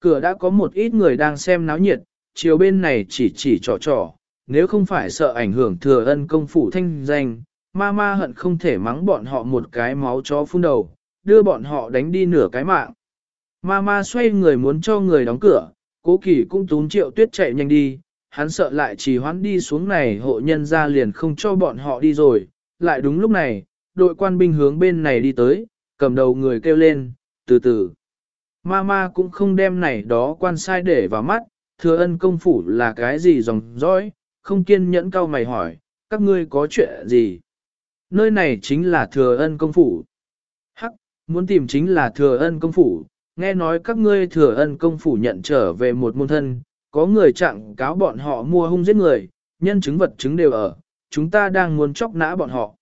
Cửa đã có một ít người đang xem náo nhiệt, chiều bên này chỉ chỉ trò trò, nếu không phải sợ ảnh hưởng thừa ân công phủ thanh danh, ma ma hận không thể mắng bọn họ một cái máu chó phun đầu, đưa bọn họ đánh đi nửa cái mạng. Ma ma xoay người muốn cho người đóng cửa, cố kỳ cũng tún triệu tuyết chạy nhanh đi, hắn sợ lại chỉ hoán đi xuống này hộ nhân ra liền không cho bọn họ đi rồi, lại đúng lúc này, đội quan binh hướng bên này đi tới, cầm đầu người kêu lên, từ từ. Ma ma cũng không đem này đó quan sai để vào mắt, thừa ân công phủ là cái gì dòng dõi, không kiên nhẫn cao mày hỏi, các ngươi có chuyện gì? Nơi này chính là thừa ân công phủ. Hắc, muốn tìm chính là thừa ân công phủ, nghe nói các ngươi thừa ân công phủ nhận trở về một môn thân, có người chặn cáo bọn họ mua hung giết người, nhân chứng vật chứng đều ở, chúng ta đang muốn chóc nã bọn họ.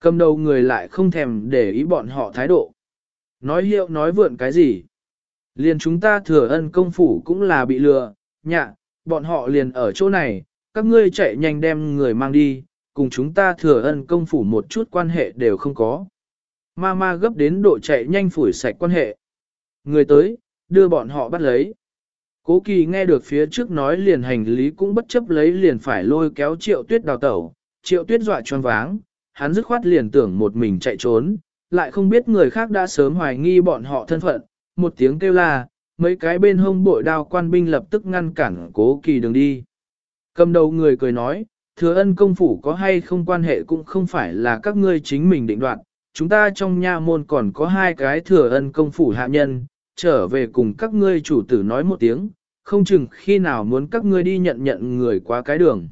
Cầm đầu người lại không thèm để ý bọn họ thái độ. Nói hiệu nói vượn cái gì? Liền chúng ta thừa ân công phủ cũng là bị lừa, nhạ, bọn họ liền ở chỗ này, các ngươi chạy nhanh đem người mang đi, cùng chúng ta thừa ân công phủ một chút quan hệ đều không có. Ma ma gấp đến độ chạy nhanh phủi sạch quan hệ. Người tới, đưa bọn họ bắt lấy. Cố kỳ nghe được phía trước nói liền hành lý cũng bất chấp lấy liền phải lôi kéo triệu tuyết đào tẩu, triệu tuyết dọa choáng váng, hắn dứt khoát liền tưởng một mình chạy trốn, lại không biết người khác đã sớm hoài nghi bọn họ thân phận, một tiếng kêu la, mấy cái bên hông bội đao quan binh lập tức ngăn cản cố kỳ đường đi. Cầm đầu người cười nói, thừa ân công phủ có hay không quan hệ cũng không phải là các ngươi chính mình định đoạt, chúng ta trong nha môn còn có hai cái thừa ân công phủ hạ nhân, trở về cùng các ngươi chủ tử nói một tiếng, không chừng khi nào muốn các ngươi đi nhận nhận người qua cái đường.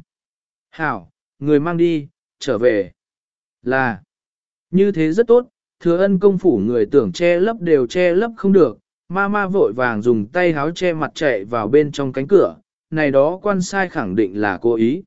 Hảo, người mang đi, trở về. Là, như thế rất tốt, thừa ân công phủ người tưởng che lấp đều che lấp không được, ma ma vội vàng dùng tay háo che mặt chạy vào bên trong cánh cửa, này đó quan sai khẳng định là cố ý.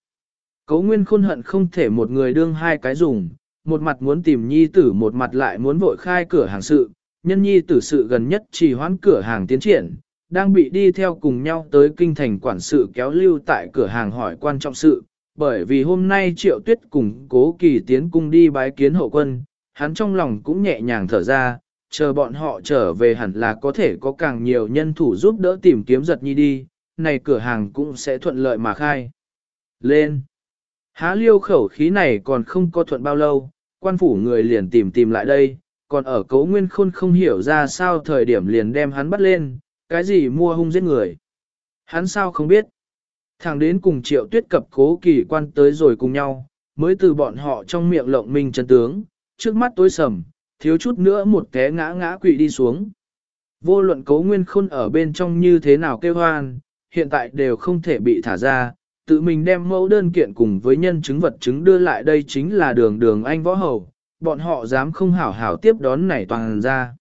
Cấu nguyên khôn hận không thể một người đương hai cái dùng, một mặt muốn tìm nhi tử một mặt lại muốn vội khai cửa hàng sự, nhân nhi tử sự gần nhất chỉ hoãn cửa hàng tiến triển, đang bị đi theo cùng nhau tới kinh thành quản sự kéo lưu tại cửa hàng hỏi quan trọng sự, bởi vì hôm nay triệu tuyết cùng cố kỳ tiến cung đi bái kiến hậu quân, hắn trong lòng cũng nhẹ nhàng thở ra, chờ bọn họ trở về hẳn là có thể có càng nhiều nhân thủ giúp đỡ tìm kiếm giật nhi đi, này cửa hàng cũng sẽ thuận lợi mà khai. Lên! Há liêu khẩu khí này còn không có thuận bao lâu, quan phủ người liền tìm tìm lại đây, còn ở cấu nguyên khôn không hiểu ra sao thời điểm liền đem hắn bắt lên, cái gì mua hung giết người. Hắn sao không biết. Thằng đến cùng triệu tuyết cập cố kỳ quan tới rồi cùng nhau, mới từ bọn họ trong miệng lộng minh chân tướng, trước mắt tối sầm, thiếu chút nữa một té ngã ngã quỵ đi xuống. Vô luận cấu nguyên khôn ở bên trong như thế nào kêu hoan, hiện tại đều không thể bị thả ra, tự mình đem mẫu đơn kiện cùng với nhân chứng vật chứng đưa lại đây chính là đường đường anh võ hầu, bọn họ dám không hảo hảo tiếp đón này toàn ra.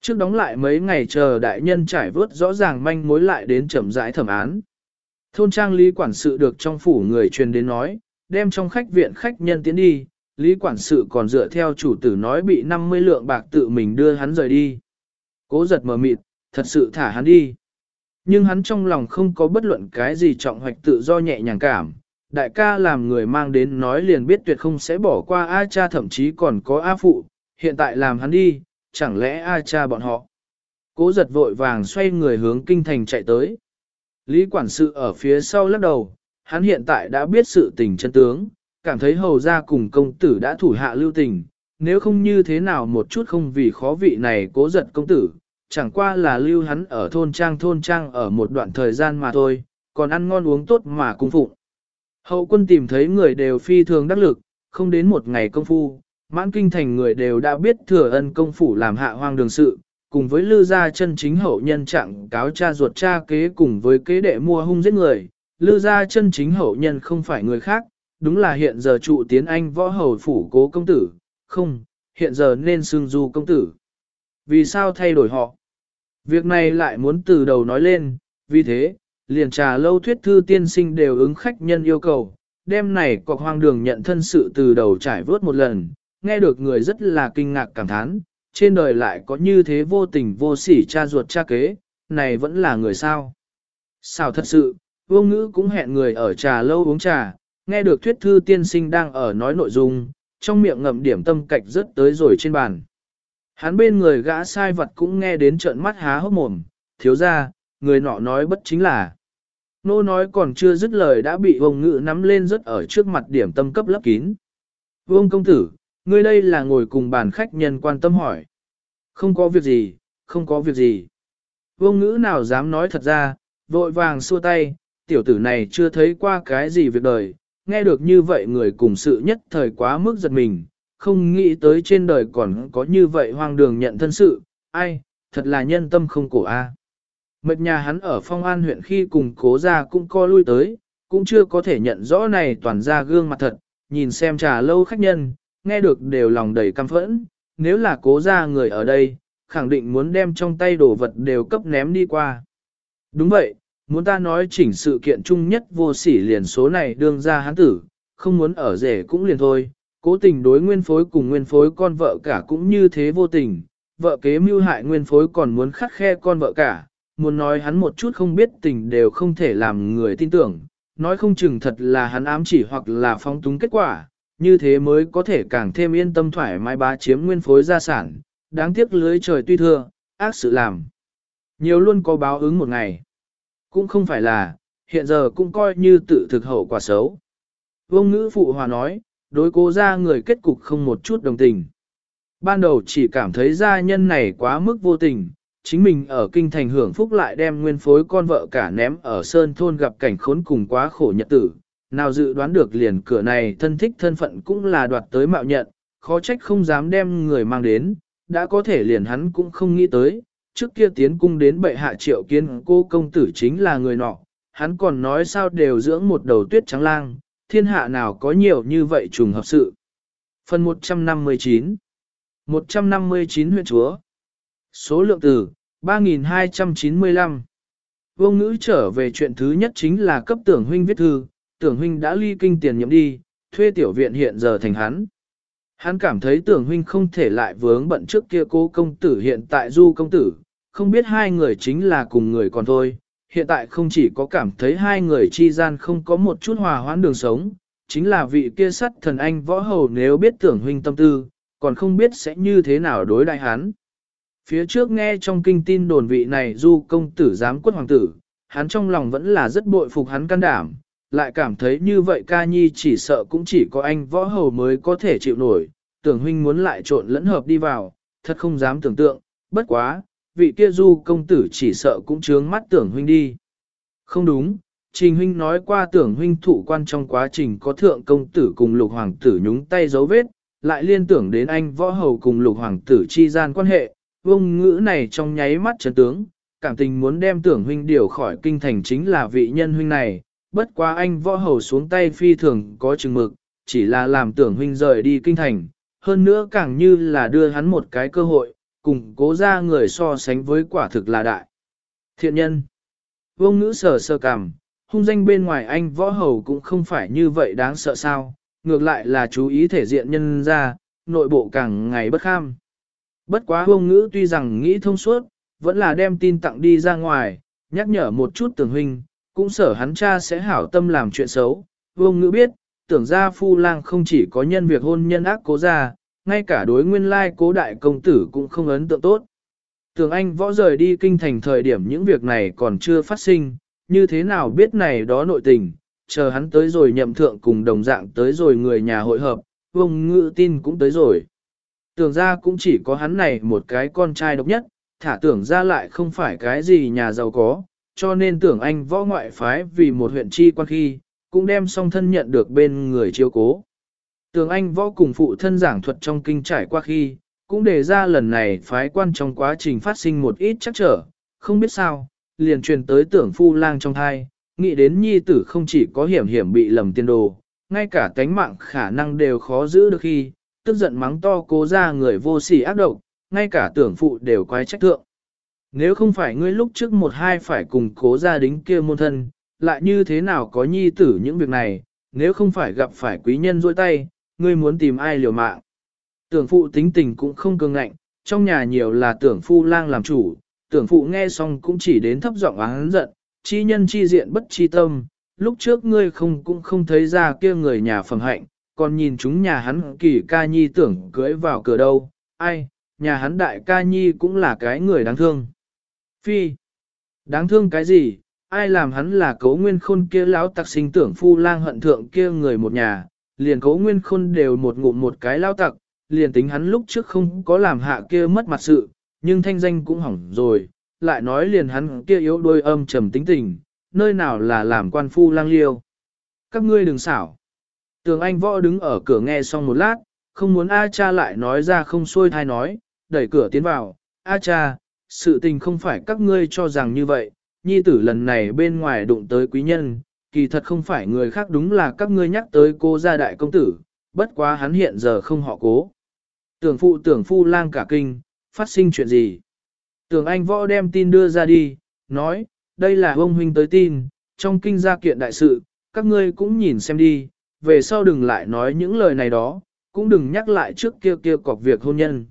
Trước đóng lại mấy ngày chờ đại nhân trải vớt rõ ràng manh mối lại đến chậm rãi thẩm án. Thôn trang lý quản sự được trong phủ người truyền đến nói, đem trong khách viện khách nhân tiến đi, lý quản sự còn dựa theo chủ tử nói bị 50 lượng bạc tự mình đưa hắn rời đi. Cố giật mờ mịt, thật sự thả hắn đi. Nhưng hắn trong lòng không có bất luận cái gì trọng hoạch tự do nhẹ nhàng cảm. Đại ca làm người mang đến nói liền biết tuyệt không sẽ bỏ qua A cha thậm chí còn có A phụ, hiện tại làm hắn đi, chẳng lẽ A cha bọn họ. Cố giật vội vàng xoay người hướng kinh thành chạy tới. Lý quản sự ở phía sau lắc đầu, hắn hiện tại đã biết sự tình chân tướng, cảm thấy hầu ra cùng công tử đã thủ hạ lưu tình, nếu không như thế nào một chút không vì khó vị này cố giật công tử, chẳng qua là lưu hắn ở thôn trang thôn trang ở một đoạn thời gian mà thôi, còn ăn ngon uống tốt mà cung phụng. Hậu quân tìm thấy người đều phi thường đắc lực, không đến một ngày công phu, mãn kinh thành người đều đã biết thừa ân công phủ làm hạ hoang đường sự, cùng với lư gia chân chính hậu nhân trạng cáo cha ruột cha kế cùng với kế đệ mua hung giết người. Lư gia chân chính hậu nhân không phải người khác, đúng là hiện giờ trụ tiến anh võ hầu phủ cố công tử, không, hiện giờ nên xưng du công tử. Vì sao thay đổi họ? Việc này lại muốn từ đầu nói lên, vì thế, liền trà lâu thuyết thư tiên sinh đều ứng khách nhân yêu cầu, đêm này cọc hoang đường nhận thân sự từ đầu trải vớt một lần, nghe được người rất là kinh ngạc cảm thán, trên đời lại có như thế vô tình vô sỉ cha ruột cha kế, này vẫn là người sao. Sao thật sự, vô ngữ cũng hẹn người ở trà lâu uống trà, nghe được thuyết thư tiên sinh đang ở nói nội dung, trong miệng ngậm điểm tâm cạch rất tới rồi trên bàn. Hắn bên người gã sai vật cũng nghe đến trợn mắt há hốc mồm, thiếu ra, người nọ nói bất chính là. Nô nói còn chưa dứt lời đã bị vông ngữ nắm lên rất ở trước mặt điểm tâm cấp lấp kín. Vương công tử, ngươi đây là ngồi cùng bàn khách nhân quan tâm hỏi. Không có việc gì, không có việc gì. Vương ngữ nào dám nói thật ra, vội vàng xua tay, tiểu tử này chưa thấy qua cái gì việc đời, nghe được như vậy người cùng sự nhất thời quá mức giật mình, không nghĩ tới trên đời còn có như vậy hoang đường nhận thân sự, ai, thật là nhân tâm không cổ a. Mệt nhà hắn ở phong an huyện khi cùng cố ra cũng co lui tới, cũng chưa có thể nhận rõ này toàn ra gương mặt thật, nhìn xem trà lâu khách nhân, nghe được đều lòng đầy căm phẫn, nếu là cố ra người ở đây, khẳng định muốn đem trong tay đồ vật đều cấp ném đi qua. Đúng vậy, muốn ta nói chỉnh sự kiện chung nhất vô sỉ liền số này đương ra hắn tử, không muốn ở rể cũng liền thôi, cố tình đối nguyên phối cùng nguyên phối con vợ cả cũng như thế vô tình, vợ kế mưu hại nguyên phối còn muốn khắc khe con vợ cả, muốn nói hắn một chút không biết tình đều không thể làm người tin tưởng, nói không chừng thật là hắn ám chỉ hoặc là phóng túng kết quả, như thế mới có thể càng thêm yên tâm thoải mái bá chiếm nguyên phối gia sản, đáng tiếc lưới trời tuy thưa, ác sự làm. Nhiều luôn có báo ứng một ngày. Cũng không phải là, hiện giờ cũng coi như tự thực hậu quả xấu. Vông ngữ phụ hòa nói, đối cố ra người kết cục không một chút đồng tình. Ban đầu chỉ cảm thấy gia nhân này quá mức vô tình, chính mình ở kinh thành hưởng phúc lại đem nguyên phối con vợ cả ném ở sơn thôn gặp cảnh khốn cùng quá khổ nhật tử. Nào dự đoán được liền cửa này thân thích thân phận cũng là đoạt tới mạo nhận, khó trách không dám đem người mang đến, đã có thể liền hắn cũng không nghĩ tới, trước kia tiến cung đến bệ hạ triệu kiến cô công tử chính là người nọ, hắn còn nói sao đều dưỡng một đầu tuyết trắng lang, thiên hạ nào có nhiều như vậy trùng hợp sự. Phần 159 159 huyện chúa Số lượng từ 3.295. Vô ngữ trở về chuyện thứ nhất chính là cấp tưởng huynh viết thư, tưởng huynh đã ly kinh tiền nhậm đi, thuê tiểu viện hiện giờ thành hắn. Hắn cảm thấy tưởng huynh không thể lại vướng bận trước kia cố công tử hiện tại du công tử, không biết hai người chính là cùng người còn thôi. Hiện tại không chỉ có cảm thấy hai người chi gian không có một chút hòa hoãn đường sống, chính là vị kia sắt thần anh võ hầu nếu biết tưởng huynh tâm tư, còn không biết sẽ như thế nào đối đại hắn. Phía trước nghe trong kinh tin đồn vị này du công tử giám quất hoàng tử, hắn trong lòng vẫn là rất bội phục hắn can đảm, lại cảm thấy như vậy ca nhi chỉ sợ cũng chỉ có anh võ hầu mới có thể chịu nổi, tưởng huynh muốn lại trộn lẫn hợp đi vào, thật không dám tưởng tượng, bất quá, vị kia du công tử chỉ sợ cũng trướng mắt tưởng huynh đi. Không đúng, Trình huynh nói qua tưởng huynh thụ quan trong quá trình có thượng công tử cùng lục hoàng tử nhúng tay dấu vết, lại liên tưởng đến anh võ hầu cùng lục hoàng tử chi gian quan hệ, vông ngữ này trong nháy mắt chấn tướng, cảm tình muốn đem tưởng huynh điều khỏi kinh thành chính là vị nhân huynh này, bất quá anh võ hầu xuống tay phi thường có chừng mực, chỉ là làm tưởng huynh rời đi kinh thành, hơn nữa càng như là đưa hắn một cái cơ hội, cùng cố ra người so sánh với quả thực là đại. Thiện nhân Vông ngữ sờ sơ cảm, hung danh bên ngoài anh võ hầu cũng không phải như vậy đáng sợ sao, ngược lại là chú ý thể diện nhân ra, nội bộ càng ngày bất kham. Bất quá vông ngữ tuy rằng nghĩ thông suốt, vẫn là đem tin tặng đi ra ngoài, nhắc nhở một chút tưởng huynh, cũng sở hắn cha sẽ hảo tâm làm chuyện xấu. vương ngữ biết, tưởng ra phu lang không chỉ có nhân việc hôn nhân ác cố ra, ngay cả đối nguyên lai cố đại công tử cũng không ấn tượng tốt. Tưởng anh võ rời đi kinh thành thời điểm những việc này còn chưa phát sinh, như thế nào biết này đó nội tình, chờ hắn tới rồi nhậm thượng cùng đồng dạng tới rồi người nhà hội hợp, vương ngữ tin cũng tới rồi. Tưởng ra cũng chỉ có hắn này một cái con trai độc nhất, thả tưởng ra lại không phải cái gì nhà giàu có, cho nên tưởng anh võ ngoại phái vì một huyện chi quan khi, cũng đem song thân nhận được bên người chiêu cố. Tưởng anh võ cùng phụ thân giảng thuật trong kinh trải qua khi, cũng đề ra lần này phái quan trong quá trình phát sinh một ít chắc trở, không biết sao, liền truyền tới tưởng phu lang trong thai, nghĩ đến nhi tử không chỉ có hiểm hiểm bị lầm tiên đồ, ngay cả cánh mạng khả năng đều khó giữ được khi, tức giận mắng to cố ra người vô sỉ ác độc, ngay cả tưởng phụ đều quái trách thượng. Nếu không phải ngươi lúc trước một hai phải cùng cố gia đính kia môn thân, lại như thế nào có nhi tử những việc này, nếu không phải gặp phải quý nhân rôi tay, ngươi muốn tìm ai liều mạng. Tưởng phụ tính tình cũng không cường ngạnh, trong nhà nhiều là tưởng phu lang làm chủ, tưởng phụ nghe xong cũng chỉ đến thấp giọng án giận, chi nhân chi diện bất chi tâm, lúc trước ngươi không cũng không thấy ra kia người nhà phẩm hạnh, còn nhìn chúng nhà hắn kỳ ca nhi tưởng cưới vào cửa đâu, ai, nhà hắn đại ca nhi cũng là cái người đáng thương. Phi, Đáng thương cái gì, ai làm hắn là cấu nguyên khôn kia lão tặc sinh tưởng phu lang hận thượng kia người một nhà, liền cấu nguyên khôn đều một ngụm một cái lão tặc, liền tính hắn lúc trước không có làm hạ kia mất mặt sự, nhưng thanh danh cũng hỏng rồi, lại nói liền hắn kia yếu đôi âm trầm tính tình, nơi nào là làm quan phu lang liêu. Các ngươi đừng xảo. Tường Anh võ đứng ở cửa nghe xong một lát, không muốn A cha lại nói ra không xuôi thai nói, đẩy cửa tiến vào, A cha, sự tình không phải các ngươi cho rằng như vậy, nhi tử lần này bên ngoài đụng tới quý nhân, kỳ thật không phải người khác đúng là các ngươi nhắc tới cô gia đại công tử, bất quá hắn hiện giờ không họ cố. Tưởng phụ tưởng phu lang cả kinh, phát sinh chuyện gì? Tưởng anh võ đem tin đưa ra đi, nói, đây là ông huynh tới tin, trong kinh gia kiện đại sự, các ngươi cũng nhìn xem đi, về sau đừng lại nói những lời này đó, cũng đừng nhắc lại trước kia kia cọc việc hôn nhân.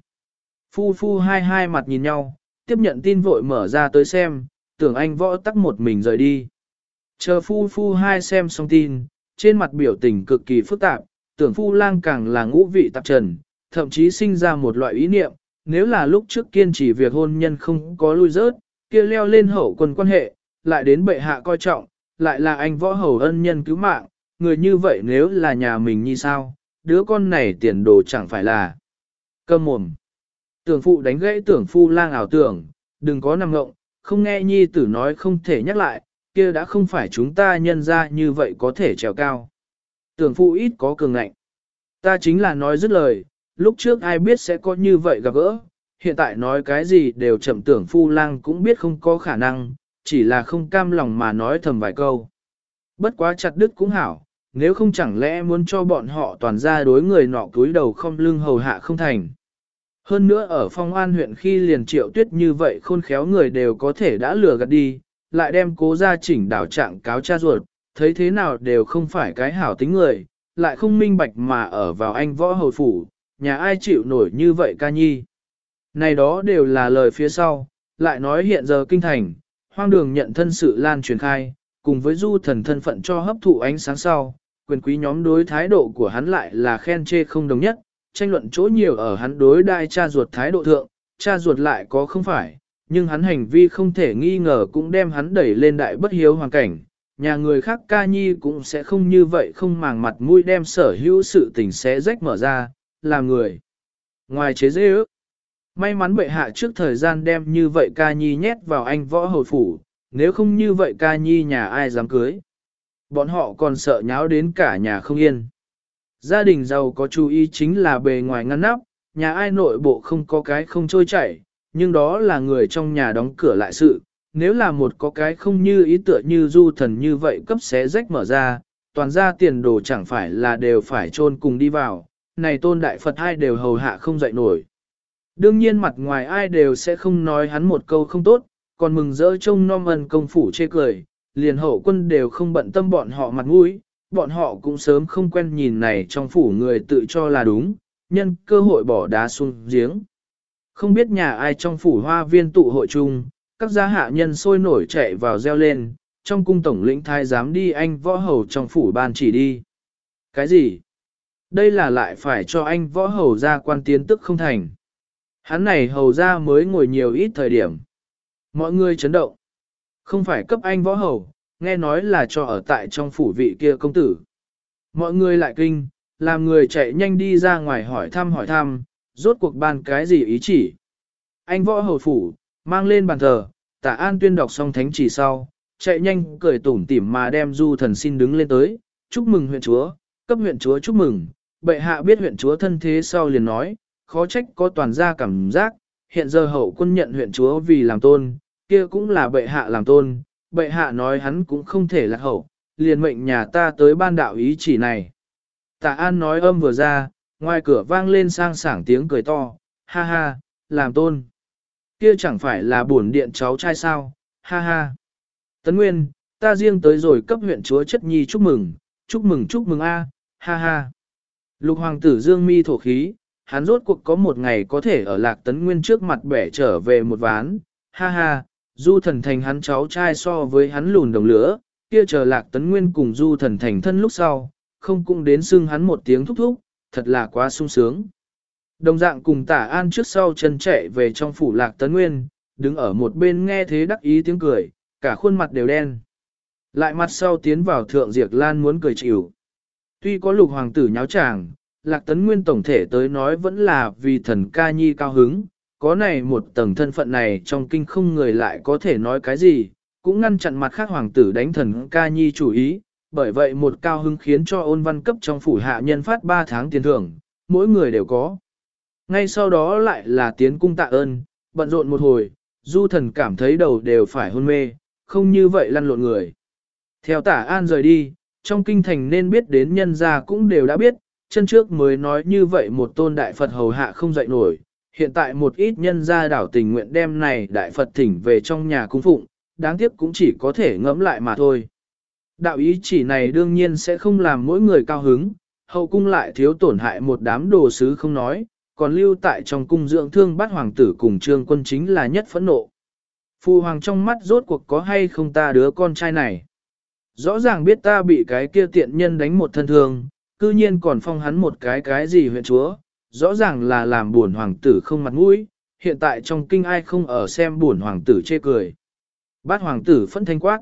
Phu phu hai hai mặt nhìn nhau, tiếp nhận tin vội mở ra tới xem, tưởng anh võ tắc một mình rời đi. Chờ phu phu hai xem xong tin, trên mặt biểu tình cực kỳ phức tạp, tưởng phu lang càng là ngũ vị tạp trần, thậm chí sinh ra một loại ý niệm, nếu là lúc trước kiên trì việc hôn nhân không có lui rớt, kia leo lên hậu quân quan hệ, lại đến bệ hạ coi trọng, lại là anh võ hầu ân nhân cứu mạng, người như vậy nếu là nhà mình như sao, đứa con này tiền đồ chẳng phải là cơm mồm. Tưởng phụ đánh gãy tưởng phu lang ảo tưởng, đừng có nằm ngộng, không nghe nhi tử nói không thể nhắc lại, kia đã không phải chúng ta nhân ra như vậy có thể trèo cao. Tưởng phụ ít có cường ngạnh. Ta chính là nói dứt lời, lúc trước ai biết sẽ có như vậy gặp gỡ, hiện tại nói cái gì đều chậm tưởng phu lang cũng biết không có khả năng, chỉ là không cam lòng mà nói thầm vài câu. Bất quá chặt đứt cũng hảo, nếu không chẳng lẽ muốn cho bọn họ toàn ra đối người nọ túi đầu không lưng hầu hạ không thành. Hơn nữa ở phong an huyện khi liền triệu tuyết như vậy khôn khéo người đều có thể đã lừa gạt đi, lại đem cố ra chỉnh đảo trạng cáo cha ruột, thấy thế nào đều không phải cái hảo tính người, lại không minh bạch mà ở vào anh võ hầu phủ, nhà ai chịu nổi như vậy ca nhi. Này đó đều là lời phía sau, lại nói hiện giờ kinh thành, hoang đường nhận thân sự lan truyền khai, cùng với du thần thân phận cho hấp thụ ánh sáng sau, quyền quý nhóm đối thái độ của hắn lại là khen chê không đồng nhất, tranh luận chỗ nhiều ở hắn đối đai cha ruột thái độ thượng, cha ruột lại có không phải, nhưng hắn hành vi không thể nghi ngờ cũng đem hắn đẩy lên đại bất hiếu hoàn cảnh. Nhà người khác ca nhi cũng sẽ không như vậy không màng mặt mũi đem sở hữu sự tình sẽ rách mở ra, làm người. Ngoài chế dễ ước, may mắn bệ hạ trước thời gian đem như vậy ca nhi nhét vào anh võ hồi phủ, nếu không như vậy ca nhi nhà ai dám cưới. Bọn họ còn sợ nháo đến cả nhà không yên. Gia đình giàu có chú ý chính là bề ngoài ngăn nắp, nhà ai nội bộ không có cái không trôi chảy, nhưng đó là người trong nhà đóng cửa lại sự. Nếu là một có cái không như ý tựa như du thần như vậy cấp xé rách mở ra, toàn ra tiền đồ chẳng phải là đều phải chôn cùng đi vào, này tôn đại Phật hai đều hầu hạ không dậy nổi. Đương nhiên mặt ngoài ai đều sẽ không nói hắn một câu không tốt, còn mừng rỡ trông non ân công phủ chê cười, liền hậu quân đều không bận tâm bọn họ mặt mũi, bọn họ cũng sớm không quen nhìn này trong phủ người tự cho là đúng, nhân cơ hội bỏ đá xuống giếng. Không biết nhà ai trong phủ hoa viên tụ hội chung, các gia hạ nhân sôi nổi chạy vào reo lên, trong cung tổng lĩnh thái dám đi anh võ hầu trong phủ ban chỉ đi. Cái gì? Đây là lại phải cho anh võ hầu ra quan tiến tức không thành. Hắn này hầu ra mới ngồi nhiều ít thời điểm. Mọi người chấn động. Không phải cấp anh võ hầu, nghe nói là cho ở tại trong phủ vị kia công tử. Mọi người lại kinh, làm người chạy nhanh đi ra ngoài hỏi thăm hỏi thăm, rốt cuộc ban cái gì ý chỉ. Anh võ hầu phủ, mang lên bàn thờ, tả an tuyên đọc xong thánh chỉ sau, chạy nhanh cười tủm tỉm mà đem du thần xin đứng lên tới, chúc mừng huyện chúa, cấp huyện chúa chúc mừng, bệ hạ biết huyện chúa thân thế sau liền nói, khó trách có toàn gia cảm giác, hiện giờ hậu quân nhận huyện chúa vì làm tôn, kia cũng là bệ hạ làm tôn, bệ hạ nói hắn cũng không thể lạc hậu, liền mệnh nhà ta tới ban đạo ý chỉ này. Tạ An nói âm vừa ra, ngoài cửa vang lên sang sảng tiếng cười to, ha ha, làm tôn. Kia chẳng phải là buồn điện cháu trai sao, ha ha. Tấn Nguyên, ta riêng tới rồi cấp huyện chúa chất nhi chúc mừng, chúc mừng chúc mừng a, ha ha. Lục hoàng tử dương mi thổ khí, hắn rốt cuộc có một ngày có thể ở lạc tấn nguyên trước mặt bẻ trở về một ván, ha ha, du thần thành hắn cháu trai so với hắn lùn đồng lửa, kia chờ lạc tấn nguyên cùng du thần thành thân lúc sau, không cũng đến xưng hắn một tiếng thúc thúc, thật là quá sung sướng. Đồng dạng cùng tả an trước sau chân chạy về trong phủ lạc tấn nguyên, đứng ở một bên nghe thế đắc ý tiếng cười, cả khuôn mặt đều đen. Lại mặt sau tiến vào thượng diệt lan muốn cười chịu. Tuy có lục hoàng tử nháo chàng, lạc tấn nguyên tổng thể tới nói vẫn là vì thần ca nhi cao hứng, có này một tầng thân phận này trong kinh không người lại có thể nói cái gì, cũng ngăn chặn mặt khác hoàng tử đánh thần ca nhi chủ ý, bởi vậy một cao hứng khiến cho ôn văn cấp trong phủ hạ nhân phát 3 tháng tiền thưởng, mỗi người đều có. Ngay sau đó lại là tiến cung tạ ơn, bận rộn một hồi, du thần cảm thấy đầu đều phải hôn mê, không như vậy lăn lộn người. Theo tả an rời đi, trong kinh thành nên biết đến nhân gia cũng đều đã biết, chân trước mới nói như vậy một tôn đại Phật hầu hạ không dậy nổi, hiện tại một ít nhân gia đảo tình nguyện đem này đại Phật thỉnh về trong nhà cung phụng, đáng tiếc cũng chỉ có thể ngẫm lại mà thôi. Đạo ý chỉ này đương nhiên sẽ không làm mỗi người cao hứng, hậu cung lại thiếu tổn hại một đám đồ sứ không nói, còn lưu tại trong cung dưỡng thương bắt hoàng tử cùng trương quân chính là nhất phẫn nộ. Phu hoàng trong mắt rốt cuộc có hay không ta đứa con trai này. Rõ ràng biết ta bị cái kia tiện nhân đánh một thân thương, cư nhiên còn phong hắn một cái cái gì huyện chúa, rõ ràng là làm buồn hoàng tử không mặt mũi, hiện tại trong kinh ai không ở xem buồn hoàng tử chê cười. Bát hoàng tử phẫn thanh quát.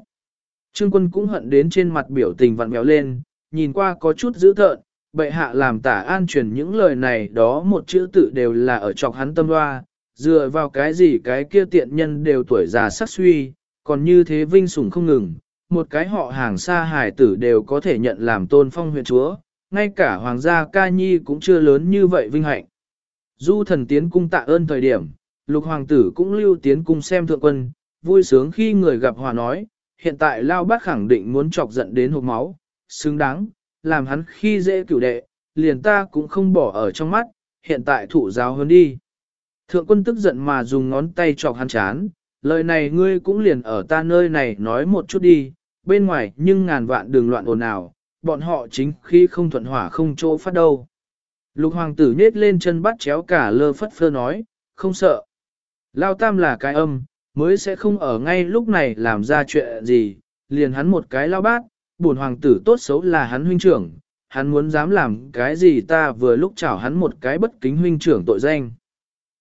Trương quân cũng hận đến trên mặt biểu tình vặn béo lên, nhìn qua có chút dữ thợn, bệ hạ làm tả an truyền những lời này đó một chữ tự đều là ở trọc hắn tâm loa, dựa vào cái gì cái kia tiện nhân đều tuổi già sắc suy, còn như thế vinh sủng không ngừng, một cái họ hàng xa hải tử đều có thể nhận làm tôn phong huyện chúa, ngay cả hoàng gia ca nhi cũng chưa lớn như vậy vinh hạnh. Du thần tiến cung tạ ơn thời điểm, lục hoàng tử cũng lưu tiến cung xem thượng quân, vui sướng khi người gặp hòa nói, hiện tại lao bác khẳng định muốn chọc giận đến hộp máu, xứng đáng, làm hắn khi dễ cửu đệ, liền ta cũng không bỏ ở trong mắt, hiện tại thủ giáo hơn đi. Thượng quân tức giận mà dùng ngón tay chọc hắn chán, lời này ngươi cũng liền ở ta nơi này nói một chút đi, bên ngoài nhưng ngàn vạn đường loạn ồn ào, bọn họ chính khi không thuận hỏa không chỗ phát đâu. Lục hoàng tử nết lên chân bắt chéo cả lơ phất phơ nói, không sợ. Lao tam là cái âm, mới sẽ không ở ngay lúc này làm ra chuyện gì, liền hắn một cái lao bát, bổn hoàng tử tốt xấu là hắn huynh trưởng, hắn muốn dám làm cái gì ta vừa lúc chảo hắn một cái bất kính huynh trưởng tội danh.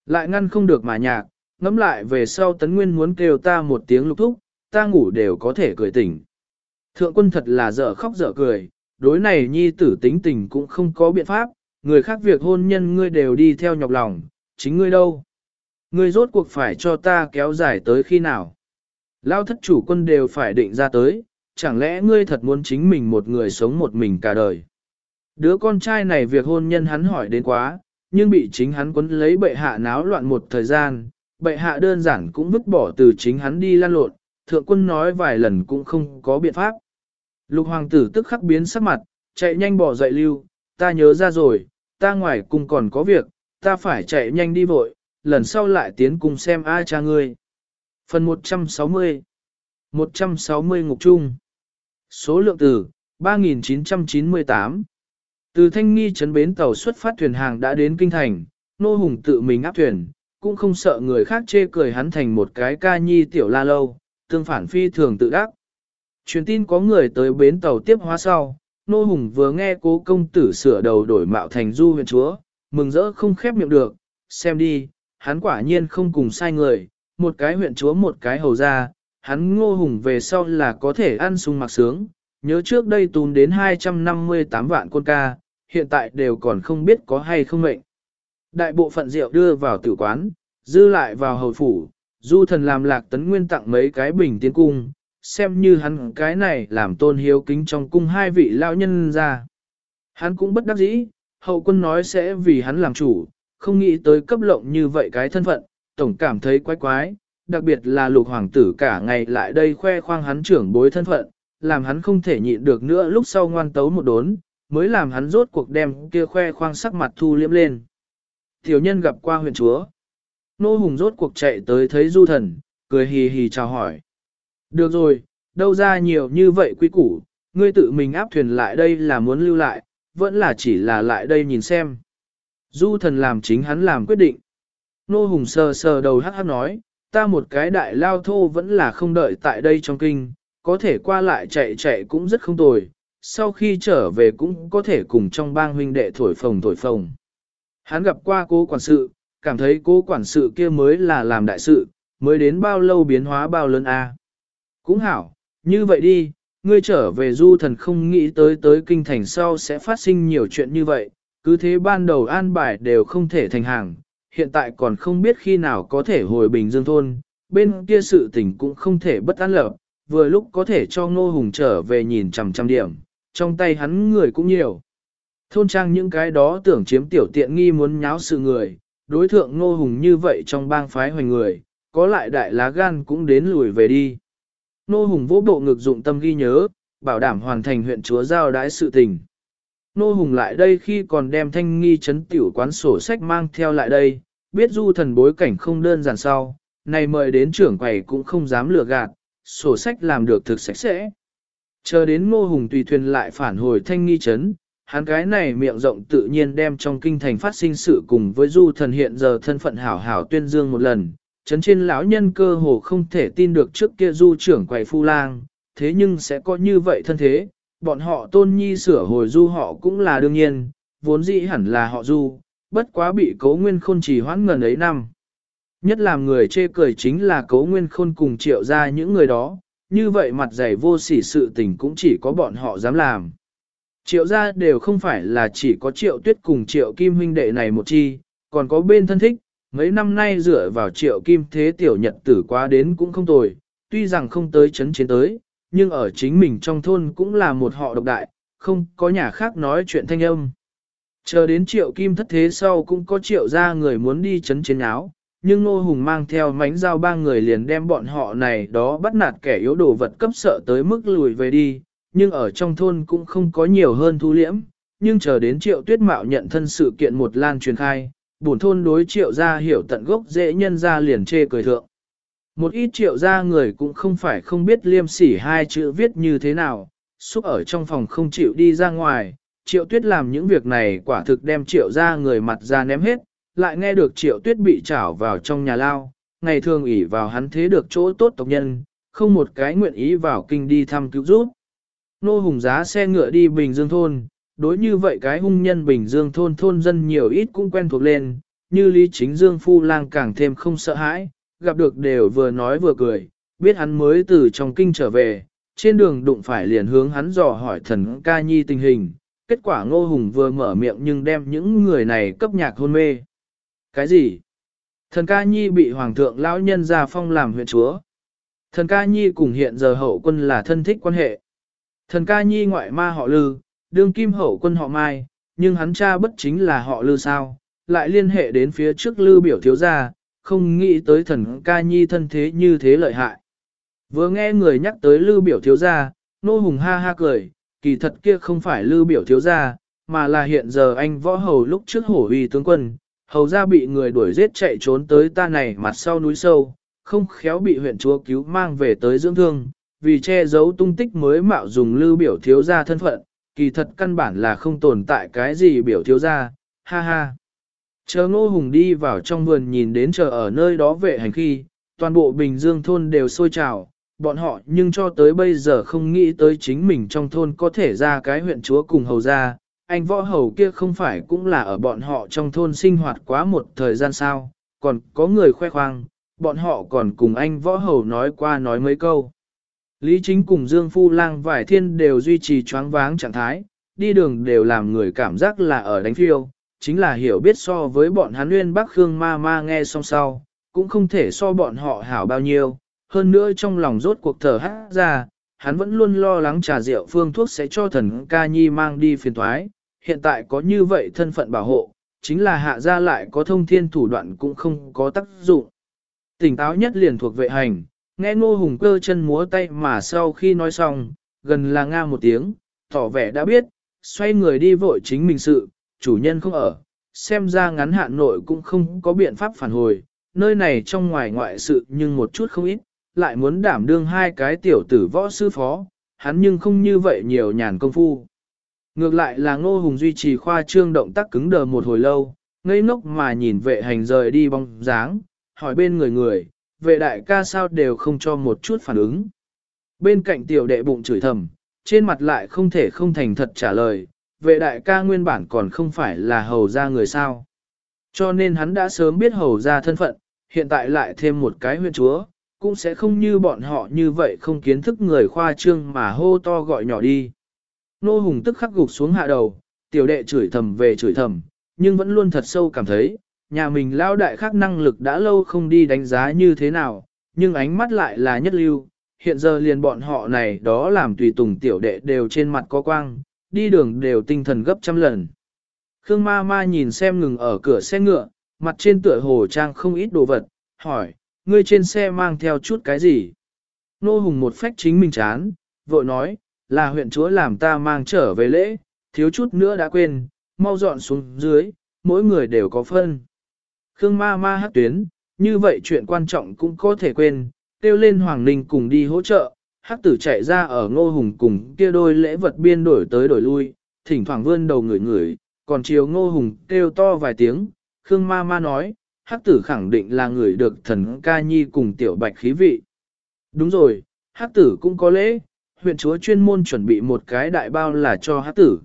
Lại ngăn không được mà nhạc, ngẫm lại về sau tấn nguyên muốn kêu ta một tiếng lục thúc, ta ngủ đều có thể cười tỉnh. Thượng quân thật là dở khóc dở cười, đối này nhi tử tính tình cũng không có biện pháp, người khác việc hôn nhân ngươi đều đi theo nhọc lòng, chính ngươi đâu. Ngươi rốt cuộc phải cho ta kéo dài tới khi nào. Lao thất chủ quân đều phải định ra tới, chẳng lẽ ngươi thật muốn chính mình một người sống một mình cả đời. Đứa con trai này việc hôn nhân hắn hỏi đến quá, nhưng bị chính hắn quấn lấy bệ hạ náo loạn một thời gian, bệ hạ đơn giản cũng vứt bỏ từ chính hắn đi lan lộn, thượng quân nói vài lần cũng không có biện pháp. Lục hoàng tử tức khắc biến sắc mặt, chạy nhanh bỏ dậy lưu, ta nhớ ra rồi, ta ngoài cung còn có việc, ta phải chạy nhanh đi vội, lần sau lại tiến cùng xem ai cha ngươi. Phần 160 160 ngục trung Số lượng từ 3998 Từ Thanh Nghi trấn bến tàu xuất phát thuyền hàng đã đến Kinh Thành, Nô Hùng tự mình áp thuyền, cũng không sợ người khác chê cười hắn thành một cái ca nhi tiểu la lâu, tương phản phi thường tự đắc. Truyền tin có người tới bến tàu tiếp hóa sau, Nô Hùng vừa nghe cố công tử sửa đầu đổi mạo thành du huyện chúa, mừng rỡ không khép miệng được, xem đi, hắn quả nhiên không cùng sai người, một cái huyện chúa một cái hầu ra, hắn ngô hùng về sau là có thể ăn sung mặc sướng, nhớ trước đây tùn đến 258 vạn con ca, hiện tại đều còn không biết có hay không mệnh. Đại bộ phận rượu đưa vào tử quán, dư lại vào hầu phủ, du thần làm lạc tấn nguyên tặng mấy cái bình tiến cung, xem như hắn cái này làm tôn hiếu kính trong cung hai vị lão nhân ra. Hắn cũng bất đắc dĩ, hậu quân nói sẽ vì hắn làm chủ, không nghĩ tới cấp lộng như vậy cái thân phận, tổng cảm thấy quái quái, đặc biệt là lục hoàng tử cả ngày lại đây khoe khoang hắn trưởng bối thân phận, làm hắn không thể nhịn được nữa lúc sau ngoan tấu một đốn, mới làm hắn rốt cuộc đem kia khoe khoang sắc mặt thu liếm lên. Tiểu nhân gặp qua huyện chúa. Nô hùng rốt cuộc chạy tới thấy du thần, cười hì hì chào hỏi. Được rồi, đâu ra nhiều như vậy quý củ, ngươi tự mình áp thuyền lại đây là muốn lưu lại, vẫn là chỉ là lại đây nhìn xem. Du thần làm chính hắn làm quyết định. Nô hùng sờ sờ đầu hắc hắc nói, ta một cái đại lao thô vẫn là không đợi tại đây trong kinh, có thể qua lại chạy chạy cũng rất không tồi, sau khi trở về cũng có thể cùng trong bang huynh đệ thổi phồng thổi phồng. Hắn gặp qua cố quản sự, cảm thấy cố quản sự kia mới là làm đại sự, mới đến bao lâu biến hóa bao lớn a. Cũng hảo, như vậy đi, ngươi trở về du thần không nghĩ tới tới kinh thành sau sẽ phát sinh nhiều chuyện như vậy, cứ thế ban đầu an bài đều không thể thành hàng, hiện tại còn không biết khi nào có thể hồi bình dương thôn, bên kia sự tình cũng không thể bất an lập, vừa lúc có thể cho ngô hùng trở về nhìn chằm chằm điểm, trong tay hắn người cũng nhiều. Thôn trang những cái đó tưởng chiếm tiểu tiện nghi muốn nháo sự người, đối thượng ngô hùng như vậy trong bang phái hoành người, có lại đại lá gan cũng đến lùi về đi. Nô hùng vỗ bộ ngực dụng tâm ghi nhớ, bảo đảm hoàn thành huyện chúa giao đãi sự tình. Nô Hùng lại đây khi còn đem thanh nghi chấn tiểu quán sổ sách mang theo lại đây, biết du thần bối cảnh không đơn giản sau, này mời đến trưởng quầy cũng không dám lừa gạt, sổ sách làm được thực sạch sẽ. Chờ đến Ngô Hùng tùy thuyền lại phản hồi thanh nghi chấn, hắn cái này miệng rộng tự nhiên đem trong kinh thành phát sinh sự cùng với du thần hiện giờ thân phận hảo hảo tuyên dương một lần. Chấn trên lão nhân cơ hồ không thể tin được trước kia du trưởng quầy phu lang, thế nhưng sẽ có như vậy thân thế, bọn họ tôn nhi sửa hồi du họ cũng là đương nhiên, vốn dĩ hẳn là họ du, bất quá bị cấu nguyên khôn trì hoãn ngần ấy năm. Nhất làm người chê cười chính là cấu nguyên khôn cùng triệu ra những người đó, như vậy mặt dày vô sỉ sự tình cũng chỉ có bọn họ dám làm. Triệu ra đều không phải là chỉ có triệu tuyết cùng triệu kim huynh đệ này một chi, còn có bên thân thích, mấy năm nay dựa vào triệu kim thế tiểu nhật tử quá đến cũng không tồi, tuy rằng không tới chấn chiến tới, nhưng ở chính mình trong thôn cũng là một họ độc đại, không có nhà khác nói chuyện thanh âm. Chờ đến triệu kim thất thế sau cũng có triệu ra người muốn đi chấn chiến áo, nhưng Nô Hùng mang theo mánh dao ba người liền đem bọn họ này đó bắt nạt kẻ yếu đồ vật cấp sợ tới mức lùi về đi, nhưng ở trong thôn cũng không có nhiều hơn thu liễm, nhưng chờ đến triệu tuyết mạo nhận thân sự kiện một lan truyền khai, bổn thôn đối triệu gia hiểu tận gốc dễ nhân ra liền chê cười thượng. Một ít triệu gia người cũng không phải không biết liêm sỉ hai chữ viết như thế nào, xúc ở trong phòng không chịu đi ra ngoài, triệu tuyết làm những việc này quả thực đem triệu gia người mặt ra ném hết, lại nghe được triệu tuyết bị trảo vào trong nhà lao, ngày thường ỉ vào hắn thế được chỗ tốt tộc nhân, không một cái nguyện ý vào kinh đi thăm cứu giúp. Nô hùng giá xe ngựa đi Bình Dương thôn, đối như vậy cái hung nhân Bình Dương thôn thôn dân nhiều ít cũng quen thuộc lên, như Lý Chính Dương Phu Lang càng thêm không sợ hãi, gặp được đều vừa nói vừa cười, biết hắn mới từ trong kinh trở về, trên đường đụng phải liền hướng hắn dò hỏi thần ca nhi tình hình, kết quả ngô hùng vừa mở miệng nhưng đem những người này cấp nhạc hôn mê. Cái gì? Thần ca nhi bị hoàng thượng lão nhân ra phong làm huyện chúa. Thần ca nhi cùng hiện giờ hậu quân là thân thích quan hệ. Thần ca nhi ngoại ma họ lư, đương kim hậu quân họ mai, nhưng hắn cha bất chính là họ lư sao, lại liên hệ đến phía trước lư biểu thiếu gia, không nghĩ tới thần ca nhi thân thế như thế lợi hại. Vừa nghe người nhắc tới Lư biểu thiếu gia, nô hùng ha ha cười, kỳ thật kia không phải Lư biểu thiếu gia, mà là hiện giờ anh võ hầu lúc trước hổ uy tướng quân, hầu ra bị người đuổi giết chạy trốn tới ta này mặt sau núi sâu, không khéo bị huyện chúa cứu mang về tới dưỡng thương, vì che giấu tung tích mới mạo dùng lưu biểu thiếu gia thân phận, kỳ thật căn bản là không tồn tại cái gì biểu thiếu gia, ha ha. Chờ ngô hùng đi vào trong vườn nhìn đến chờ ở nơi đó vệ hành khi, toàn bộ Bình Dương thôn đều sôi trào, bọn họ nhưng cho tới bây giờ không nghĩ tới chính mình trong thôn có thể ra cái huyện chúa cùng hầu ra, anh võ hầu kia không phải cũng là ở bọn họ trong thôn sinh hoạt quá một thời gian sao, còn có người khoe khoang, bọn họ còn cùng anh võ hầu nói qua nói mấy câu. Lý chính cùng Dương Phu Lang vài thiên đều duy trì choáng váng trạng thái, đi đường đều làm người cảm giác là ở đánh phiêu, chính là hiểu biết so với bọn hắn nguyên Bắc Khương ma ma nghe xong sau, cũng không thể so bọn họ hảo bao nhiêu, hơn nữa trong lòng rốt cuộc thở hát ra, hắn vẫn luôn lo lắng trà rượu phương thuốc sẽ cho thần ca nhi mang đi phiền thoái, hiện tại có như vậy thân phận bảo hộ, chính là hạ ra lại có thông thiên thủ đoạn cũng không có tác dụng. Tỉnh táo nhất liền thuộc vệ hành, nghe ngô hùng cơ chân múa tay mà sau khi nói xong, gần là nga một tiếng, tỏ vẻ đã biết, xoay người đi vội chính mình sự, chủ nhân không ở, xem ra ngắn hạn nội cũng không có biện pháp phản hồi, nơi này trong ngoài ngoại sự nhưng một chút không ít, lại muốn đảm đương hai cái tiểu tử võ sư phó, hắn nhưng không như vậy nhiều nhàn công phu. Ngược lại là ngô hùng duy trì khoa trương động tác cứng đờ một hồi lâu, ngây ngốc mà nhìn vệ hành rời đi bóng dáng, hỏi bên người người, vệ đại ca sao đều không cho một chút phản ứng. Bên cạnh tiểu đệ bụng chửi thầm, trên mặt lại không thể không thành thật trả lời, vệ đại ca nguyên bản còn không phải là hầu ra người sao. Cho nên hắn đã sớm biết hầu ra thân phận, hiện tại lại thêm một cái huyện chúa, cũng sẽ không như bọn họ như vậy không kiến thức người khoa trương mà hô to gọi nhỏ đi. Nô Hùng tức khắc gục xuống hạ đầu, tiểu đệ chửi thầm về chửi thầm, nhưng vẫn luôn thật sâu cảm thấy, nhà mình lao đại khác năng lực đã lâu không đi đánh giá như thế nào, nhưng ánh mắt lại là nhất lưu, hiện giờ liền bọn họ này đó làm tùy tùng tiểu đệ đều trên mặt có quang, đi đường đều tinh thần gấp trăm lần. Khương ma ma nhìn xem ngừng ở cửa xe ngựa, mặt trên tựa hồ trang không ít đồ vật, hỏi, ngươi trên xe mang theo chút cái gì? Nô Hùng một phách chính mình chán, vội nói, là huyện chúa làm ta mang trở về lễ, thiếu chút nữa đã quên, mau dọn xuống dưới, mỗi người đều có phân. Khương ma ma hát tuyến, như vậy chuyện quan trọng cũng có thể quên, kêu lên Hoàng Ninh cùng đi hỗ trợ, Hát tử chạy ra ở ngô hùng cùng kia đôi lễ vật biên đổi tới đổi lui, thỉnh thoảng vươn đầu người người, còn chiều ngô hùng kêu to vài tiếng, Khương ma ma nói, Hát tử khẳng định là người được thần ca nhi cùng tiểu bạch khí vị. Đúng rồi, Hát tử cũng có lễ, huyện chúa chuyên môn chuẩn bị một cái đại bao là cho Hát tử.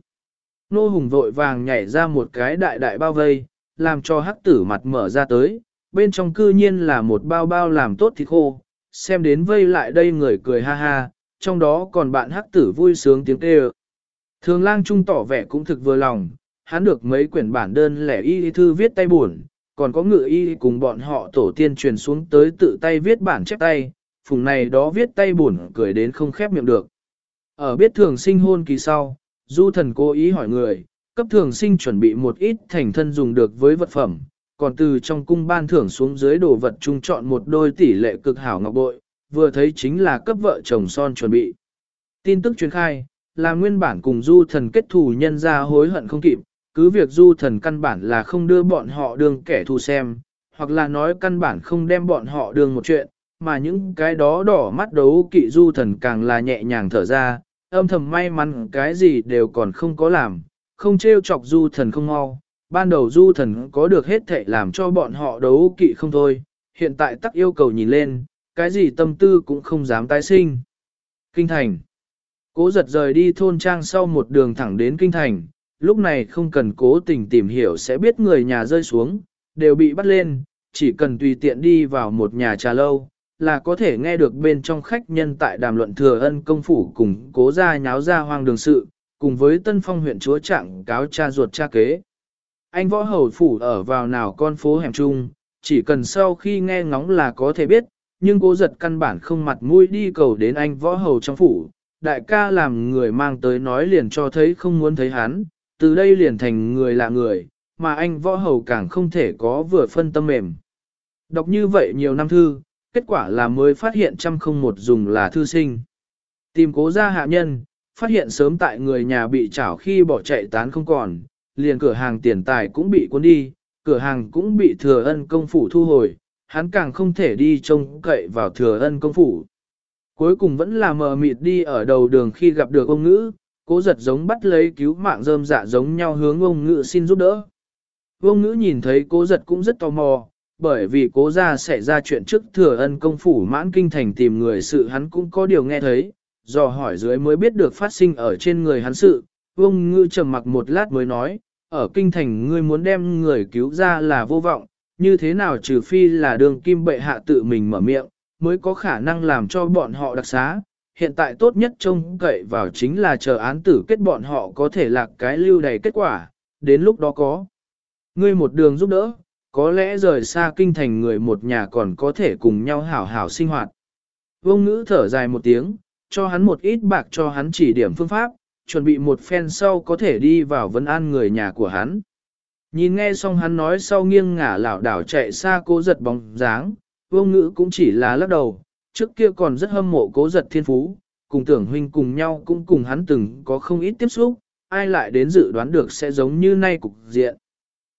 Ngô hùng vội vàng nhảy ra một cái đại đại bao vây, làm cho hắc tử mặt mở ra tới, bên trong cư nhiên là một bao bao làm tốt thịt khô, xem đến vây lại đây người cười ha ha, trong đó còn bạn hắc tử vui sướng tiếng kêu. Thường lang trung tỏ vẻ cũng thực vừa lòng, hắn được mấy quyển bản đơn lẻ y thư viết tay buồn, còn có ngự y cùng bọn họ tổ tiên truyền xuống tới tự tay viết bản chép tay, phùng này đó viết tay buồn cười đến không khép miệng được. Ở biết thường sinh hôn kỳ sau, du thần cố ý hỏi người, cấp thường sinh chuẩn bị một ít thành thân dùng được với vật phẩm, còn từ trong cung ban thưởng xuống dưới đồ vật trung chọn một đôi tỷ lệ cực hảo ngọc bội, vừa thấy chính là cấp vợ chồng son chuẩn bị. Tin tức truyền khai, là nguyên bản cùng du thần kết thù nhân ra hối hận không kịp, cứ việc du thần căn bản là không đưa bọn họ đương kẻ thù xem, hoặc là nói căn bản không đem bọn họ đương một chuyện, mà những cái đó đỏ mắt đấu kỵ du thần càng là nhẹ nhàng thở ra, âm thầm may mắn cái gì đều còn không có làm, không trêu chọc du thần không mau, ban đầu du thần có được hết thệ làm cho bọn họ đấu kỵ không thôi, hiện tại tắc yêu cầu nhìn lên, cái gì tâm tư cũng không dám tái sinh. Kinh thành. Cố giật rời đi thôn trang sau một đường thẳng đến kinh thành, lúc này không cần cố tình tìm hiểu sẽ biết người nhà rơi xuống, đều bị bắt lên, chỉ cần tùy tiện đi vào một nhà trà lâu, là có thể nghe được bên trong khách nhân tại đàm luận thừa ân công phủ cùng cố ra nháo ra hoang đường sự, cùng với tân phong huyện chúa trạng cáo cha ruột cha kế. Anh võ hầu phủ ở vào nào con phố hẻm trung, chỉ cần sau khi nghe ngóng là có thể biết, nhưng cố giật căn bản không mặt mũi đi cầu đến anh võ hầu trong phủ. Đại ca làm người mang tới nói liền cho thấy không muốn thấy hắn, từ đây liền thành người lạ người, mà anh võ hầu càng không thể có vừa phân tâm mềm. Đọc như vậy nhiều năm thư, kết quả là mới phát hiện trăm không một dùng là thư sinh. Tìm cố ra hạ nhân, phát hiện sớm tại người nhà bị chảo khi bỏ chạy tán không còn, liền cửa hàng tiền tài cũng bị cuốn đi, cửa hàng cũng bị thừa ân công phủ thu hồi, hắn càng không thể đi trông cậy vào thừa ân công phủ. Cuối cùng vẫn là mờ mịt đi ở đầu đường khi gặp được ông ngữ, cố giật giống bắt lấy cứu mạng rơm dạ giống nhau hướng ông ngữ xin giúp đỡ. Ông ngữ nhìn thấy cố giật cũng rất tò mò, bởi vì cố ra xảy ra chuyện trước thừa ân công phủ mãn kinh thành tìm người sự hắn cũng có điều nghe thấy, dò hỏi dưới mới biết được phát sinh ở trên người hắn sự, Vương Ngư trầm mặc một lát mới nói, ở kinh thành ngươi muốn đem người cứu ra là vô vọng, như thế nào trừ phi là đường kim bệ hạ tự mình mở miệng, mới có khả năng làm cho bọn họ đặc xá. Hiện tại tốt nhất trông cậy vào chính là chờ án tử kết bọn họ có thể lạc cái lưu đầy kết quả, đến lúc đó có. Ngươi một đường giúp đỡ, có lẽ rời xa kinh thành người một nhà còn có thể cùng nhau hảo hảo sinh hoạt. Vương ngữ thở dài một tiếng, cho hắn một ít bạc cho hắn chỉ điểm phương pháp, chuẩn bị một phen sau có thể đi vào vấn an người nhà của hắn. Nhìn nghe xong hắn nói sau nghiêng ngả lảo đảo chạy xa cố giật bóng dáng, vô ngữ cũng chỉ là lắc đầu, trước kia còn rất hâm mộ cố giật thiên phú, cùng tưởng huynh cùng nhau cũng cùng hắn từng có không ít tiếp xúc, ai lại đến dự đoán được sẽ giống như nay cục diện.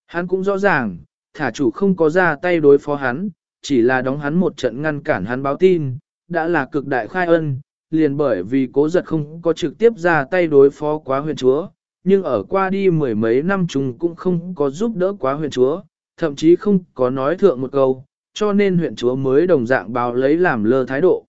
Hắn cũng rõ ràng, thả chủ không có ra tay đối phó hắn, chỉ là đóng hắn một trận ngăn cản hắn báo tin, đã là cực đại khai ân, liền bởi vì cố giật không có trực tiếp ra tay đối phó quá huyện chúa, nhưng ở qua đi mười mấy năm chúng cũng không có giúp đỡ quá huyện chúa, thậm chí không có nói thượng một câu, cho nên huyện chúa mới đồng dạng báo lấy làm lơ thái độ.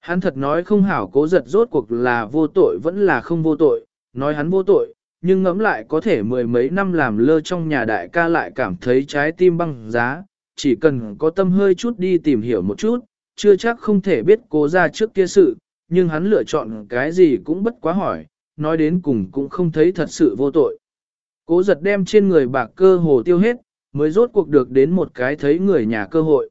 Hắn thật nói không hảo cố giật rốt cuộc là vô tội vẫn là không vô tội, nói hắn vô tội, nhưng ngẫm lại có thể mười mấy năm làm lơ trong nhà đại ca lại cảm thấy trái tim băng giá, chỉ cần có tâm hơi chút đi tìm hiểu một chút, chưa chắc không thể biết cố ra trước kia sự, nhưng hắn lựa chọn cái gì cũng bất quá hỏi, nói đến cùng cũng không thấy thật sự vô tội. Cố giật đem trên người bạc cơ hồ tiêu hết, mới rốt cuộc được đến một cái thấy người nhà cơ hội.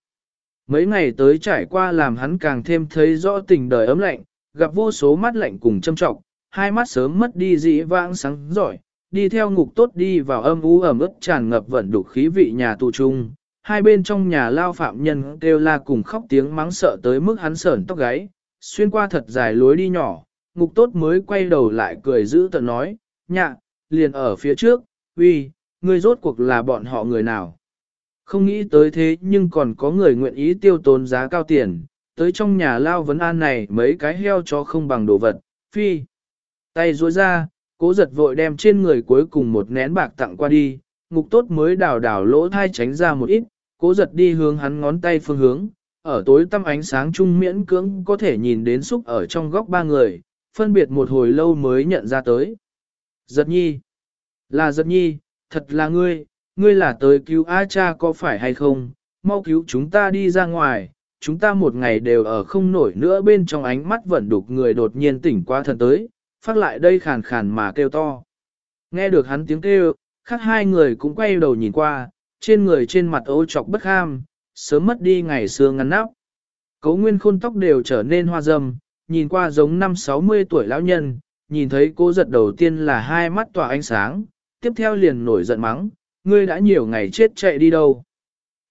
Mấy ngày tới trải qua làm hắn càng thêm thấy rõ tình đời ấm lạnh, gặp vô số mắt lạnh cùng châm trọng, hai mắt sớm mất đi dĩ vãng sáng giỏi, đi theo ngục tốt đi vào âm u ẩm ướt tràn ngập vận đục khí vị nhà tù trung. Hai bên trong nhà lao phạm nhân kêu la cùng khóc tiếng mắng sợ tới mức hắn sởn tóc gáy, xuyên qua thật dài lối đi nhỏ, ngục tốt mới quay đầu lại cười giữ tận nói, nhạ, liền ở phía trước, uy, ngươi rốt cuộc là bọn họ người nào. Không nghĩ tới thế nhưng còn có người nguyện ý tiêu tốn giá cao tiền, tới trong nhà lao vấn an này mấy cái heo cho không bằng đồ vật, phi. Tay ruôi ra, cố giật vội đem trên người cuối cùng một nén bạc tặng qua đi, ngục tốt mới đào đào lỗ thai tránh ra một ít, cố giật đi hướng hắn ngón tay phương hướng, ở tối tăm ánh sáng trung miễn cưỡng có thể nhìn đến xúc ở trong góc ba người, phân biệt một hồi lâu mới nhận ra tới. Giật nhi, là giật nhi, thật là ngươi, ngươi là tới cứu A cha có phải hay không, mau cứu chúng ta đi ra ngoài, chúng ta một ngày đều ở không nổi nữa bên trong ánh mắt vẫn đục người đột nhiên tỉnh qua thần tới, phát lại đây khàn khàn mà kêu to. Nghe được hắn tiếng kêu, khác hai người cũng quay đầu nhìn qua, trên người trên mặt ô trọc bất ham, sớm mất đi ngày xưa ngắn nắp. Cấu nguyên khôn tóc đều trở nên hoa râm, nhìn qua giống năm 60 tuổi lão nhân, nhìn thấy cô giật đầu tiên là hai mắt tỏa ánh sáng, tiếp theo liền nổi giận mắng, ngươi đã nhiều ngày chết chạy đi đâu.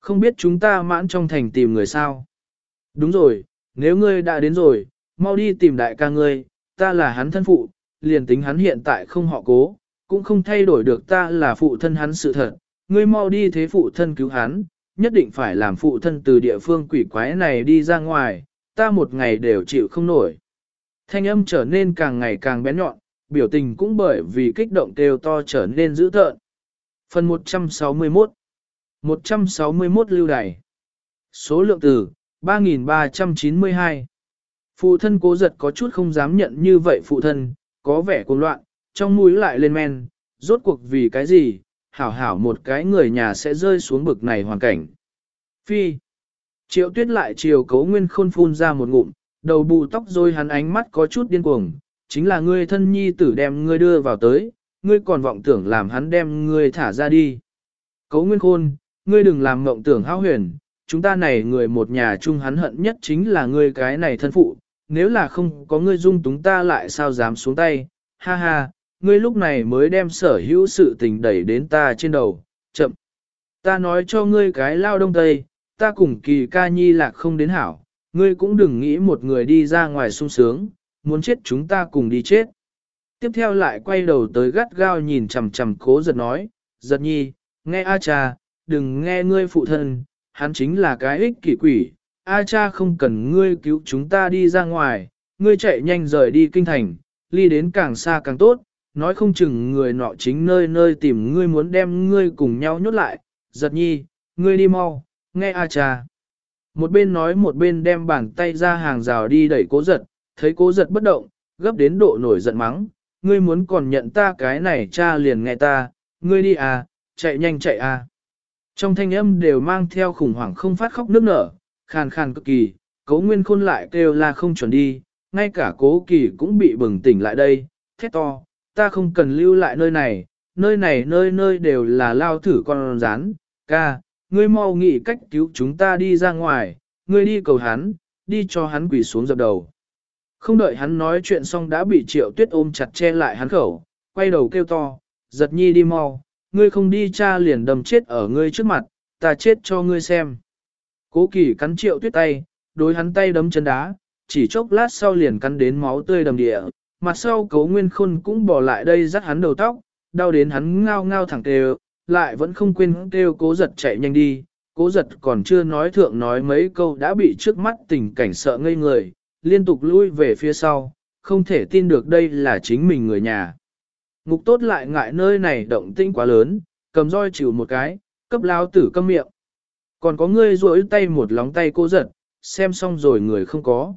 Không biết chúng ta mãn trong thành tìm người sao. Đúng rồi, nếu ngươi đã đến rồi, mau đi tìm đại ca ngươi, ta là hắn thân phụ, liền tính hắn hiện tại không họ cố, cũng không thay đổi được ta là phụ thân hắn sự thật. Ngươi mau đi thế phụ thân cứu hắn, nhất định phải làm phụ thân từ địa phương quỷ quái này đi ra ngoài, ta một ngày đều chịu không nổi. Thanh âm trở nên càng ngày càng bén nhọn, biểu tình cũng bởi vì kích động kêu to trở nên dữ tợn. Phần 161 161 lưu đày Số lượng từ 3.392 Phụ thân cố giật có chút không dám nhận như vậy phụ thân, có vẻ cuồng loạn, trong mũi lại lên men, rốt cuộc vì cái gì, hảo hảo một cái người nhà sẽ rơi xuống bực này hoàn cảnh. Phi Triệu tuyết lại chiều cấu nguyên khôn phun ra một ngụm, đầu bù tóc rồi hắn ánh mắt có chút điên cuồng, chính là ngươi thân nhi tử đem ngươi đưa vào tới, ngươi còn vọng tưởng làm hắn đem ngươi thả ra đi. Cấu nguyên khôn, ngươi đừng làm mộng tưởng hao huyền, chúng ta này người một nhà chung hắn hận nhất chính là ngươi cái này thân phụ, nếu là không có ngươi dung túng ta lại sao dám xuống tay, ha ha, ngươi lúc này mới đem sở hữu sự tình đẩy đến ta trên đầu, chậm. Ta nói cho ngươi cái lao đông tây, ta cùng kỳ ca nhi lạc không đến hảo, ngươi cũng đừng nghĩ một người đi ra ngoài sung sướng, muốn chết chúng ta cùng đi chết. Tiếp theo lại quay đầu tới gắt gao nhìn chằm chằm cố giật nói, giật nhi, nghe A cha, đừng nghe ngươi phụ thân, hắn chính là cái ích kỷ quỷ, A cha không cần ngươi cứu chúng ta đi ra ngoài, ngươi chạy nhanh rời đi kinh thành, ly đến càng xa càng tốt, nói không chừng người nọ chính nơi nơi tìm ngươi muốn đem ngươi cùng nhau nhốt lại, giật nhi, ngươi đi mau, nghe A cha. Một bên nói một bên đem bàn tay ra hàng rào đi đẩy cố giật, thấy cố giật bất động, gấp đến độ nổi giận mắng, ngươi muốn còn nhận ta cái này cha liền nghe ta, ngươi đi à, chạy nhanh chạy à. Trong thanh âm đều mang theo khủng hoảng không phát khóc nước nở, khàn khàn cực kỳ, cố nguyên khôn lại kêu là không chuẩn đi, ngay cả cố kỳ cũng bị bừng tỉnh lại đây, thét to, ta không cần lưu lại nơi này, nơi này nơi nơi đều là lao thử con rán, ca, ngươi mau nghĩ cách cứu chúng ta đi ra ngoài, ngươi đi cầu hắn, đi cho hắn quỳ xuống dập đầu. Không đợi hắn nói chuyện xong đã bị triệu tuyết ôm chặt che lại hắn khẩu, quay đầu kêu to, giật nhi đi mau, ngươi không đi cha liền đầm chết ở ngươi trước mặt, ta chết cho ngươi xem. Cố kỳ cắn triệu tuyết tay, đối hắn tay đấm chân đá, chỉ chốc lát sau liền cắn đến máu tươi đầm địa, mặt sau cấu nguyên khôn cũng bỏ lại đây dắt hắn đầu tóc, đau đến hắn ngao ngao thẳng kêu, lại vẫn không quên kêu cố giật chạy nhanh đi, cố giật còn chưa nói thượng nói mấy câu đã bị trước mắt tình cảnh sợ ngây người, liên tục lui về phía sau, không thể tin được đây là chính mình người nhà. Ngục tốt lại ngại nơi này động tĩnh quá lớn, cầm roi chịu một cái, cấp lao tử câm miệng. Còn có ngươi rỗi tay một lóng tay cô giật, xem xong rồi người không có.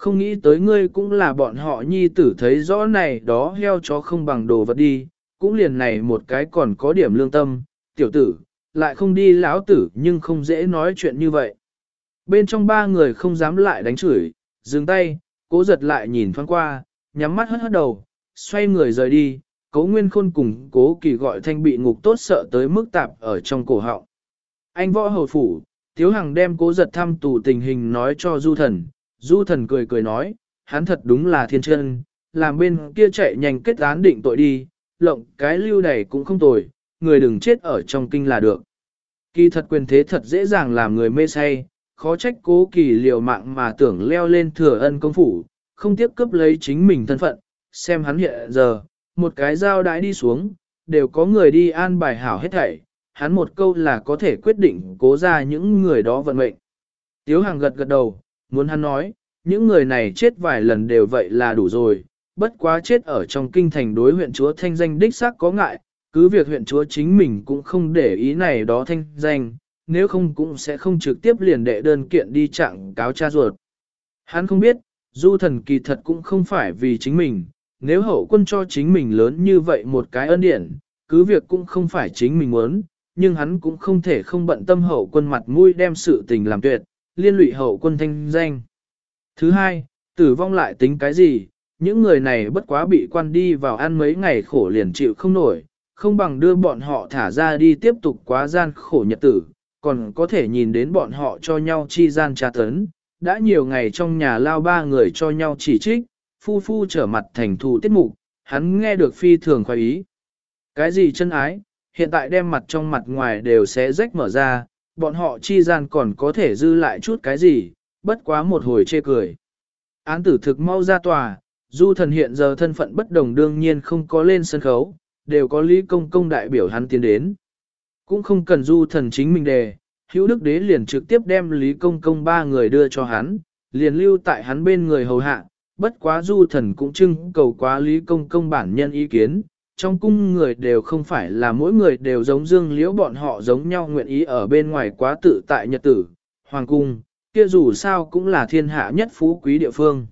Không nghĩ tới ngươi cũng là bọn họ nhi tử thấy rõ này đó heo chó không bằng đồ vật đi, cũng liền này một cái còn có điểm lương tâm, tiểu tử, lại không đi lão tử nhưng không dễ nói chuyện như vậy. Bên trong ba người không dám lại đánh chửi, dừng tay, cố giật lại nhìn thoáng qua, nhắm mắt hất hất đầu, xoay người rời đi, cố nguyên khôn cùng cố kỳ gọi thanh bị ngục tốt sợ tới mức tạp ở trong cổ họng. Anh võ hầu phủ, Tiếu Hằng đem cố giật thăm tù tình hình nói cho du thần, du thần cười cười nói, hắn thật đúng là thiên chân, làm bên kia chạy nhanh kết án định tội đi, lộng cái lưu này cũng không tồi, người đừng chết ở trong kinh là được. Kỳ thật quyền thế thật dễ dàng làm người mê say, khó trách cố kỳ liều mạng mà tưởng leo lên thừa ân công phủ, không tiếp cướp lấy chính mình thân phận, xem hắn hiện giờ, một cái dao đãi đi xuống, đều có người đi an bài hảo hết thảy, hắn một câu là có thể quyết định cố ra những người đó vận mệnh. Tiếu Hàng gật gật đầu, muốn hắn nói, những người này chết vài lần đều vậy là đủ rồi, bất quá chết ở trong kinh thành đối huyện chúa thanh danh đích xác có ngại, cứ việc huyện chúa chính mình cũng không để ý này đó thanh danh, nếu không cũng sẽ không trực tiếp liền đệ đơn kiện đi trạng cáo cha ruột. Hắn không biết, du thần kỳ thật cũng không phải vì chính mình, nếu hậu quân cho chính mình lớn như vậy một cái ân điển, cứ việc cũng không phải chính mình muốn, nhưng hắn cũng không thể không bận tâm hậu quân mặt mũi đem sự tình làm tuyệt, liên lụy hậu quân thanh danh. Thứ hai, tử vong lại tính cái gì, những người này bất quá bị quan đi vào ăn mấy ngày khổ liền chịu không nổi, không bằng đưa bọn họ thả ra đi tiếp tục quá gian khổ nhật tử, còn có thể nhìn đến bọn họ cho nhau chi gian tra tấn. Đã nhiều ngày trong nhà lao ba người cho nhau chỉ trích, phu phu trở mặt thành thù tiết mục, hắn nghe được phi thường khoái ý. Cái gì chân ái, hiện tại đem mặt trong mặt ngoài đều sẽ rách mở ra, bọn họ chi gian còn có thể dư lại chút cái gì, bất quá một hồi chê cười. Án tử thực mau ra tòa, du thần hiện giờ thân phận bất đồng đương nhiên không có lên sân khấu, đều có lý công công đại biểu hắn tiến đến. Cũng không cần du thần chính mình đề, hữu đức đế liền trực tiếp đem lý công công ba người đưa cho hắn, liền lưu tại hắn bên người hầu hạ, bất quá du thần cũng trưng cầu quá lý công công bản nhân ý kiến, trong cung người đều không phải là mỗi người đều giống dương liễu bọn họ giống nhau nguyện ý ở bên ngoài quá tự tại nhật tử, hoàng cung, kia dù sao cũng là thiên hạ nhất phú quý địa phương.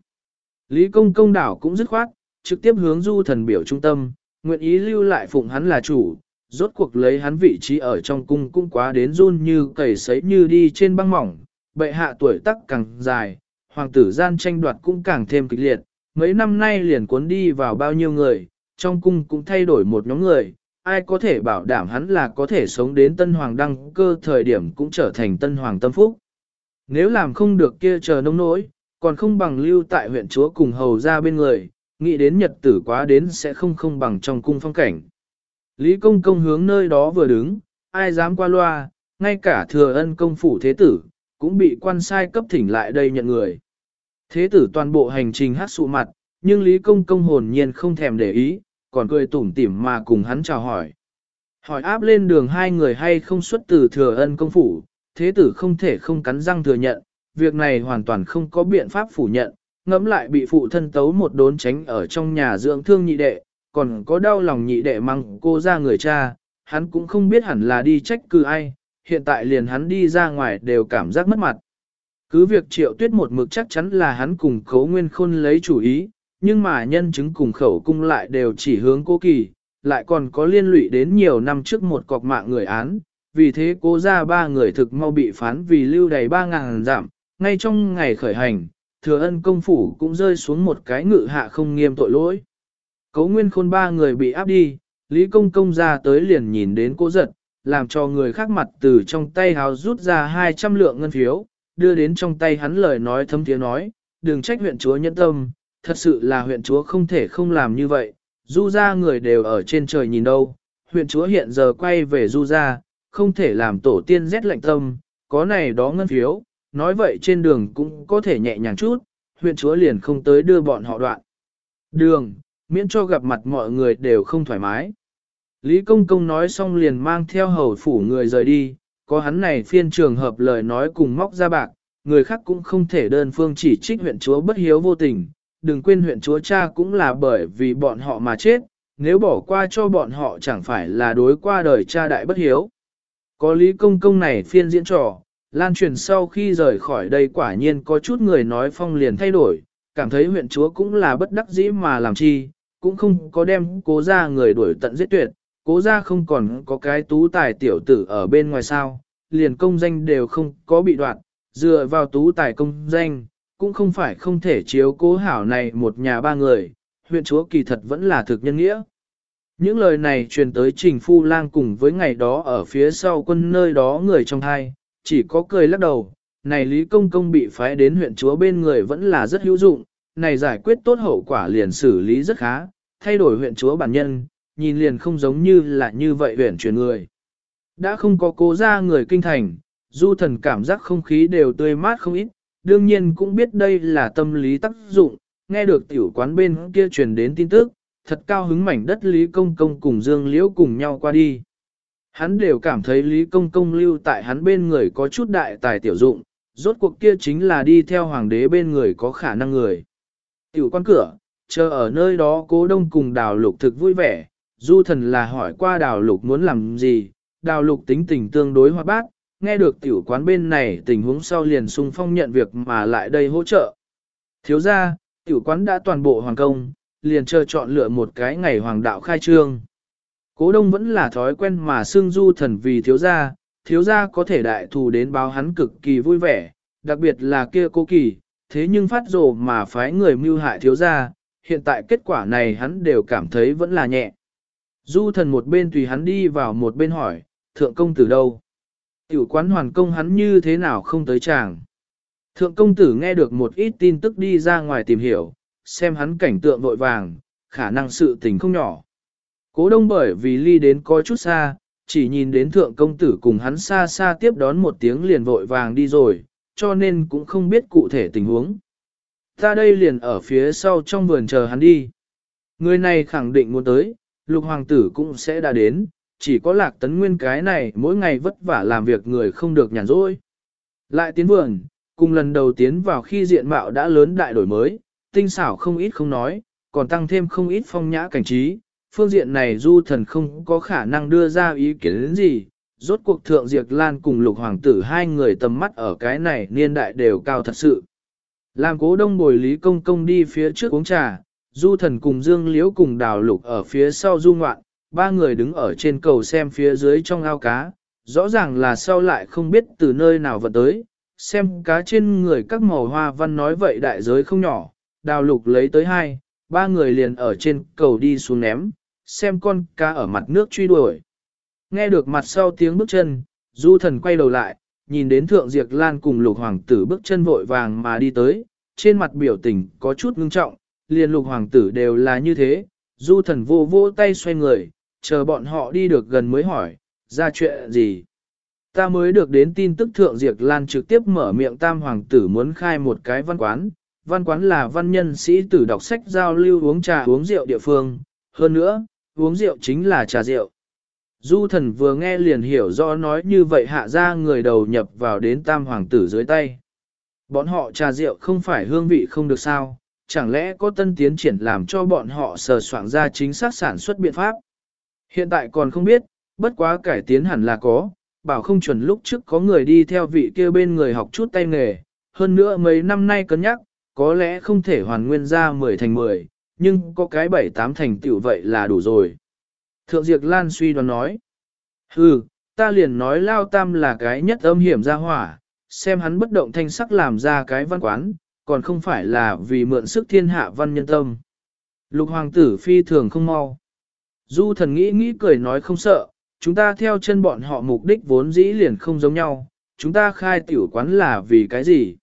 Lý công công đảo cũng dứt khoát, trực tiếp hướng du thần biểu trung tâm, nguyện ý lưu lại phụng hắn là chủ, rốt cuộc lấy hắn vị trí ở trong cung cũng quá đến run như cầy sấy như đi trên băng mỏng, bệ hạ tuổi tắc càng dài, hoàng tử gian tranh đoạt cũng càng thêm kịch liệt, mấy năm nay liền cuốn đi vào bao nhiêu người, trong cung cũng thay đổi một nhóm người, ai có thể bảo đảm hắn là có thể sống đến tân hoàng đăng cơ thời điểm cũng trở thành tân hoàng tâm phúc. Nếu làm không được kia chờ nông nỗi, còn không bằng lưu tại huyện chúa cùng hầu ra bên người, nghĩ đến nhật tử quá đến sẽ không không bằng trong cung phong cảnh. Lý công công hướng nơi đó vừa đứng, ai dám qua loa, ngay cả thừa ân công phủ thế tử, cũng bị quan sai cấp thỉnh lại đây nhận người. Thế tử toàn bộ hành trình hát sụ mặt, nhưng Lý công công hồn nhiên không thèm để ý, còn cười tủm tỉm mà cùng hắn chào hỏi. Hỏi áp lên đường hai người hay không xuất từ thừa ân công phủ, thế tử không thể không cắn răng thừa nhận, việc này hoàn toàn không có biện pháp phủ nhận, ngẫm lại bị phụ thân tấu một đốn tránh ở trong nhà dưỡng thương nhị đệ, còn có đau lòng nhị đệ mang cô ra người cha, hắn cũng không biết hẳn là đi trách cứ ai, hiện tại liền hắn đi ra ngoài đều cảm giác mất mặt. Cứ việc triệu tuyết một mực chắc chắn là hắn cùng khấu nguyên khôn lấy chủ ý, nhưng mà nhân chứng cùng khẩu cung lại đều chỉ hướng cố kỳ, lại còn có liên lụy đến nhiều năm trước một cọc mạng người án, vì thế cố ra ba người thực mau bị phán vì lưu đầy ba ngàn giảm, ngay trong ngày khởi hành, thừa ân công phủ cũng rơi xuống một cái ngự hạ không nghiêm tội lỗi. Cấu nguyên khôn ba người bị áp đi, Lý Công Công ra tới liền nhìn đến cố giật, làm cho người khác mặt từ trong tay hào rút ra 200 lượng ngân phiếu, đưa đến trong tay hắn lời nói thâm tiếng nói, đừng trách huyện chúa nhân tâm, thật sự là huyện chúa không thể không làm như vậy, du ra người đều ở trên trời nhìn đâu, huyện chúa hiện giờ quay về du ra, không thể làm tổ tiên rét lạnh tâm, có này đó ngân phiếu, nói vậy trên đường cũng có thể nhẹ nhàng chút, huyện chúa liền không tới đưa bọn họ đoạn. Đường, miễn cho gặp mặt mọi người đều không thoải mái. Lý Công Công nói xong liền mang theo hầu phủ người rời đi, có hắn này phiên trường hợp lời nói cùng móc ra bạc, người khác cũng không thể đơn phương chỉ trích huyện chúa bất hiếu vô tình, đừng quên huyện chúa cha cũng là bởi vì bọn họ mà chết, nếu bỏ qua cho bọn họ chẳng phải là đối qua đời cha đại bất hiếu. Có Lý Công Công này phiên diễn trò, lan truyền sau khi rời khỏi đây quả nhiên có chút người nói phong liền thay đổi, cảm thấy huyện chúa cũng là bất đắc dĩ mà làm chi, cũng không có đem cố ra người đuổi tận giết tuyệt, cố ra không còn có cái tú tài tiểu tử ở bên ngoài sao, liền công danh đều không có bị đoạn, dựa vào tú tài công danh, cũng không phải không thể chiếu cố hảo này một nhà ba người, huyện chúa kỳ thật vẫn là thực nhân nghĩa. Những lời này truyền tới trình phu lang cùng với ngày đó ở phía sau quân nơi đó người trong hai, chỉ có cười lắc đầu, này Lý Công Công bị phái đến huyện chúa bên người vẫn là rất hữu dụng, này giải quyết tốt hậu quả liền xử lý rất khá, thay đổi huyện chúa bản nhân, nhìn liền không giống như là như vậy huyện chuyển người. Đã không có cố ra người kinh thành, du thần cảm giác không khí đều tươi mát không ít, đương nhiên cũng biết đây là tâm lý tác dụng, nghe được tiểu quán bên kia truyền đến tin tức, thật cao hứng mảnh đất Lý Công Công cùng Dương Liễu cùng nhau qua đi. Hắn đều cảm thấy Lý Công Công lưu tại hắn bên người có chút đại tài tiểu dụng, rốt cuộc kia chính là đi theo hoàng đế bên người có khả năng người. Tiểu quan cửa, chờ ở nơi đó cố đông cùng đào lục thực vui vẻ, du thần là hỏi qua đào lục muốn làm gì, đào lục tính tình tương đối hoa bác, nghe được tiểu quán bên này tình huống sau liền sung phong nhận việc mà lại đây hỗ trợ. Thiếu ra, tiểu quán đã toàn bộ hoàng công, liền chờ chọn lựa một cái ngày hoàng đạo khai trương. Cố đông vẫn là thói quen mà xưng du thần vì thiếu gia, thiếu gia có thể đại thù đến báo hắn cực kỳ vui vẻ, đặc biệt là kia cố kỳ, thế nhưng phát rồ mà phái người mưu hại thiếu gia, hiện tại kết quả này hắn đều cảm thấy vẫn là nhẹ. Du thần một bên tùy hắn đi vào một bên hỏi, thượng công tử đâu? Tiểu quán hoàn công hắn như thế nào không tới chàng? Thượng công tử nghe được một ít tin tức đi ra ngoài tìm hiểu, xem hắn cảnh tượng vội vàng, khả năng sự tình không nhỏ. Cố đông bởi vì ly đến có chút xa, chỉ nhìn đến thượng công tử cùng hắn xa xa tiếp đón một tiếng liền vội vàng đi rồi, cho nên cũng không biết cụ thể tình huống. Ta đây liền ở phía sau trong vườn chờ hắn đi. Người này khẳng định muốn tới, lục hoàng tử cũng sẽ đã đến, chỉ có lạc tấn nguyên cái này mỗi ngày vất vả làm việc người không được nhàn rỗi. Lại tiến vườn, cùng lần đầu tiến vào khi diện mạo đã lớn đại đổi mới, tinh xảo không ít không nói, còn tăng thêm không ít phong nhã cảnh trí. Phương diện này du thần không có khả năng đưa ra ý kiến đến gì, rốt cuộc thượng diệt lan cùng lục hoàng tử hai người tầm mắt ở cái này niên đại đều cao thật sự. Làm cố đông bồi lý công công đi phía trước uống trà, du thần cùng dương liễu cùng đào lục ở phía sau du ngoạn, ba người đứng ở trên cầu xem phía dưới trong ao cá, rõ ràng là sau lại không biết từ nơi nào vật tới, xem cá trên người các màu hoa văn nói vậy đại giới không nhỏ, đào lục lấy tới hai, ba người liền ở trên cầu đi xuống ném, xem con cá ở mặt nước truy đuổi. Nghe được mặt sau tiếng bước chân, du thần quay đầu lại, nhìn đến thượng diệt lan cùng lục hoàng tử bước chân vội vàng mà đi tới, trên mặt biểu tình có chút ngưng trọng, liền lục hoàng tử đều là như thế, du thần vô vô tay xoay người, chờ bọn họ đi được gần mới hỏi, ra chuyện gì. Ta mới được đến tin tức thượng diệt lan trực tiếp mở miệng tam hoàng tử muốn khai một cái văn quán, văn quán là văn nhân sĩ tử đọc sách giao lưu uống trà uống rượu địa phương, hơn nữa, uống rượu chính là trà rượu. Du thần vừa nghe liền hiểu rõ nói như vậy hạ ra người đầu nhập vào đến tam hoàng tử dưới tay. Bọn họ trà rượu không phải hương vị không được sao, chẳng lẽ có tân tiến triển làm cho bọn họ sờ soạn ra chính xác sản xuất biện pháp. Hiện tại còn không biết, bất quá cải tiến hẳn là có, bảo không chuẩn lúc trước có người đi theo vị kia bên người học chút tay nghề, hơn nữa mấy năm nay cân nhắc, có lẽ không thể hoàn nguyên ra 10 thành 10, nhưng có cái 7-8 thành tựu vậy là đủ rồi. Thượng Diệp Lan suy đoán nói, hừ, ta liền nói Lao Tam là cái nhất âm hiểm ra hỏa, xem hắn bất động thanh sắc làm ra cái văn quán, còn không phải là vì mượn sức thiên hạ văn nhân tâm. Lục hoàng tử phi thường không mau. Du thần nghĩ nghĩ cười nói không sợ, chúng ta theo chân bọn họ mục đích vốn dĩ liền không giống nhau, chúng ta khai tiểu quán là vì cái gì?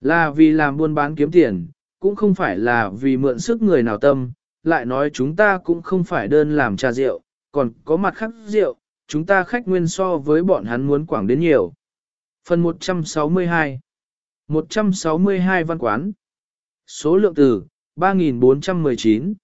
Là vì làm buôn bán kiếm tiền, cũng không phải là vì mượn sức người nào tâm, lại nói chúng ta cũng không phải đơn làm trà rượu, còn có mặt khác rượu, chúng ta khách nguyên so với bọn hắn muốn quảng đến nhiều. Phần 162 162 văn quán Số lượng từ 3419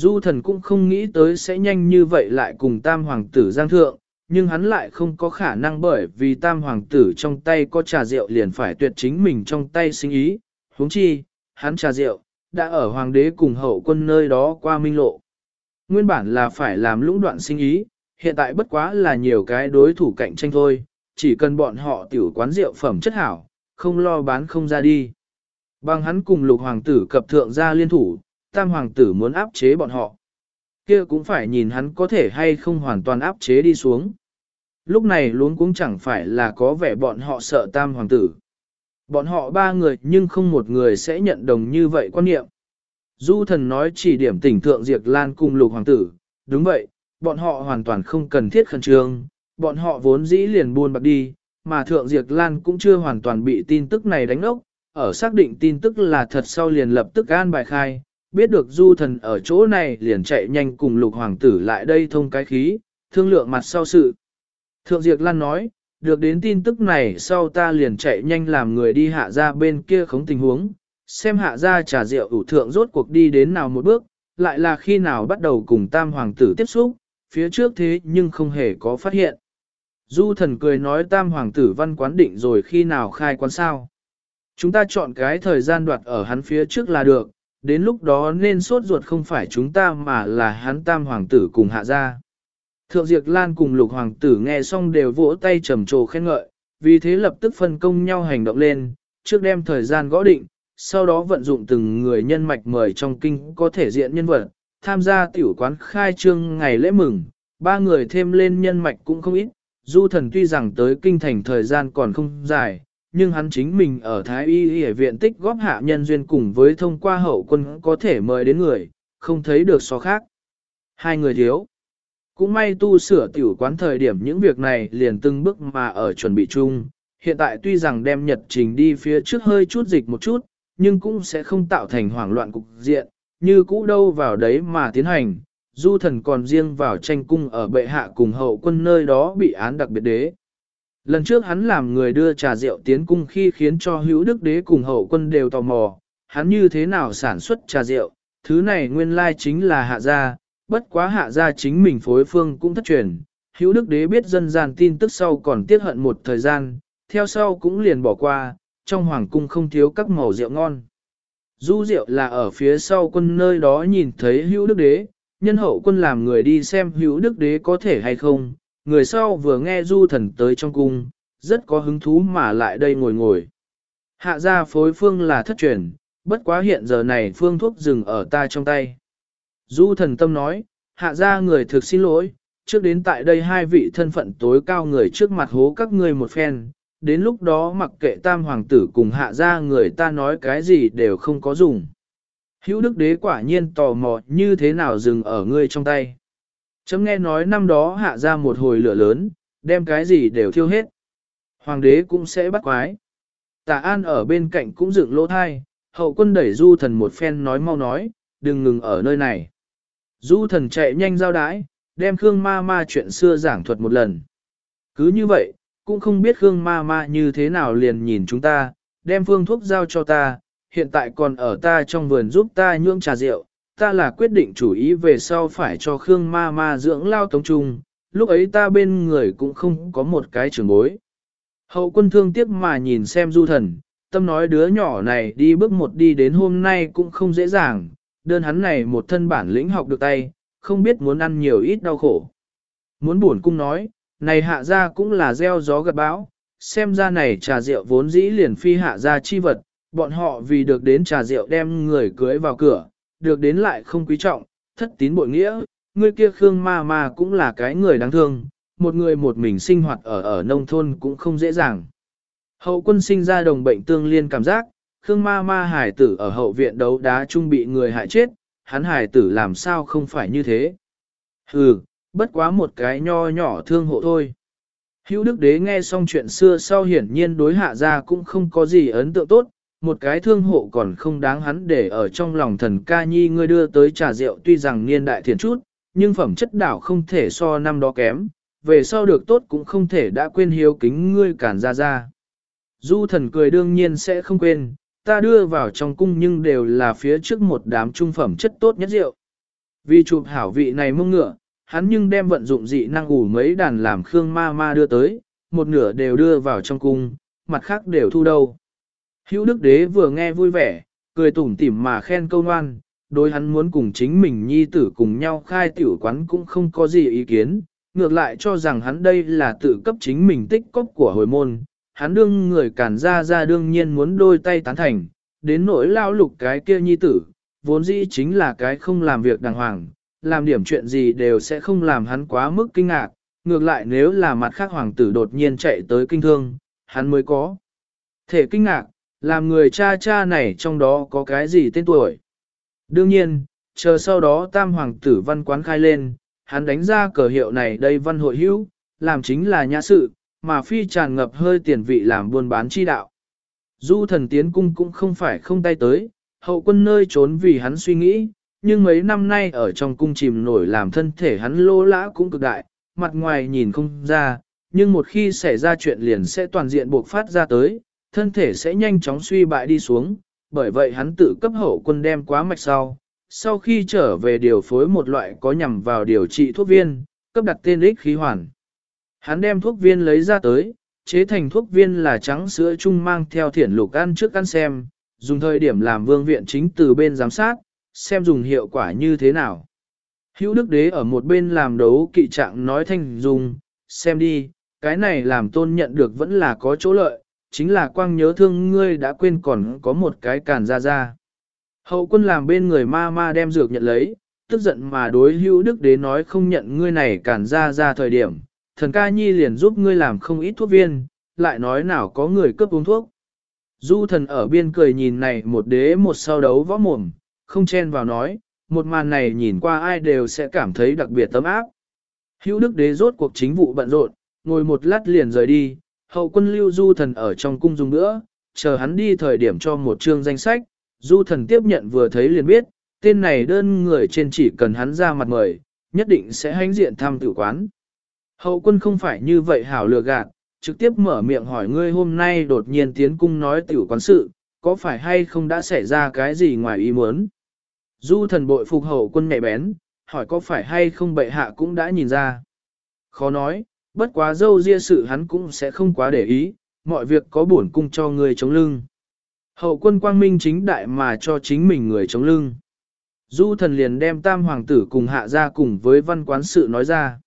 Du thần cũng không nghĩ tới sẽ nhanh như vậy lại cùng tam hoàng tử giang thượng, nhưng hắn lại không có khả năng bởi vì tam hoàng tử trong tay có trà rượu liền phải tuyệt chính mình trong tay sinh ý, huống chi, hắn trà rượu, đã ở hoàng đế cùng hậu quân nơi đó qua minh lộ. Nguyên bản là phải làm lũng đoạn sinh ý, hiện tại bất quá là nhiều cái đối thủ cạnh tranh thôi, chỉ cần bọn họ tiểu quán rượu phẩm chất hảo, không lo bán không ra đi. Bằng hắn cùng lục hoàng tử cập thượng ra liên thủ, tam hoàng tử muốn áp chế bọn họ. kia cũng phải nhìn hắn có thể hay không hoàn toàn áp chế đi xuống. Lúc này luôn cũng chẳng phải là có vẻ bọn họ sợ tam hoàng tử. Bọn họ ba người nhưng không một người sẽ nhận đồng như vậy quan niệm. Du thần nói chỉ điểm tỉnh thượng diệt Lan cùng lục hoàng tử, đúng vậy, bọn họ hoàn toàn không cần thiết khẩn trương, bọn họ vốn dĩ liền buôn bạc đi, mà thượng diệt Lan cũng chưa hoàn toàn bị tin tức này đánh ốc, ở xác định tin tức là thật sau liền lập tức an bài khai, biết được du thần ở chỗ này liền chạy nhanh cùng lục hoàng tử lại đây thông cái khí, thương lượng mặt sau sự. Thượng Diệp Lan nói, được đến tin tức này sau ta liền chạy nhanh làm người đi hạ ra bên kia khống tình huống, xem hạ ra trà rượu ủ thượng rốt cuộc đi đến nào một bước, lại là khi nào bắt đầu cùng tam hoàng tử tiếp xúc, phía trước thế nhưng không hề có phát hiện. Du thần cười nói tam hoàng tử văn quán định rồi khi nào khai quán sao. Chúng ta chọn cái thời gian đoạt ở hắn phía trước là được, đến lúc đó nên sốt ruột không phải chúng ta mà là hắn tam hoàng tử cùng hạ ra. Thượng Diệp Lan cùng lục hoàng tử nghe xong đều vỗ tay trầm trồ khen ngợi, vì thế lập tức phân công nhau hành động lên, trước đem thời gian gõ định, sau đó vận dụng từng người nhân mạch mời trong kinh có thể diện nhân vật, tham gia tiểu quán khai trương ngày lễ mừng, ba người thêm lên nhân mạch cũng không ít, du thần tuy rằng tới kinh thành thời gian còn không dài, nhưng hắn chính mình ở Thái Y Y viện tích góp hạ nhân duyên cùng với thông qua hậu quân có thể mời đến người, không thấy được so khác. Hai người thiếu. Cũng may tu sửa tiểu quán thời điểm những việc này liền từng bước mà ở chuẩn bị chung. Hiện tại tuy rằng đem nhật trình đi phía trước hơi chút dịch một chút, nhưng cũng sẽ không tạo thành hoảng loạn cục diện, như cũ đâu vào đấy mà tiến hành. Du thần còn riêng vào tranh cung ở bệ hạ cùng hậu quân nơi đó bị án đặc biệt đế. Lần trước hắn làm người đưa trà rượu tiến cung khi khiến cho hữu đức đế cùng hậu quân đều tò mò, hắn như thế nào sản xuất trà rượu, thứ này nguyên lai chính là hạ gia, bất quá hạ gia chính mình phối phương cũng thất truyền. Hữu đức đế biết dân gian tin tức sau còn tiếc hận một thời gian, theo sau cũng liền bỏ qua, trong hoàng cung không thiếu các màu rượu ngon. Du rượu là ở phía sau quân nơi đó nhìn thấy hữu đức đế, nhân hậu quân làm người đi xem hữu đức đế có thể hay không, người sau vừa nghe du thần tới trong cung, rất có hứng thú mà lại đây ngồi ngồi. Hạ gia phối phương là thất truyền, bất quá hiện giờ này phương thuốc dừng ở ta trong tay. Du thần tâm nói, hạ gia người thực xin lỗi, trước đến tại đây hai vị thân phận tối cao người trước mặt hố các ngươi một phen, đến lúc đó mặc kệ tam hoàng tử cùng hạ gia người ta nói cái gì đều không có dùng. Hữu đức đế quả nhiên tò mò như thế nào dừng ở ngươi trong tay. Chấm nghe nói năm đó hạ ra một hồi lửa lớn, đem cái gì đều thiêu hết. Hoàng đế cũng sẽ bắt quái. Tà An ở bên cạnh cũng dựng lỗ thai, hậu quân đẩy du thần một phen nói mau nói, đừng ngừng ở nơi này. Du thần chạy nhanh giao đái, đem Khương ma ma chuyện xưa giảng thuật một lần. Cứ như vậy, cũng không biết Khương ma ma như thế nào liền nhìn chúng ta, đem phương thuốc giao cho ta, hiện tại còn ở ta trong vườn giúp ta nhưỡng trà rượu, ta là quyết định chủ ý về sau phải cho Khương ma ma dưỡng lao tống trung, lúc ấy ta bên người cũng không có một cái trường bối. Hậu quân thương tiếc mà nhìn xem du thần, tâm nói đứa nhỏ này đi bước một đi đến hôm nay cũng không dễ dàng, đơn hắn này một thân bản lĩnh học được tay, không biết muốn ăn nhiều ít đau khổ. Muốn buồn cung nói, này hạ ra cũng là gieo gió gặt bão, xem ra này trà rượu vốn dĩ liền phi hạ ra chi vật, bọn họ vì được đến trà rượu đem người cưới vào cửa, được đến lại không quý trọng, thất tín bội nghĩa, người kia Khương ma ma cũng là cái người đáng thương, một người một mình sinh hoạt ở ở nông thôn cũng không dễ dàng. Hậu quân sinh ra đồng bệnh tương liên cảm giác, Khương ma ma hải tử ở hậu viện đấu đá trung bị người hại chết, hắn hải tử làm sao không phải như thế. Hừ, bất quá một cái nho nhỏ thương hộ thôi. Hữu Đức Đế nghe xong chuyện xưa sau hiển nhiên đối hạ gia cũng không có gì ấn tượng tốt, một cái thương hộ còn không đáng hắn để ở trong lòng thần ca nhi ngươi đưa tới trà rượu tuy rằng niên đại thiền chút, nhưng phẩm chất đảo không thể so năm đó kém, về sau được tốt cũng không thể đã quên hiếu kính ngươi cản ra ra. Du thần cười đương nhiên sẽ không quên, ta đưa vào trong cung nhưng đều là phía trước một đám trung phẩm chất tốt nhất rượu. Vì chụp hảo vị này mông ngựa, hắn nhưng đem vận dụng dị năng ủ mấy đàn làm khương ma ma đưa tới, một nửa đều đưa vào trong cung, mặt khác đều thu đâu. Hữu Đức Đế vừa nghe vui vẻ, cười tủm tỉm mà khen câu ngoan, đối hắn muốn cùng chính mình nhi tử cùng nhau khai tiểu quán cũng không có gì ý kiến, ngược lại cho rằng hắn đây là tự cấp chính mình tích cốc của hồi môn, hắn đương người cản ra ra đương nhiên muốn đôi tay tán thành, đến nỗi lao lục cái kia nhi tử, vốn dĩ chính là cái không làm việc đàng hoàng, làm điểm chuyện gì đều sẽ không làm hắn quá mức kinh ngạc, ngược lại nếu là mặt khác hoàng tử đột nhiên chạy tới kinh thương, hắn mới có thể kinh ngạc, làm người cha cha này trong đó có cái gì tên tuổi. Đương nhiên, chờ sau đó tam hoàng tử văn quán khai lên, hắn đánh ra cờ hiệu này đây văn hội hữu, làm chính là nhã sự, mà phi tràn ngập hơi tiền vị làm buôn bán chi đạo. Du thần tiến cung cũng không phải không tay tới, hậu quân nơi trốn vì hắn suy nghĩ, nhưng mấy năm nay ở trong cung chìm nổi làm thân thể hắn lô lã cũng cực đại, mặt ngoài nhìn không ra, nhưng một khi xảy ra chuyện liền sẽ toàn diện buộc phát ra tới, thân thể sẽ nhanh chóng suy bại đi xuống, bởi vậy hắn tự cấp hậu quân đem quá mạch sau. Sau khi trở về điều phối một loại có nhằm vào điều trị thuốc viên, cấp đặt tên ích khí hoàn. Hắn đem thuốc viên lấy ra tới, chế thành thuốc viên là trắng sữa chung mang theo thiển lục ăn trước ăn xem, dùng thời điểm làm vương viện chính từ bên giám sát, xem dùng hiệu quả như thế nào. Hữu Đức Đế ở một bên làm đấu kỵ trạng nói thanh dùng, xem đi, cái này làm tôn nhận được vẫn là có chỗ lợi, chính là quang nhớ thương ngươi đã quên còn có một cái càn ra ra. Hậu quân làm bên người ma ma đem dược nhận lấy, tức giận mà đối hữu đức đế nói không nhận ngươi này càn ra ra thời điểm, thần ca nhi liền giúp ngươi làm không ít thuốc viên, lại nói nào có người cấp uống thuốc. Du thần ở biên cười nhìn này một đế một sau đấu võ mồm, không chen vào nói, một màn này nhìn qua ai đều sẽ cảm thấy đặc biệt tấm áp. Hữu đức đế rốt cuộc chính vụ bận rộn, ngồi một lát liền rời đi, hậu quân lưu du thần ở trong cung dùng nữa, chờ hắn đi thời điểm cho một chương danh sách, du thần tiếp nhận vừa thấy liền biết, tên này đơn người trên chỉ cần hắn ra mặt mời, nhất định sẽ hãnh diện thăm tử quán. Hậu quân không phải như vậy hảo lừa gạt, trực tiếp mở miệng hỏi ngươi hôm nay đột nhiên tiến cung nói tiểu quán sự, có phải hay không đã xảy ra cái gì ngoài ý muốn. Du thần bội phục hậu quân nhạy bén, hỏi có phải hay không bệ hạ cũng đã nhìn ra. Khó nói, bất quá dâu ria sự hắn cũng sẽ không quá để ý, mọi việc có bổn cung cho người chống lưng. Hậu quân quang minh chính đại mà cho chính mình người chống lưng. Du thần liền đem tam hoàng tử cùng hạ ra cùng với văn quán sự nói ra.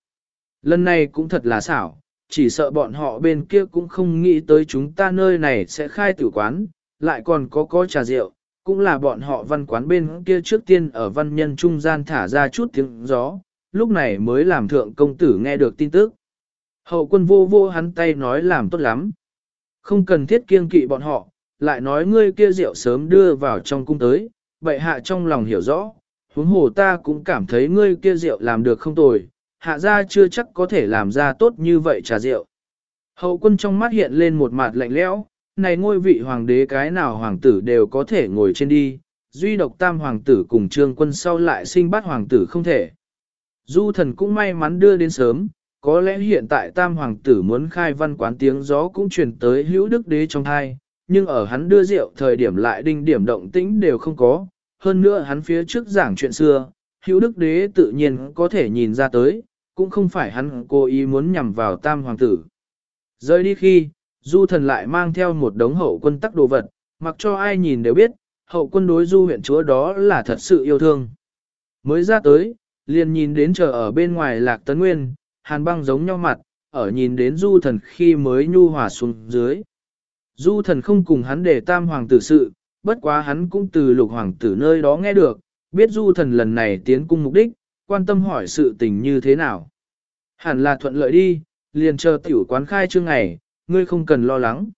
Lần này cũng thật là xảo, chỉ sợ bọn họ bên kia cũng không nghĩ tới chúng ta nơi này sẽ khai tử quán, lại còn có có trà rượu, cũng là bọn họ văn quán bên kia trước tiên ở văn nhân trung gian thả ra chút tiếng gió, lúc này mới làm thượng công tử nghe được tin tức. Hậu quân vô vô hắn tay nói làm tốt lắm. Không cần thiết kiêng kỵ bọn họ, lại nói ngươi kia rượu sớm đưa vào trong cung tới, bệ hạ trong lòng hiểu rõ, huống hồ ta cũng cảm thấy ngươi kia rượu làm được không tồi, hạ gia chưa chắc có thể làm ra tốt như vậy trà rượu. Hậu quân trong mắt hiện lên một mặt lạnh lẽo, này ngôi vị hoàng đế cái nào hoàng tử đều có thể ngồi trên đi, duy độc tam hoàng tử cùng trương quân sau lại sinh bắt hoàng tử không thể. Du thần cũng may mắn đưa đến sớm, có lẽ hiện tại tam hoàng tử muốn khai văn quán tiếng gió cũng truyền tới hữu đức đế trong thai, nhưng ở hắn đưa rượu thời điểm lại đinh điểm động tĩnh đều không có, hơn nữa hắn phía trước giảng chuyện xưa, hữu đức đế tự nhiên có thể nhìn ra tới, cũng không phải hắn cố ý muốn nhằm vào tam hoàng tử. Rời đi khi, du thần lại mang theo một đống hậu quân tắc đồ vật, mặc cho ai nhìn đều biết, hậu quân đối du huyện chúa đó là thật sự yêu thương. Mới ra tới, liền nhìn đến chờ ở bên ngoài lạc tấn nguyên, hàn băng giống nhau mặt, ở nhìn đến du thần khi mới nhu hòa xuống dưới. Du thần không cùng hắn để tam hoàng tử sự, bất quá hắn cũng từ lục hoàng tử nơi đó nghe được, biết du thần lần này tiến cung mục đích, quan tâm hỏi sự tình như thế nào. Hẳn là thuận lợi đi, liền chờ tiểu quán khai trương ngày, ngươi không cần lo lắng.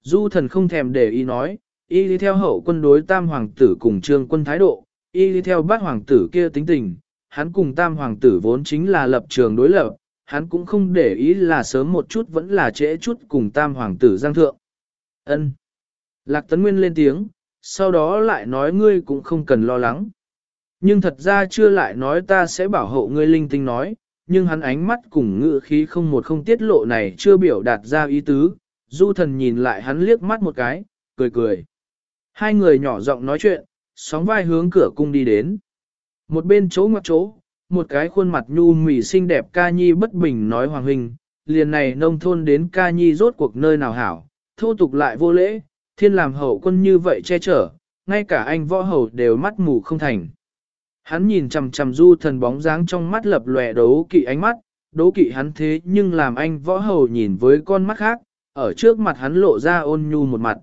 Du thần không thèm để ý nói, y đi theo hậu quân đối tam hoàng tử cùng trương quân thái độ, y đi theo bát hoàng tử kia tính tình, hắn cùng tam hoàng tử vốn chính là lập trường đối lập, hắn cũng không để ý là sớm một chút vẫn là trễ chút cùng tam hoàng tử giang thượng. ân Lạc Tấn Nguyên lên tiếng, sau đó lại nói ngươi cũng không cần lo lắng. Nhưng thật ra chưa lại nói ta sẽ bảo hộ ngươi linh tinh nói, nhưng hắn ánh mắt cùng ngữ khí không một không tiết lộ này chưa biểu đạt ra ý tứ, du thần nhìn lại hắn liếc mắt một cái, cười cười. Hai người nhỏ giọng nói chuyện, sóng vai hướng cửa cung đi đến. Một bên chỗ ngoặc chỗ, một cái khuôn mặt nhu mì xinh đẹp ca nhi bất bình nói hoàng hình, liền này nông thôn đến ca nhi rốt cuộc nơi nào hảo, thô tục lại vô lễ, thiên làm hậu quân như vậy che chở, ngay cả anh võ hầu đều mắt mù không thành. Hắn nhìn chằm chằm du thần bóng dáng trong mắt lập lòe đấu kỵ ánh mắt, đấu kỵ hắn thế nhưng làm anh võ hầu nhìn với con mắt khác, ở trước mặt hắn lộ ra ôn nhu một mặt.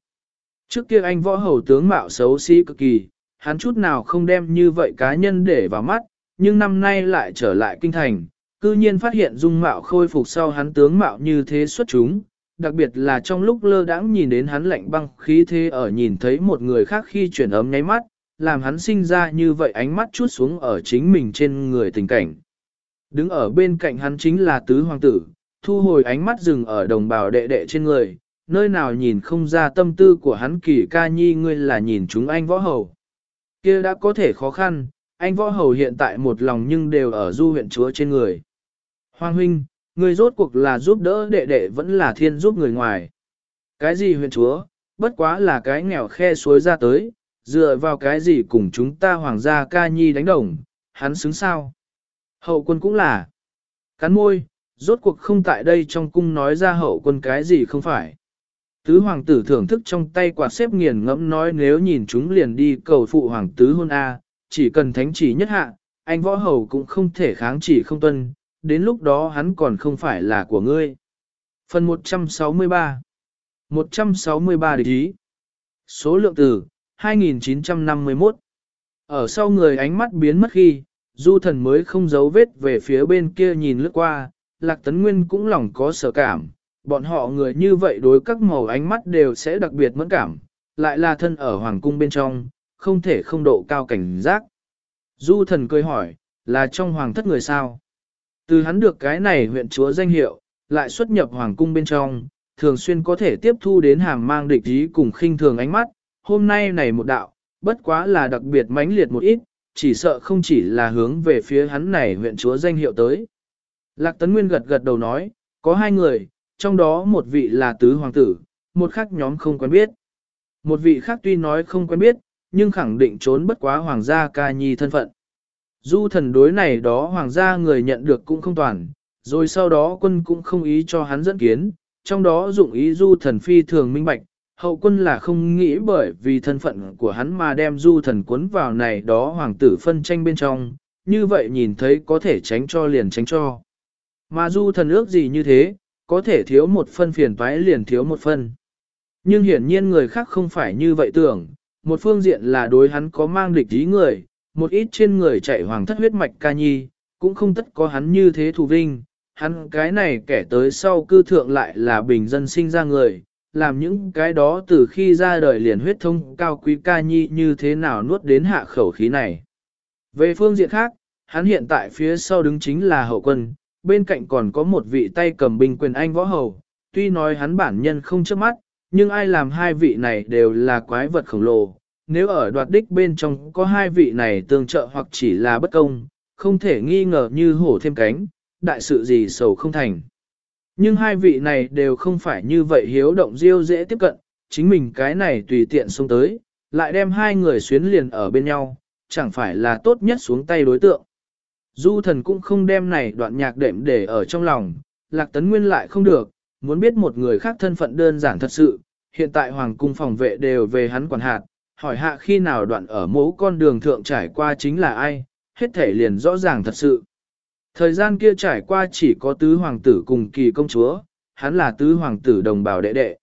Trước kia anh võ hầu tướng mạo xấu xí cực kỳ, hắn chút nào không đem như vậy cá nhân để vào mắt, nhưng năm nay lại trở lại kinh thành, cư nhiên phát hiện dung mạo khôi phục sau hắn tướng mạo như thế xuất chúng, đặc biệt là trong lúc lơ đãng nhìn đến hắn lạnh băng khí thế ở nhìn thấy một người khác khi chuyển ấm nháy mắt, làm hắn sinh ra như vậy ánh mắt chút xuống ở chính mình trên người tình cảnh. Đứng ở bên cạnh hắn chính là tứ hoàng tử, thu hồi ánh mắt dừng ở đồng bào đệ đệ trên người, nơi nào nhìn không ra tâm tư của hắn kỳ ca nhi ngươi là nhìn chúng anh võ hầu kia đã có thể khó khăn, anh võ hầu hiện tại một lòng nhưng đều ở du huyện chúa trên người. Hoàng huynh, người rốt cuộc là giúp đỡ đệ đệ vẫn là thiên giúp người ngoài. Cái gì huyện chúa, bất quá là cái nghèo khe suối ra tới, dựa vào cái gì cùng chúng ta hoàng gia ca nhi đánh đồng, hắn xứng sao. Hậu quân cũng là. Cắn môi, rốt cuộc không tại đây trong cung nói ra hậu quân cái gì không phải. Tứ hoàng tử thưởng thức trong tay quạt xếp nghiền ngẫm nói nếu nhìn chúng liền đi cầu phụ hoàng tứ hôn A, chỉ cần thánh chỉ nhất hạ, anh võ hầu cũng không thể kháng chỉ không tuân, đến lúc đó hắn còn không phải là của ngươi. Phần 163 163 địch ý. Số lượng từ 2951 Ở sau người ánh mắt biến mất khi, du thần mới không giấu vết về phía bên kia nhìn lướt qua, lạc tấn nguyên cũng lòng có sở cảm, bọn họ người như vậy đối các màu ánh mắt đều sẽ đặc biệt mẫn cảm, lại là thân ở hoàng cung bên trong, không thể không độ cao cảnh giác. Du thần cười hỏi, là trong hoàng thất người sao? Từ hắn được cái này huyện chúa danh hiệu, lại xuất nhập hoàng cung bên trong, thường xuyên có thể tiếp thu đến hàng mang địch ý cùng khinh thường ánh mắt, hôm nay này một đạo, bất quá là đặc biệt mãnh liệt một ít, chỉ sợ không chỉ là hướng về phía hắn này huyện chúa danh hiệu tới. Lạc Tấn Nguyên gật gật đầu nói, có hai người, trong đó một vị là tứ hoàng tử, một khác nhóm không quen biết. Một vị khác tuy nói không quen biết, nhưng khẳng định trốn bất quá hoàng gia ca nhi thân phận. Du thần đối này đó hoàng gia người nhận được cũng không toàn, rồi sau đó quân cũng không ý cho hắn dẫn kiến, trong đó dụng ý du thần phi thường minh bạch, hậu quân là không nghĩ bởi vì thân phận của hắn mà đem du thần cuốn vào này đó hoàng tử phân tranh bên trong, như vậy nhìn thấy có thể tránh cho liền tránh cho. Mà du thần ước gì như thế, có thể thiếu một phân phiền toái liền thiếu một phân. Nhưng hiển nhiên người khác không phải như vậy tưởng, một phương diện là đối hắn có mang địch ý người, một ít trên người chạy hoàng thất huyết mạch ca nhi, cũng không tất có hắn như thế thù vinh, hắn cái này kẻ tới sau cư thượng lại là bình dân sinh ra người, làm những cái đó từ khi ra đời liền huyết thông cao quý ca nhi như thế nào nuốt đến hạ khẩu khí này. Về phương diện khác, hắn hiện tại phía sau đứng chính là hậu quân, bên cạnh còn có một vị tay cầm binh quyền anh võ hầu, tuy nói hắn bản nhân không trước mắt, nhưng ai làm hai vị này đều là quái vật khổng lồ. Nếu ở đoạt đích bên trong có hai vị này tương trợ hoặc chỉ là bất công, không thể nghi ngờ như hổ thêm cánh, đại sự gì sầu không thành. Nhưng hai vị này đều không phải như vậy hiếu động diêu dễ tiếp cận, chính mình cái này tùy tiện xông tới, lại đem hai người xuyến liền ở bên nhau, chẳng phải là tốt nhất xuống tay đối tượng. Du thần cũng không đem này đoạn nhạc đệm để ở trong lòng, lạc tấn nguyên lại không được, muốn biết một người khác thân phận đơn giản thật sự, hiện tại hoàng cung phòng vệ đều về hắn quản hạt, hỏi hạ khi nào đoạn ở mẫu con đường thượng trải qua chính là ai, hết thể liền rõ ràng thật sự. Thời gian kia trải qua chỉ có tứ hoàng tử cùng kỳ công chúa, hắn là tứ hoàng tử đồng bào đệ đệ.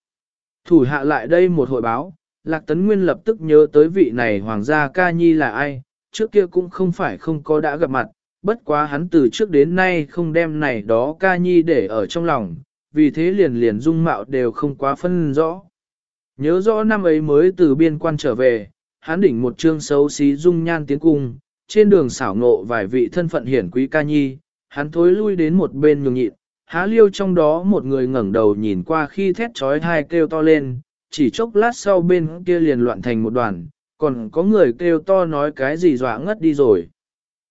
Thủ hạ lại đây một hội báo, Lạc Tấn Nguyên lập tức nhớ tới vị này hoàng gia ca nhi là ai, trước kia cũng không phải không có đã gặp mặt, bất quá hắn từ trước đến nay không đem này đó ca nhi để ở trong lòng, vì thế liền liền dung mạo đều không quá phân rõ. Nhớ rõ năm ấy mới từ biên quan trở về, hắn đỉnh một trương xấu xí dung nhan tiến cung, trên đường xảo ngộ vài vị thân phận hiển quý ca nhi, hắn thối lui đến một bên nhường nhịn, há liêu trong đó một người ngẩng đầu nhìn qua khi thét trói thai kêu to lên, chỉ chốc lát sau bên kia liền loạn thành một đoàn, còn có người kêu to nói cái gì dọa ngất đi rồi.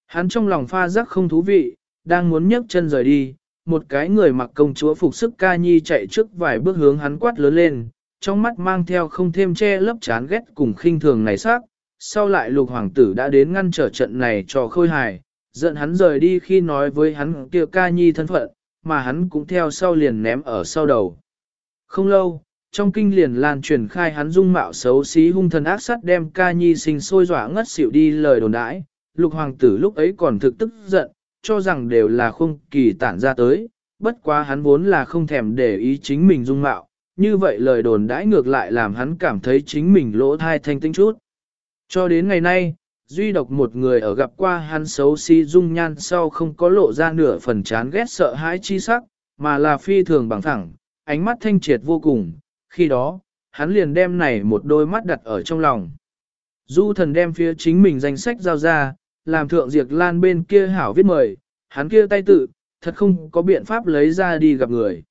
Hắn trong lòng pha rắc không thú vị, đang muốn nhấc chân rời đi, một cái người mặc công chúa phục sức ca nhi chạy trước vài bước hướng hắn quát lớn lên, trong mắt mang theo không thêm che lấp chán ghét cùng khinh thường này sắc, sau lại lục hoàng tử đã đến ngăn trở trận này cho khôi hài, giận hắn rời đi khi nói với hắn kia ca nhi thân phận, mà hắn cũng theo sau liền ném ở sau đầu. Không lâu, trong kinh liền lan truyền khai hắn dung mạo xấu xí hung thần ác sát đem ca nhi sinh sôi dọa ngất xỉu đi lời đồn đãi, lục hoàng tử lúc ấy còn thực tức giận, cho rằng đều là không kỳ tản ra tới, bất quá hắn vốn là không thèm để ý chính mình dung mạo, như vậy lời đồn đãi ngược lại làm hắn cảm thấy chính mình lỗ thai thanh tinh chút. Cho đến ngày nay, duy độc một người ở gặp qua hắn xấu xí dung nhan sau không có lộ ra nửa phần chán ghét sợ hãi chi sắc, mà là phi thường bằng thẳng, ánh mắt thanh triệt vô cùng, khi đó, hắn liền đem này một đôi mắt đặt ở trong lòng. Du thần đem phía chính mình danh sách giao ra, làm thượng diệt lan bên kia hảo viết mời, hắn kia tay tự, thật không có biện pháp lấy ra đi gặp người.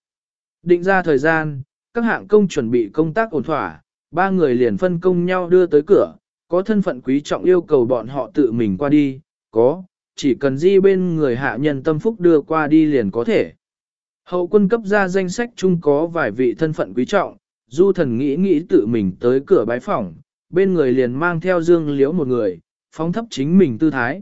Định ra thời gian, các hạng công chuẩn bị công tác ổn thỏa, ba người liền phân công nhau đưa tới cửa, có thân phận quý trọng yêu cầu bọn họ tự mình qua đi, có, chỉ cần di bên người hạ nhân tâm phúc đưa qua đi liền có thể. Hậu quân cấp ra danh sách chung có vài vị thân phận quý trọng, du thần nghĩ nghĩ tự mình tới cửa bái phòng, bên người liền mang theo dương liễu một người, phóng thấp chính mình tư thái.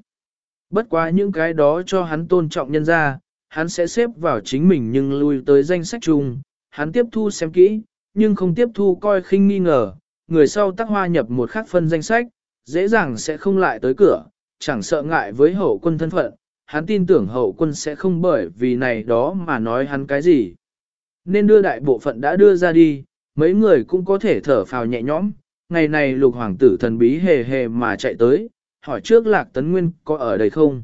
Bất quá những cái đó cho hắn tôn trọng nhân ra, hắn sẽ xếp vào chính mình nhưng lui tới danh sách chung, hắn tiếp thu xem kỹ, nhưng không tiếp thu coi khinh nghi ngờ, người sau tác hoa nhập một khắc phân danh sách, dễ dàng sẽ không lại tới cửa, chẳng sợ ngại với hậu quân thân phận, hắn tin tưởng hậu quân sẽ không bởi vì này đó mà nói hắn cái gì. Nên đưa đại bộ phận đã đưa ra đi, mấy người cũng có thể thở phào nhẹ nhõm, ngày này lục hoàng tử thần bí hề hề mà chạy tới, hỏi trước lạc tấn nguyên có ở đây không.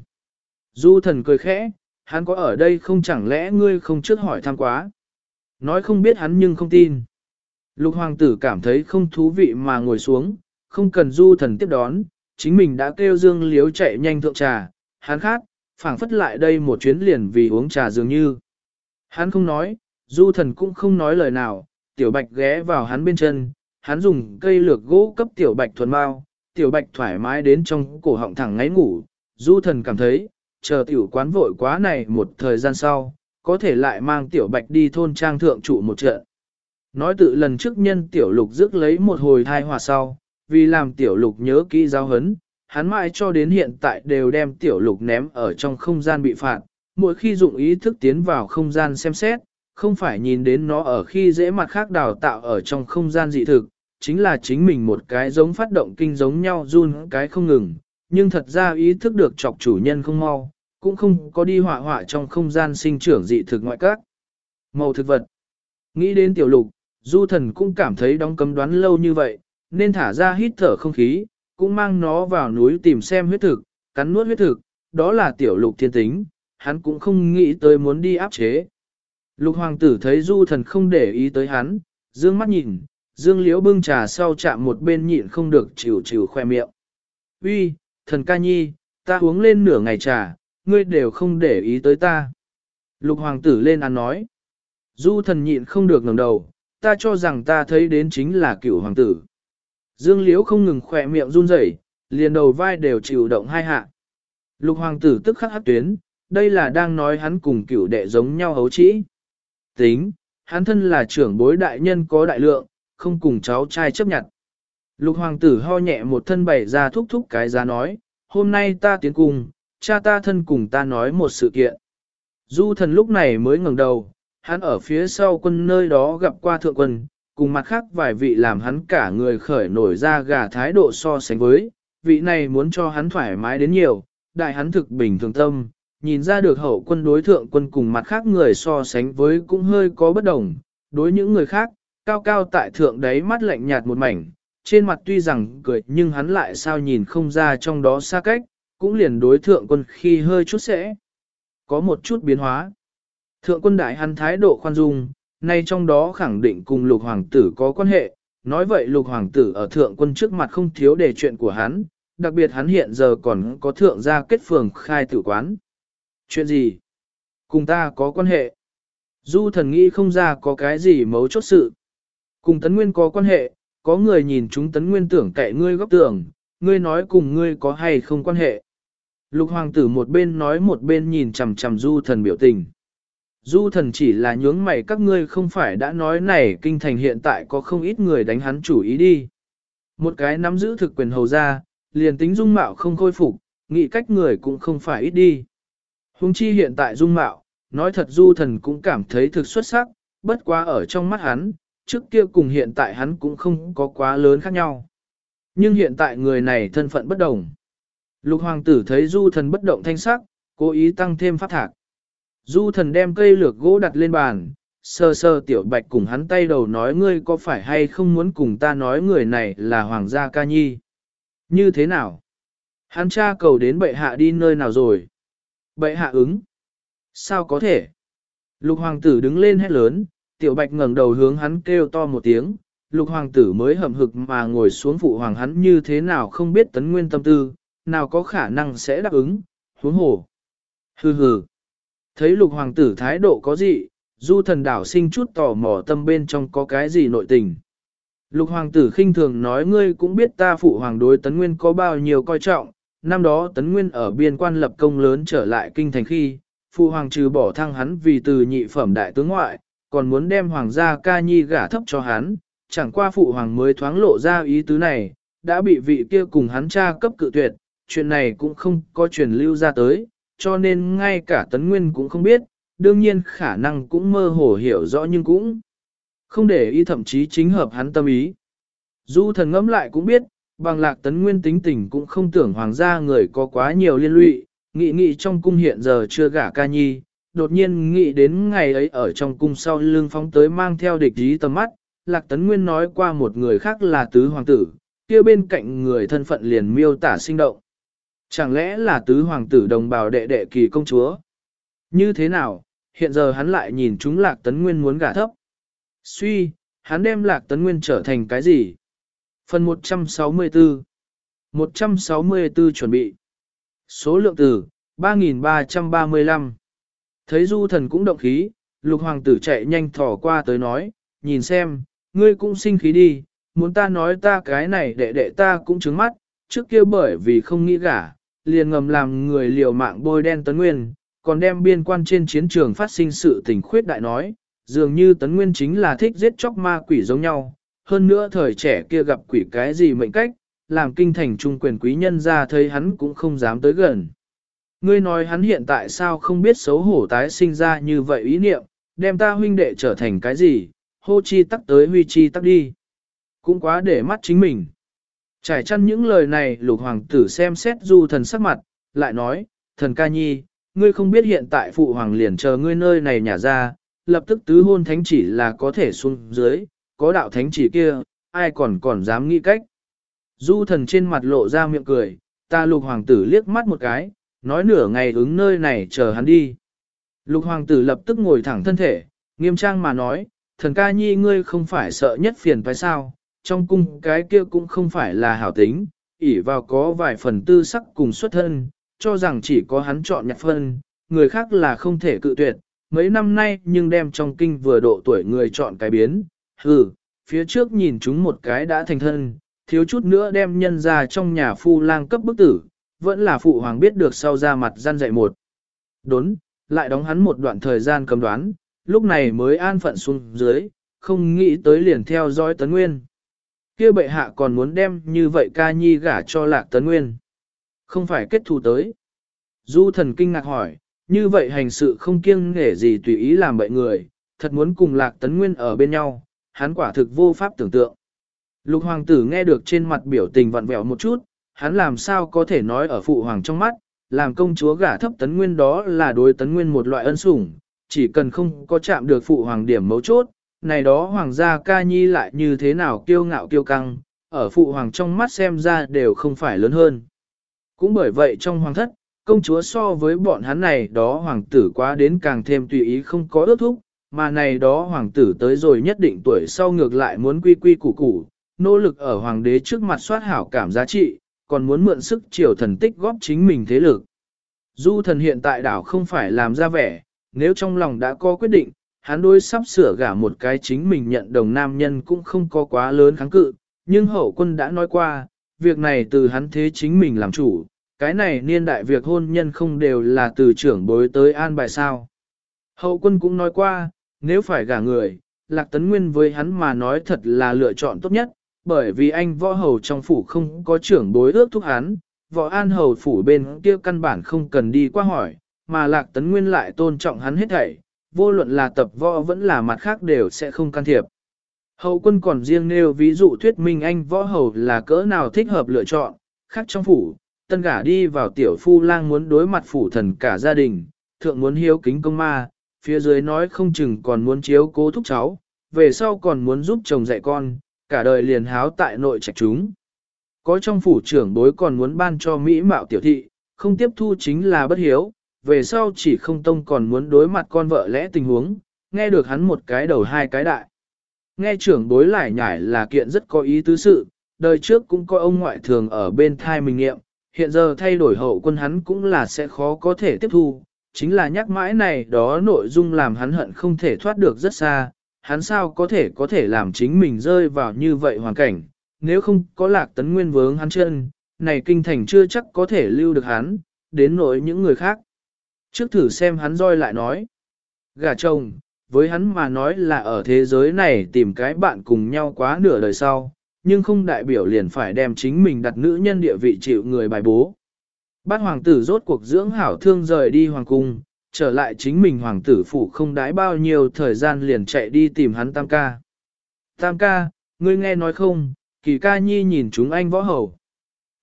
Du thần cười khẽ, hắn có ở đây không chẳng lẽ ngươi không trước hỏi thăm quá. Nói không biết hắn nhưng không tin. Lục hoàng tử cảm thấy không thú vị mà ngồi xuống, không cần du thần tiếp đón, chính mình đã kêu dương liếu chạy nhanh thượng trà, hắn khát, phảng phất lại đây một chuyến liền vì uống trà dường như. Hắn không nói, du thần cũng không nói lời nào, tiểu bạch ghé vào hắn bên chân, hắn dùng cây lược gỗ cấp tiểu bạch thuần mau tiểu bạch thoải mái đến trong cổ họng thẳng ngáy ngủ, du thần cảm thấy, chờ tiểu quán vội quá này một thời gian sau, có thể lại mang tiểu bạch đi thôn trang thượng trụ một trận. Nói tự lần trước nhân tiểu lục rước lấy một hồi thai hòa sau, vì làm tiểu lục nhớ kỹ giáo hấn, hắn mãi cho đến hiện tại đều đem tiểu lục ném ở trong không gian bị phạt, mỗi khi dụng ý thức tiến vào không gian xem xét, không phải nhìn đến nó ở khi dễ mặt khác đào tạo ở trong không gian dị thực, chính là chính mình một cái giống phát động kinh giống nhau run cái không ngừng, nhưng thật ra ý thức được chọc chủ nhân không mau, cũng không có đi họa họa trong không gian sinh trưởng dị thực ngoại các. Màu thực vật. Nghĩ đến tiểu lục, du thần cũng cảm thấy đóng cấm đoán lâu như vậy, nên thả ra hít thở không khí, cũng mang nó vào núi tìm xem huyết thực, cắn nuốt huyết thực, đó là tiểu lục thiên tính, hắn cũng không nghĩ tới muốn đi áp chế. Lục hoàng tử thấy du thần không để ý tới hắn, dương mắt nhìn, dương liễu bưng trà sau chạm một bên nhịn không được chịu chịu khoe miệng. Uy, thần ca nhi, ta uống lên nửa ngày trà, ngươi đều không để ý tới ta. Lục hoàng tử lên ăn nói. Du thần nhịn không được ngẩng đầu, ta cho rằng ta thấy đến chính là cửu hoàng tử. Dương Liễu không ngừng khỏe miệng run rẩy, liền đầu vai đều chịu động hai hạ. Lục hoàng tử tức khắc hắc tuyến, đây là đang nói hắn cùng cửu đệ giống nhau hấu trĩ. Tính, hắn thân là trưởng bối đại nhân có đại lượng, không cùng cháu trai chấp nhận. Lục hoàng tử ho nhẹ một thân bày ra thúc thúc cái giá nói, hôm nay ta tiến cùng, cha ta thân cùng ta nói một sự kiện. Du thần lúc này mới ngẩng đầu, hắn ở phía sau quân nơi đó gặp qua thượng quân, cùng mặt khác vài vị làm hắn cả người khởi nổi ra gà thái độ so sánh với, vị này muốn cho hắn thoải mái đến nhiều, đại hắn thực bình thường tâm, nhìn ra được hậu quân đối thượng quân cùng mặt khác người so sánh với cũng hơi có bất đồng, đối những người khác, cao cao tại thượng đấy mắt lạnh nhạt một mảnh, trên mặt tuy rằng cười nhưng hắn lại sao nhìn không ra trong đó xa cách, cũng liền đối thượng quân khi hơi chút sẽ có một chút biến hóa. Thượng quân đại hắn thái độ khoan dung, nay trong đó khẳng định cùng lục hoàng tử có quan hệ, nói vậy lục hoàng tử ở thượng quân trước mặt không thiếu đề chuyện của hắn, đặc biệt hắn hiện giờ còn có thượng gia kết phường khai tử quán. Chuyện gì? Cùng ta có quan hệ. Du thần nghĩ không ra có cái gì mấu chốt sự. Cùng tấn nguyên có quan hệ, có người nhìn chúng tấn nguyên tưởng cậy ngươi góc tưởng, ngươi nói cùng ngươi có hay không quan hệ. Lục hoàng tử một bên nói một bên nhìn chằm chằm du thần biểu tình. Du thần chỉ là nhướng mày các ngươi không phải đã nói này kinh thành hiện tại có không ít người đánh hắn chủ ý đi. Một cái nắm giữ thực quyền hầu ra, liền tính dung mạo không khôi phục, nghĩ cách người cũng không phải ít đi. Hùng chi hiện tại dung mạo, nói thật du thần cũng cảm thấy thực xuất sắc, bất quá ở trong mắt hắn, trước kia cùng hiện tại hắn cũng không có quá lớn khác nhau. Nhưng hiện tại người này thân phận bất đồng. Lục hoàng tử thấy du thần bất động thanh sắc, cố ý tăng thêm pháp thạc. Du thần đem cây lược gỗ đặt lên bàn, sơ sơ tiểu bạch cùng hắn tay đầu nói ngươi có phải hay không muốn cùng ta nói người này là hoàng gia ca nhi. Như thế nào? Hắn cha cầu đến bệ hạ đi nơi nào rồi? Bệ hạ ứng. Sao có thể? Lục hoàng tử đứng lên hét lớn, tiểu bạch ngẩng đầu hướng hắn kêu to một tiếng, lục hoàng tử mới hậm hực mà ngồi xuống phụ hoàng hắn như thế nào không biết tấn nguyên tâm tư, nào có khả năng sẽ đáp ứng, huống hồ. Hừ hừ. Thấy lục hoàng tử thái độ có gì, du thần đảo sinh chút tò mò tâm bên trong có cái gì nội tình. Lục hoàng tử khinh thường nói ngươi cũng biết ta phụ hoàng đối tấn nguyên có bao nhiêu coi trọng, năm đó tấn nguyên ở biên quan lập công lớn trở lại kinh thành khi, phụ hoàng trừ bỏ thăng hắn vì từ nhị phẩm đại tướng ngoại, còn muốn đem hoàng gia ca nhi gả thấp cho hắn, chẳng qua phụ hoàng mới thoáng lộ ra ý tứ này, đã bị vị kia cùng hắn cha cấp cự tuyệt, chuyện này cũng không có truyền lưu ra tới, cho nên ngay cả tấn nguyên cũng không biết, đương nhiên khả năng cũng mơ hồ hiểu rõ nhưng cũng không để ý thậm chí chính hợp hắn tâm ý. Du thần ngẫm lại cũng biết, bằng lạc tấn nguyên tính tình cũng không tưởng hoàng gia người có quá nhiều liên lụy, nghị nghị trong cung hiện giờ chưa gả ca nhi, đột nhiên nghĩ đến ngày ấy ở trong cung sau lưng phóng tới mang theo địch ý tầm mắt, lạc tấn nguyên nói qua một người khác là tứ hoàng tử, kia bên cạnh người thân phận liền miêu tả sinh động. Chẳng lẽ là tứ hoàng tử đồng bào đệ đệ kỳ công chúa? Như thế nào, hiện giờ hắn lại nhìn chúng lạc tấn nguyên muốn gả thấp. Suy, hắn đem lạc tấn nguyên trở thành cái gì? Phần 164 164 chuẩn bị Số lượng từ 3.335 Thấy du thần cũng động khí, lục hoàng tử chạy nhanh thỏ qua tới nói, nhìn xem, ngươi cũng sinh khí đi, muốn ta nói ta cái này đệ đệ ta cũng trứng mắt, trước kia bởi vì không nghĩ gả, liền ngầm làm người liều mạng bôi đen tấn nguyên, còn đem biên quan trên chiến trường phát sinh sự tình khuyết đại nói, dường như tấn nguyên chính là thích giết chóc ma quỷ giống nhau, hơn nữa thời trẻ kia gặp quỷ cái gì mệnh cách, làm kinh thành trung quyền quý nhân ra thấy hắn cũng không dám tới gần. Ngươi nói hắn hiện tại sao không biết xấu hổ tái sinh ra như vậy ý niệm, đem ta huynh đệ trở thành cái gì, hô chi tắc tới huy chi tắc đi. Cũng quá để mắt chính mình. Trải chăn những lời này lục hoàng tử xem xét du thần sắc mặt, lại nói, thần ca nhi, ngươi không biết hiện tại phụ hoàng liền chờ ngươi nơi này nhả ra, lập tức tứ hôn thánh chỉ là có thể xuống dưới, có đạo thánh chỉ kia, ai còn còn dám nghĩ cách. Du thần trên mặt lộ ra miệng cười, ta lục hoàng tử liếc mắt một cái, nói nửa ngày ứng nơi này chờ hắn đi. Lục hoàng tử lập tức ngồi thẳng thân thể, nghiêm trang mà nói, thần ca nhi ngươi không phải sợ nhất phiền phải sao, trong cung cái kia cũng không phải là hảo tính, ỷ vào có vài phần tư sắc cùng xuất thân, cho rằng chỉ có hắn chọn nhặt phân, người khác là không thể cự tuyệt, mấy năm nay nhưng đem trong kinh vừa độ tuổi người chọn cái biến, hừ, phía trước nhìn chúng một cái đã thành thân, thiếu chút nữa đem nhân ra trong nhà phu lang cấp bức tử, vẫn là phụ hoàng biết được sau ra mặt gian dạy một. Đốn, lại đóng hắn một đoạn thời gian cầm đoán, lúc này mới an phận xuống dưới, không nghĩ tới liền theo dõi tấn nguyên. kia bệ hạ còn muốn đem như vậy ca nhi gả cho lạc tấn nguyên. Không phải kết thù tới. Du thần kinh ngạc hỏi, như vậy hành sự không kiêng nghể gì tùy ý làm bậy người, thật muốn cùng lạc tấn nguyên ở bên nhau, hắn quả thực vô pháp tưởng tượng. Lục hoàng tử nghe được trên mặt biểu tình vặn vẹo một chút, hắn làm sao có thể nói ở phụ hoàng trong mắt, làm công chúa gả thấp tấn nguyên đó là đối tấn nguyên một loại ân sủng, chỉ cần không có chạm được phụ hoàng điểm mấu chốt, này đó hoàng gia ca nhi lại như thế nào kiêu ngạo kiêu căng, ở phụ hoàng trong mắt xem ra đều không phải lớn hơn. Cũng bởi vậy trong hoàng thất, công chúa so với bọn hắn này đó hoàng tử quá đến càng thêm tùy ý không có ước thúc, mà này đó hoàng tử tới rồi nhất định tuổi sau ngược lại muốn quy quy củ củ, nỗ lực ở hoàng đế trước mặt soát hảo cảm giá trị, còn muốn mượn sức triều thần tích góp chính mình thế lực. Du thần hiện tại đảo không phải làm ra vẻ, nếu trong lòng đã có quyết định, hắn đôi sắp sửa gả một cái chính mình nhận đồng nam nhân cũng không có quá lớn kháng cự, nhưng hậu quân đã nói qua, việc này từ hắn thế chính mình làm chủ, cái này niên đại việc hôn nhân không đều là từ trưởng bối tới an bài sao. Hậu quân cũng nói qua, nếu phải gả người, Lạc Tấn Nguyên với hắn mà nói thật là lựa chọn tốt nhất, bởi vì anh võ hầu trong phủ không có trưởng bối ước thúc hắn, võ an hầu phủ bên kia căn bản không cần đi qua hỏi, mà Lạc Tấn Nguyên lại tôn trọng hắn hết thảy, vô luận là tập võ vẫn là mặt khác đều sẽ không can thiệp. Hậu quân còn riêng nêu ví dụ thuyết minh anh võ hầu là cỡ nào thích hợp lựa chọn, khác trong phủ, tân gả đi vào tiểu phu lang muốn đối mặt phủ thần cả gia đình, thượng muốn hiếu kính công ma, phía dưới nói không chừng còn muốn chiếu cố thúc cháu, về sau còn muốn giúp chồng dạy con, cả đời liền háo tại nội trạch chúng. Có trong phủ trưởng bối còn muốn ban cho Mỹ mạo tiểu thị, không tiếp thu chính là bất hiếu, về sau chỉ không tông còn muốn đối mặt con vợ lẽ tình huống, nghe được hắn một cái đầu hai cái đại. Nghe trưởng bối lại nhải là kiện rất có ý tứ sự, đời trước cũng có ông ngoại thường ở bên thai mình nghiệm, hiện giờ thay đổi hậu quân hắn cũng là sẽ khó có thể tiếp thu, chính là nhắc mãi này đó nội dung làm hắn hận không thể thoát được rất xa, hắn sao có thể có thể làm chính mình rơi vào như vậy hoàn cảnh, nếu không có lạc tấn nguyên vướng hắn chân, này kinh thành chưa chắc có thể lưu được hắn, đến nỗi những người khác. Trước thử xem hắn roi lại nói, gà chồng, với hắn mà nói là ở thế giới này tìm cái bạn cùng nhau quá nửa đời sau, nhưng không đại biểu liền phải đem chính mình đặt nữ nhân địa vị chịu người bài bố. Bát hoàng tử rốt cuộc dưỡng hảo thương rời đi hoàng cung, trở lại chính mình hoàng tử phủ không đái bao nhiêu thời gian liền chạy đi tìm hắn tam ca. Tam ca, ngươi nghe nói không, kỳ ca nhi nhìn chúng anh võ hầu.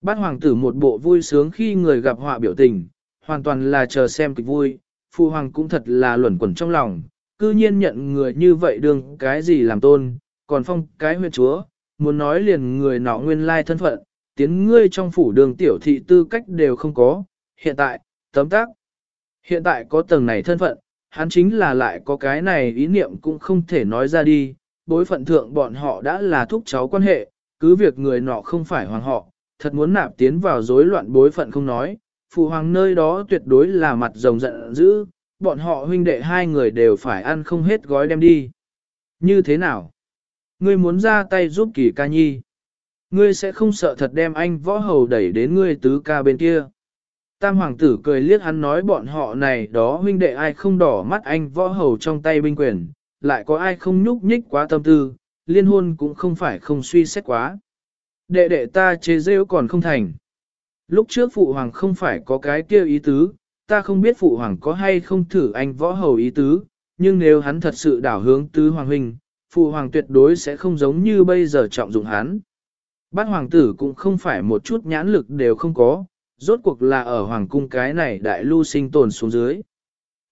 Bát hoàng tử một bộ vui sướng khi người gặp họa biểu tình, hoàn toàn là chờ xem kịch vui, phụ hoàng cũng thật là luẩn quẩn trong lòng, cư nhiên nhận người như vậy đương cái gì làm tôn, còn phong cái huyệt chúa, muốn nói liền người nọ nguyên lai thân phận, tiến ngươi trong phủ đường tiểu thị tư cách đều không có, hiện tại, tấm tác. Hiện tại có tầng này thân phận, hắn chính là lại có cái này ý niệm cũng không thể nói ra đi, bối phận thượng bọn họ đã là thúc cháu quan hệ, cứ việc người nọ không phải hoàng họ, thật muốn nạp tiến vào rối loạn bối phận không nói, phụ hoàng nơi đó tuyệt đối là mặt rồng giận dữ, bọn họ huynh đệ hai người đều phải ăn không hết gói đem đi. Như thế nào? Ngươi muốn ra tay giúp kỳ ca nhi. Ngươi sẽ không sợ thật đem anh võ hầu đẩy đến ngươi tứ ca bên kia. Tam hoàng tử cười liếc hắn nói bọn họ này đó huynh đệ ai không đỏ mắt anh võ hầu trong tay binh quyền, lại có ai không nhúc nhích quá tâm tư, liên hôn cũng không phải không suy xét quá. Đệ đệ ta chế rêu còn không thành. Lúc trước phụ hoàng không phải có cái kia ý tứ, ta không biết phụ hoàng có hay không thử anh võ hầu ý tứ, nhưng nếu hắn thật sự đảo hướng tứ hoàng huynh, phụ hoàng tuyệt đối sẽ không giống như bây giờ trọng dụng hắn. Bát hoàng tử cũng không phải một chút nhãn lực đều không có, rốt cuộc là ở hoàng cung cái này đại lưu sinh tồn xuống dưới.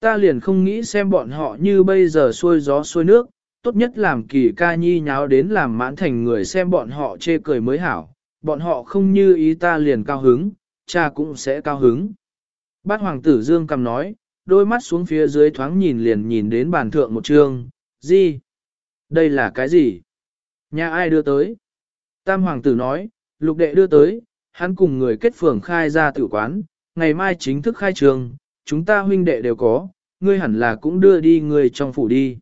Ta liền không nghĩ xem bọn họ như bây giờ xuôi gió xuôi nước, tốt nhất làm kỳ ca nhi nháo đến làm mãn thành người xem bọn họ chê cười mới hảo, bọn họ không như ý ta liền cao hứng, cha cũng sẽ cao hứng. Bát hoàng tử Dương cầm nói, đôi mắt xuống phía dưới thoáng nhìn liền nhìn đến bàn thượng một trường, gì? Đây là cái gì? Nhà ai đưa tới? Tam hoàng tử nói, lục đệ đưa tới, hắn cùng người kết phường khai ra tử quán, ngày mai chính thức khai trường, chúng ta huynh đệ đều có, ngươi hẳn là cũng đưa đi người trong phủ đi.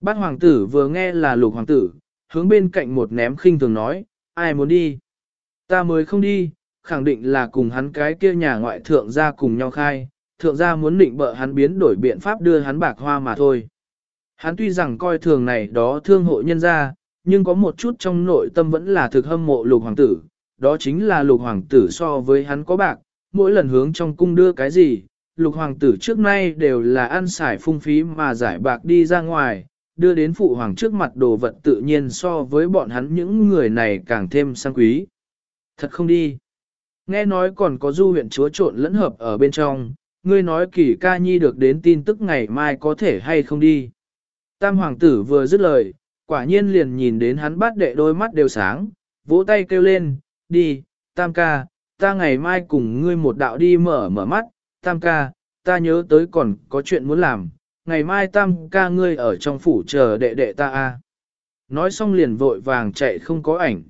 Bát hoàng tử vừa nghe là lục hoàng tử, hướng bên cạnh một ném khinh thường nói, ai muốn đi? Ta mới không đi, khẳng định là cùng hắn cái kia nhà ngoại thượng gia cùng nhau khai, thượng gia muốn định bợ hắn biến đổi biện pháp đưa hắn bạc hoa mà thôi. Hắn tuy rằng coi thường này đó thương hộ nhân gia, nhưng có một chút trong nội tâm vẫn là thực hâm mộ lục hoàng tử, đó chính là lục hoàng tử so với hắn có bạc, mỗi lần hướng trong cung đưa cái gì, lục hoàng tử trước nay đều là ăn xài phung phí mà giải bạc đi ra ngoài, đưa đến phụ hoàng trước mặt đồ vật tự nhiên so với bọn hắn những người này càng thêm sang quý. Thật không đi. Nghe nói còn có du huyện chúa trộn lẫn hợp ở bên trong, ngươi nói kỳ ca nhi được đến tin tức ngày mai có thể hay không đi. Tam hoàng tử vừa dứt lời, quả nhiên liền nhìn đến hắn bắt đệ đôi mắt đều sáng, vỗ tay kêu lên, đi, tam ca, ta ngày mai cùng ngươi một đạo đi mở mở mắt, tam ca, ta nhớ tới còn có chuyện muốn làm, ngày mai tam ca ngươi ở trong phủ chờ đệ đệ ta a. Nói xong liền vội vàng chạy không có ảnh.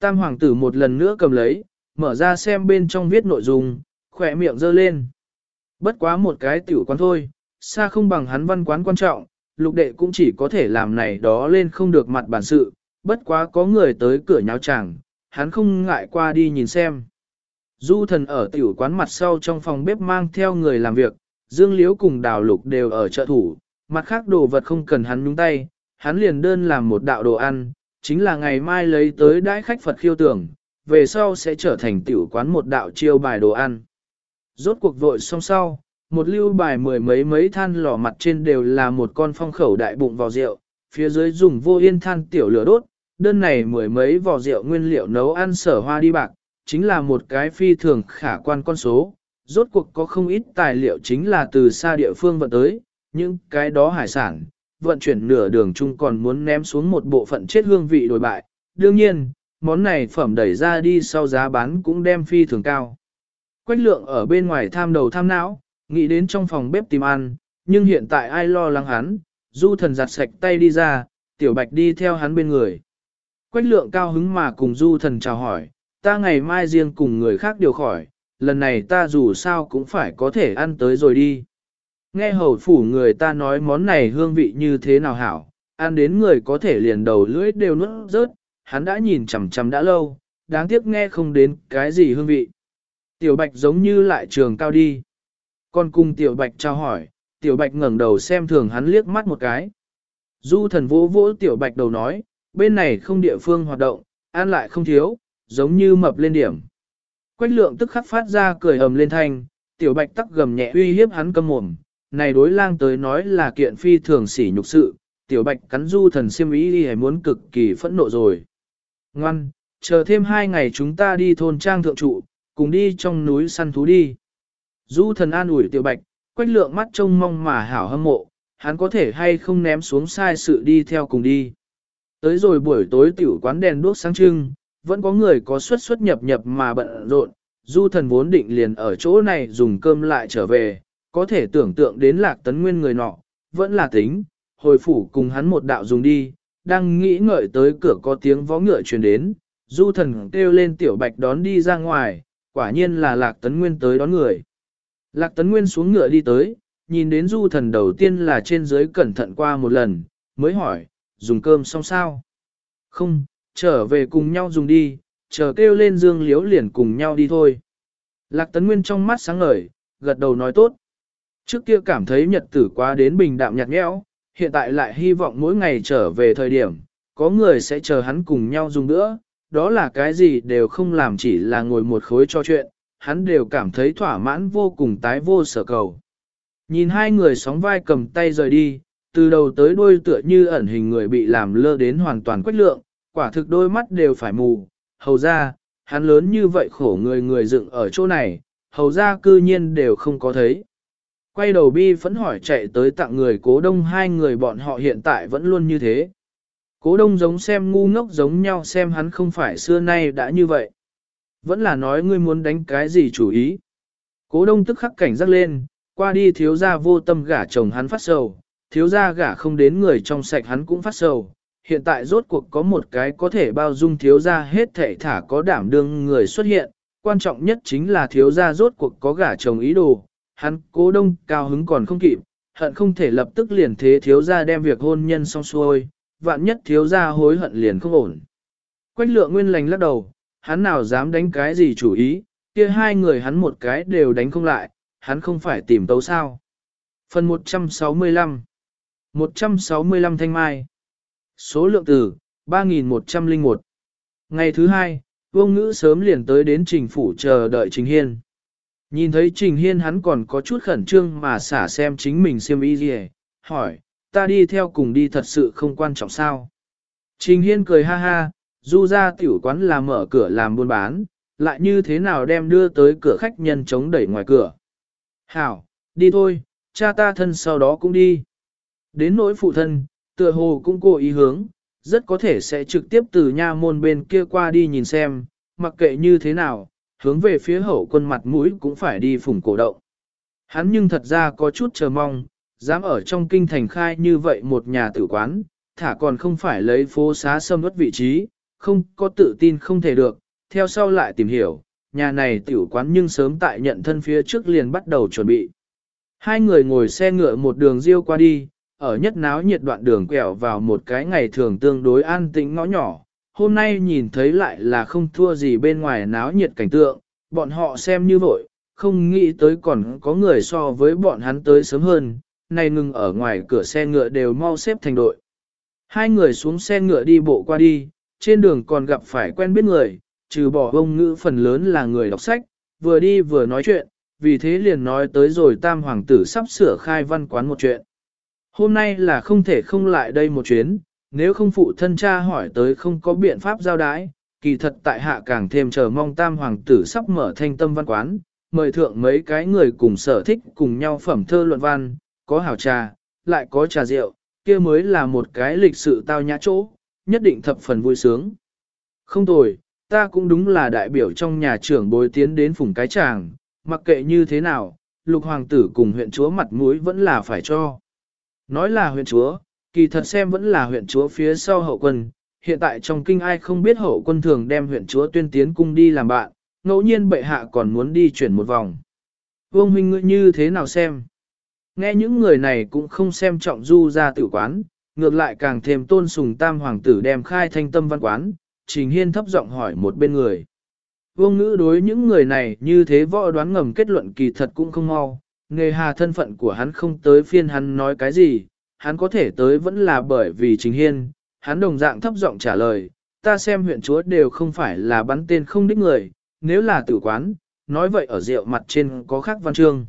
Tam hoàng tử một lần nữa cầm lấy, mở ra xem bên trong viết nội dung, khỏe miệng giơ lên. Bất quá một cái tiểu quán thôi, xa không bằng hắn văn quán quan trọng, lục đệ cũng chỉ có thể làm này đó lên không được mặt bản sự, bất quá có người tới cửa nháo chàng, hắn không ngại qua đi nhìn xem. Du thần ở tiểu quán mặt sau trong phòng bếp mang theo người làm việc, Dương Liễu cùng Đào Lục đều ở trợ thủ, mặt khác đồ vật không cần hắn nhúng tay, hắn liền đơn làm một đạo đồ ăn, chính là ngày mai lấy tới đãi khách Phật khiêu tưởng, về sau sẽ trở thành tiểu quán một đạo chiêu bài đồ ăn. Rốt cuộc vội xong sau, một lưu bài mười mấy mấy than lò mặt trên đều là một con phong khẩu đại bụng vào rượu, phía dưới dùng vô yên than tiểu lửa đốt, đơn này mười mấy vò rượu nguyên liệu nấu ăn sở hoa đi bạc, chính là một cái phi thường khả quan con số. Rốt cuộc có không ít tài liệu chính là từ xa địa phương vận tới, những cái đó hải sản, vận chuyển nửa đường chung còn muốn ném xuống một bộ phận chết hương vị đổi bại. Đương nhiên, món này phẩm đẩy ra đi sau giá bán cũng đem phi thường cao. Quách lượng ở bên ngoài tham đầu tham não, nghĩ đến trong phòng bếp tìm ăn, nhưng hiện tại ai lo lắng hắn, du thần giặt sạch tay đi ra, tiểu bạch đi theo hắn bên người. Quách lượng cao hứng mà cùng du thần chào hỏi, ta ngày mai riêng cùng người khác điều khỏi, lần này ta dù sao cũng phải có thể ăn tới rồi đi. Nghe hầu phủ người ta nói món này hương vị như thế nào hảo, ăn đến người có thể liền đầu lưỡi đều nuốt rớt, hắn đã nhìn chằm chằm đã lâu, đáng tiếc nghe không đến cái gì hương vị. Tiểu bạch giống như lại trường cao đi. Còn cùng tiểu bạch trao hỏi, tiểu bạch ngẩng đầu xem thường hắn liếc mắt một cái. Du thần vỗ vỗ tiểu bạch đầu nói, bên này không địa phương hoạt động, ăn lại không thiếu, giống như mập lên điểm. Quách lượng tức khắc phát ra cười ầm lên thanh, tiểu bạch tắc gầm nhẹ uy hiếp hắn câm mồm, này đối lang tới nói là kiện phi thường sỉ nhục sự, tiểu bạch cắn du thần siêm ý đi muốn cực kỳ phẫn nộ rồi. Ngoan, chờ thêm hai ngày chúng ta đi thôn trang thượng trụ, cùng đi trong núi săn thú đi. Du thần an ủi tiểu bạch, quách lượng mắt trông mong mà hảo hâm mộ, hắn có thể hay không ném xuống sai sự đi theo cùng đi. Tới rồi buổi tối tiểu quán đèn đuốc sáng trưng, vẫn có người có xuất xuất nhập nhập mà bận rộn, du thần vốn định liền ở chỗ này dùng cơm lại trở về, có thể tưởng tượng đến lạc tấn nguyên người nọ, vẫn là tính, hồi phủ cùng hắn một đạo dùng đi, đang nghĩ ngợi tới cửa có tiếng vó ngựa truyền đến, du thần kêu lên tiểu bạch đón đi ra ngoài, quả nhiên là lạc tấn nguyên tới đón người. Lạc tấn nguyên xuống ngựa đi tới, nhìn đến du thần đầu tiên là trên dưới cẩn thận qua một lần, mới hỏi, dùng cơm xong sao? Không, trở về cùng nhau dùng đi, chờ kêu lên dương liếu liền cùng nhau đi thôi. Lạc tấn nguyên trong mắt sáng ngời, gật đầu nói tốt. Trước kia cảm thấy nhật tử quá đến bình đạm nhạt nhẽo, hiện tại lại hy vọng mỗi ngày trở về thời điểm, có người sẽ chờ hắn cùng nhau dùng nữa, đó là cái gì đều không làm chỉ là ngồi một khối cho chuyện, hắn đều cảm thấy thỏa mãn vô cùng tái vô sở cầu. Nhìn hai người sóng vai cầm tay rời đi, từ đầu tới đuôi tựa như ẩn hình người bị làm lơ đến hoàn toàn quách lượng, quả thực đôi mắt đều phải mù, hầu ra, hắn lớn như vậy khổ người người dựng ở chỗ này, hầu ra cư nhiên đều không có thấy. Quay đầu bi phẫn hỏi chạy tới tặng người cố đông hai người bọn họ hiện tại vẫn luôn như thế. Cố đông giống xem ngu ngốc giống nhau xem hắn không phải xưa nay đã như vậy. Vẫn là nói ngươi muốn đánh cái gì chủ ý. Cố đông tức khắc cảnh giác lên, qua đi thiếu gia vô tâm gả chồng hắn phát sầu, thiếu gia gả không đến người trong sạch hắn cũng phát sầu. Hiện tại rốt cuộc có một cái có thể bao dung thiếu gia hết thể thả có đảm đương người xuất hiện, quan trọng nhất chính là thiếu gia rốt cuộc có gả chồng ý đồ, hắn cố đông cao hứng còn không kịp, hận không thể lập tức liền thế thiếu gia đem việc hôn nhân xong xuôi, vạn nhất thiếu gia hối hận liền không ổn. Quách lượng nguyên lành lắc đầu, hắn nào dám đánh cái gì chủ ý, kia hai người hắn một cái đều đánh không lại, hắn không phải tìm tấu sao. Phần 165 165 thanh mai Số lượng từ 3101 Ngày thứ hai, vương ngữ sớm liền tới đến trình phủ chờ đợi trình hiên. Nhìn thấy Trình Hiên hắn còn có chút khẩn trương mà xả xem chính mình xem y gì, hỏi, ta đi theo cùng đi thật sự không quan trọng sao. Trình Hiên cười ha ha, du ra tiểu quán là mở cửa làm buôn bán, lại như thế nào đem đưa tới cửa khách nhân chống đẩy ngoài cửa. Hảo, đi thôi, cha ta thân sau đó cũng đi. Đến nỗi phụ thân, tựa hồ cũng cố ý hướng, rất có thể sẽ trực tiếp từ nha môn bên kia qua đi nhìn xem, mặc kệ như thế nào, hướng về phía hậu quân mặt mũi cũng phải đi phủng cổ động. Hắn nhưng thật ra có chút chờ mong, dám ở trong kinh thành khai như vậy một nhà tử quán, thả còn không phải lấy phố xá xâm ướt vị trí, không có tự tin không thể được, theo sau lại tìm hiểu, nhà này tiểu quán nhưng sớm tại nhận thân phía trước liền bắt đầu chuẩn bị. Hai người ngồi xe ngựa một đường riêu qua đi, ở nhất náo nhiệt đoạn đường quẹo vào một cái ngày thường tương đối an tĩnh ngõ nhỏ, hôm nay nhìn thấy lại là không thua gì bên ngoài náo nhiệt cảnh tượng, bọn họ xem như vội, không nghĩ tới còn có người so với bọn hắn tới sớm hơn, này ngừng ở ngoài cửa xe ngựa đều mau xếp thành đội. Hai người xuống xe ngựa đi bộ qua đi, trên đường còn gặp phải quen biết người, trừ bỏ ông ngữ phần lớn là người đọc sách, vừa đi vừa nói chuyện, vì thế liền nói tới rồi tam hoàng tử sắp sửa khai văn quán một chuyện. Hôm nay là không thể không lại đây một chuyến, nếu không phụ thân cha hỏi tới không có biện pháp giao đái, kỳ thật tại hạ càng thêm chờ mong tam hoàng tử sắp mở thanh tâm văn quán, mời thượng mấy cái người cùng sở thích cùng nhau phẩm thơ luận văn, có hảo trà, lại có trà rượu, kia mới là một cái lịch sự tao nhã chỗ, nhất định thập phần vui sướng. Không tồi, ta cũng đúng là đại biểu trong nhà trưởng bồi tiến đến phủng cái chàng, mặc kệ như thế nào, lục hoàng tử cùng huyện chúa mặt mũi vẫn là phải cho. Nói là huyện chúa, Kỳ thật xem vẫn là huyện chúa phía sau hậu quân, hiện tại trong kinh ai không biết hậu quân thường đem huyện chúa tuyên tiến cung đi làm bạn, ngẫu nhiên bệ hạ còn muốn đi chuyển một vòng. Vương huynh ngươi như thế nào xem? Nghe những người này cũng không xem trọng du ra tử quán, ngược lại càng thêm tôn sùng tam hoàng tử đem khai thanh tâm văn quán, trình hiên thấp giọng hỏi một bên người. Vương ngữ đối những người này như thế võ đoán ngầm kết luận kỳ thật cũng không mau, nghề hà thân phận của hắn không tới phiên hắn nói cái gì, hắn có thể tới vẫn là bởi vì trình hiên, hắn đồng dạng thấp giọng trả lời, ta xem huyện chúa đều không phải là bắn tên không đích người, nếu là tử quán, nói vậy ở rượu mặt trên có khác văn chương.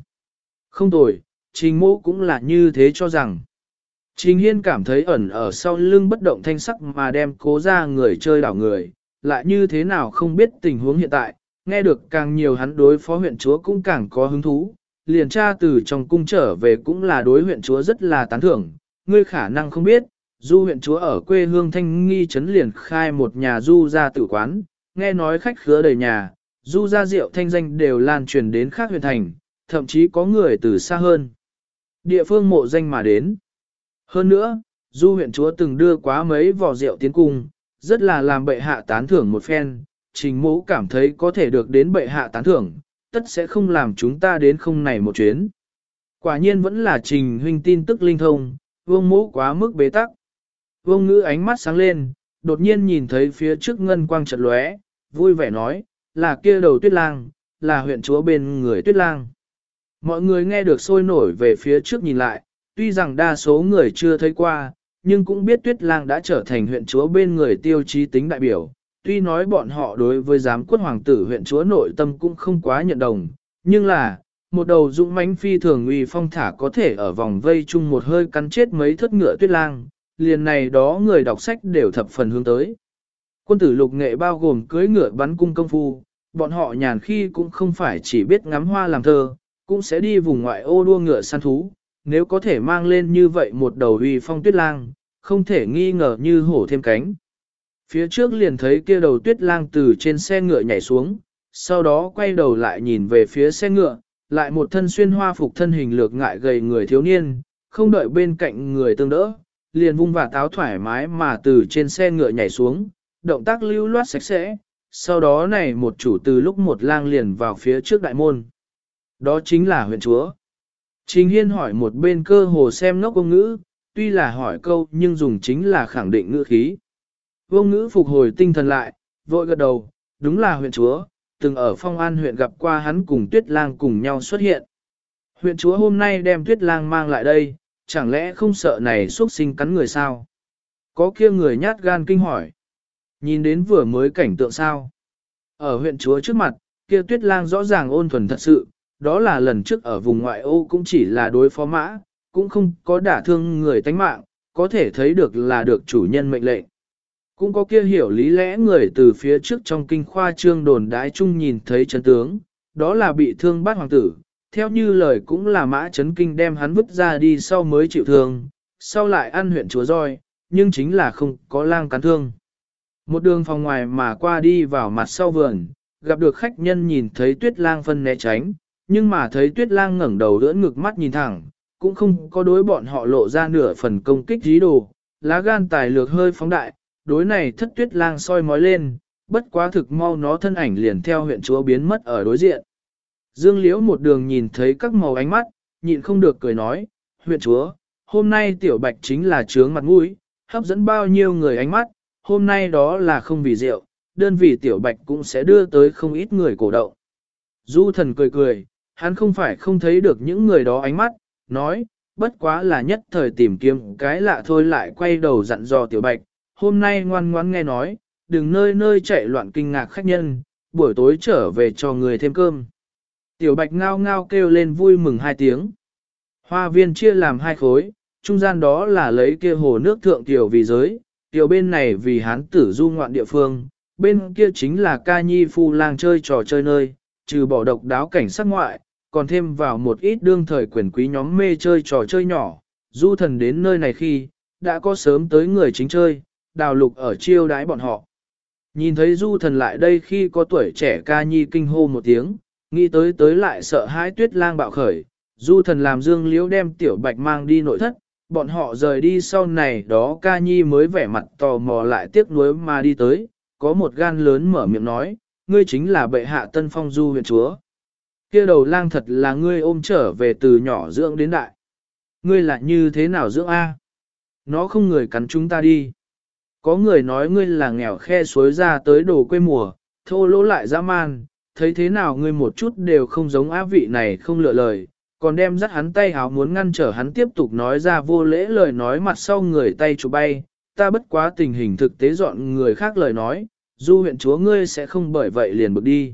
Không tồi, trình mô cũng là như thế cho rằng. Trình Hiên cảm thấy ẩn ở sau lưng bất động thanh sắc mà đem cố ra người chơi đảo người, lại như thế nào không biết tình huống hiện tại, nghe được càng nhiều hắn đối phó huyện chúa cũng càng có hứng thú, liền tra từ trong cung trở về cũng là đối huyện chúa rất là tán thưởng, ngươi khả năng không biết, du huyện chúa ở quê hương thanh nghi trấn liền khai một nhà du gia tử quán, nghe nói khách khứa đầy nhà, du gia rượu thanh danh đều lan truyền đến khác huyện thành, thậm chí có người từ xa hơn. Địa phương mộ danh mà đến. Hơn nữa, du huyện chúa từng đưa quá mấy vò rượu tiến cung, rất là làm bệ hạ tán thưởng một phen, trình mẫu cảm thấy có thể được đến bệ hạ tán thưởng, tất sẽ không làm chúng ta đến không này một chuyến. Quả nhiên vẫn là trình huynh tin tức linh thông, vương mẫu quá mức bế tắc. Vương ngữ ánh mắt sáng lên, đột nhiên nhìn thấy phía trước ngân quang chợt lóe, vui vẻ nói, là kia đầu tuyết lang, là huyện chúa bên người tuyết lang. Mọi người nghe được sôi nổi về phía trước nhìn lại, tuy rằng đa số người chưa thấy qua, nhưng cũng biết tuyết lang đã trở thành huyện chúa bên người tiêu chí tính đại biểu. Tuy nói bọn họ đối với giám quốc hoàng tử huyện chúa nội tâm cũng không quá nhận đồng, nhưng là, một đầu dũng mãnh phi thường uy phong thả có thể ở vòng vây chung một hơi cắn chết mấy thất ngựa tuyết lang, liền này đó người đọc sách đều thập phần hướng tới. Quân tử lục nghệ bao gồm cưới ngựa bắn cung công phu, bọn họ nhàn khi cũng không phải chỉ biết ngắm hoa làm thơ, cũng sẽ đi vùng ngoại ô đua ngựa săn thú, nếu có thể mang lên như vậy một đầu uy phong tuyết lang, không thể nghi ngờ như hổ thêm cánh. Phía trước liền thấy kia đầu tuyết lang từ trên xe ngựa nhảy xuống, sau đó quay đầu lại nhìn về phía xe ngựa, lại một thân xuyên hoa phục thân hình lược ngại gầy người thiếu niên, không đợi bên cạnh người tương đỡ, liền vung và táo thoải mái mà từ trên xe ngựa nhảy xuống, động tác lưu loát sạch sẽ, sau đó này một chủ từ lúc một lang liền vào phía trước đại môn. Đó chính là huyện chúa. Trình Hiên hỏi một bên cơ hồ xem ngốc công ngữ, tuy là hỏi câu nhưng dùng chính là khẳng định ngữ khí. Vô ngữ phục hồi tinh thần lại, vội gật đầu, đúng là huyện chúa, từng ở phong an huyện gặp qua hắn cùng tuyết lang cùng nhau xuất hiện. Huyện chúa hôm nay đem tuyết lang mang lại đây, chẳng lẽ không sợ này xuất sinh cắn người sao? Có kia người nhát gan kinh hỏi. Nhìn đến vừa mới cảnh tượng sao? Ở huyện chúa trước mặt, kia tuyết lang rõ ràng ôn thuần thật sự, đó là lần trước ở vùng ngoại ô cũng chỉ là đối phó mã, cũng không có đả thương người tánh mạng, có thể thấy được là được chủ nhân mệnh lệnh. Cũng có kia hiểu lý lẽ người từ phía trước trong kinh khoa trương đồn đái chung nhìn thấy chấn tướng, đó là bị thương bát hoàng tử, theo như lời cũng là mã chấn kinh đem hắn vứt ra đi sau mới chịu thương, sau lại ăn huyện chúa roi, nhưng chính là không có lang cắn thương. Một đường phòng ngoài mà qua đi vào mặt sau vườn, gặp được khách nhân nhìn thấy tuyết lang phân né tránh, nhưng mà thấy tuyết lang ngẩng đầu đỡ ngực mắt nhìn thẳng, cũng không có đối bọn họ lộ ra nửa phần công kích dí đồ, lá gan tài lược hơi phóng đại, đối này thất tuyết lang soi mói lên, bất quá thực mau nó thân ảnh liền theo huyện chúa biến mất ở đối diện. Dương Liễu một đường nhìn thấy các màu ánh mắt, nhịn không được cười nói, huyện chúa, hôm nay tiểu bạch chính là trướng mặt mũi, hấp dẫn bao nhiêu người ánh mắt, hôm nay đó là không vì rượu, đơn vì tiểu bạch cũng sẽ đưa tới không ít người cổ động. Du thần cười cười, hắn không phải không thấy được những người đó ánh mắt, nói, bất quá là nhất thời tìm kiếm cái lạ thôi lại quay đầu dặn dò tiểu bạch, hôm nay ngoan ngoãn nghe nói, đừng nơi nơi chạy loạn kinh ngạc khách nhân, buổi tối trở về cho người thêm cơm. Tiểu bạch ngao ngao kêu lên vui mừng hai tiếng. Hoa viên chia làm hai khối, trung gian đó là lấy kia hồ nước thượng tiểu vì giới, tiểu bên này vì hán tử du ngoạn địa phương, bên kia chính là ca nhi phu lang chơi trò chơi nơi, trừ bỏ độc đáo cảnh sắc ngoại, còn thêm vào một ít đương thời quyền quý nhóm mê chơi trò chơi nhỏ. Du thần đến nơi này khi, đã có sớm tới người chính chơi, đào lục ở chiêu đái bọn họ. Nhìn thấy du thần lại đây khi có tuổi trẻ ca nhi kinh hô một tiếng, nghĩ tới tới lại sợ hãi tuyết lang bạo khởi, du thần làm dương liễu đem tiểu bạch mang đi nội thất, bọn họ rời đi sau này đó ca nhi mới vẻ mặt tò mò lại tiếc nuối mà đi tới, có một gan lớn mở miệng nói, ngươi chính là bệ hạ tân phong du huyện chúa. kia đầu lang thật là ngươi ôm trở về từ nhỏ dưỡng đến đại. Ngươi là như thế nào dưỡng A? Nó không người cắn chúng ta đi. Có người nói ngươi là nghèo khe suối ra tới đồ quê mùa, thô lỗ lại dã man, thấy thế nào ngươi một chút đều không giống á vị này không lựa lời, còn đem dắt hắn tay háo muốn ngăn trở hắn tiếp tục nói ra vô lễ lời nói mặt sau người tay chụp bay, ta bất quá tình hình thực tế dọn người khác lời nói, du huyện chúa ngươi sẽ không bởi vậy liền bực đi.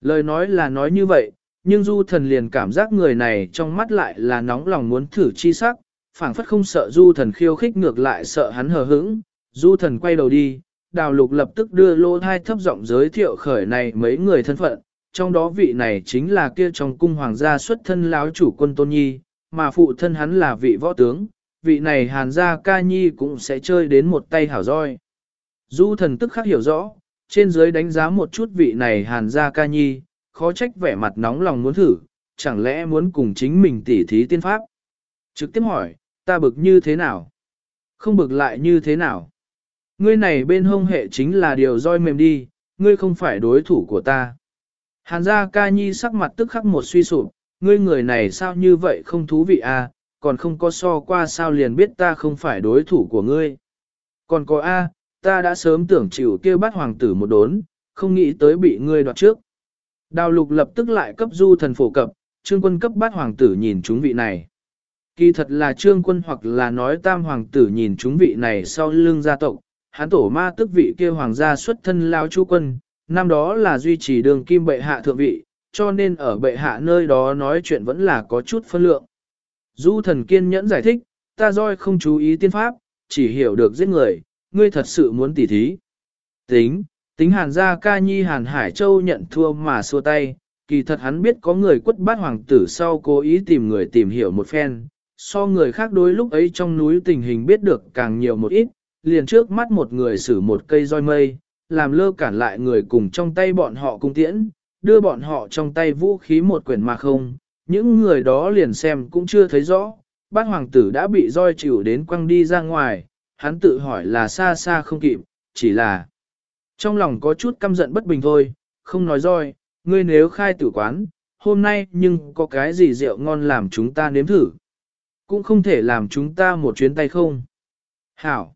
Lời nói là nói như vậy, nhưng du thần liền cảm giác người này trong mắt lại là nóng lòng muốn thử chi sắc, phảng phất không sợ du thần khiêu khích ngược lại sợ hắn hờ hững, du thần quay đầu đi, đào lục lập tức đưa lô thai thấp giọng giới thiệu khởi này mấy người thân phận, trong đó vị này chính là kia trong cung hoàng gia xuất thân láo chủ quân tôn nhi, mà phụ thân hắn là vị võ tướng, vị này hàn gia ca nhi cũng sẽ chơi đến một tay hảo roi. Du thần tức khắc hiểu rõ, trên dưới đánh giá một chút vị này hàn gia ca nhi, khó trách vẻ mặt nóng lòng muốn thử, chẳng lẽ muốn cùng chính mình tỉ thí tiên pháp. Trực tiếp hỏi, ta bực như thế nào? Không bực lại như thế nào? Ngươi này bên hông hệ chính là điều roi mềm đi, ngươi không phải đối thủ của ta. Hàn gia ca nhi sắc mặt tức khắc một suy sụp, ngươi người này sao như vậy không thú vị à, còn không có so qua sao liền biết ta không phải đối thủ của ngươi. Còn có A, ta đã sớm tưởng chịu kêu bắt hoàng tử một đốn, không nghĩ tới bị ngươi đoạt trước. Đào lục lập tức lại cấp du thần phổ cập, trương quân cấp bắt hoàng tử nhìn chúng vị này. Kỳ thật là trương quân hoặc là nói tam hoàng tử nhìn chúng vị này sau lưng gia tộc, hán tổ ma tức vị kia hoàng gia xuất thân lao chu quân, năm đó là duy trì đường kim bệ hạ thượng vị, cho nên ở bệ hạ nơi đó nói chuyện vẫn là có chút phân lượng. Du thần kiên nhẫn giải thích, ta roi không chú ý tiên pháp, chỉ hiểu được giết người, ngươi thật sự muốn tỉ thí. Tính, tính hàn gia ca nhi hàn Hải Châu nhận thua mà xua tay, kỳ thật hắn biết có người quất bát hoàng tử sau cố ý tìm người tìm hiểu một phen, so người khác đối lúc ấy trong núi tình hình biết được càng nhiều một ít, liền trước mắt một người xử một cây roi mây, làm lơ cản lại người cùng trong tay bọn họ cung tiễn, đưa bọn họ trong tay vũ khí một quyển mà không, những người đó liền xem cũng chưa thấy rõ, bát hoàng tử đã bị roi chịu đến quăng đi ra ngoài, hắn tự hỏi là xa xa không kịp, chỉ là trong lòng có chút căm giận bất bình thôi, không nói roi, ngươi nếu khai tử quán, hôm nay nhưng có cái gì rượu ngon làm chúng ta nếm thử. Cũng không thể làm chúng ta một chuyến tay không. Hảo!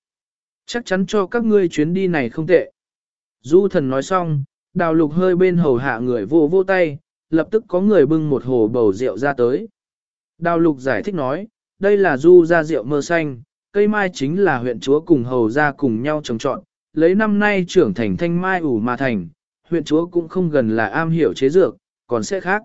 Chắc chắn cho các ngươi chuyến đi này không tệ. Du thần nói xong, đào lục hơi bên hầu hạ người vô vô tay, lập tức có người bưng một hồ bầu rượu ra tới. Đào lục giải thích nói, đây là du ra rượu mơ xanh, cây mai chính là huyện chúa cùng hầu ra cùng nhau trồng trọn, lấy năm nay trưởng thành thanh mai ủ mà thành, huyện chúa cũng không gần là am hiểu chế dược, còn sẽ khác.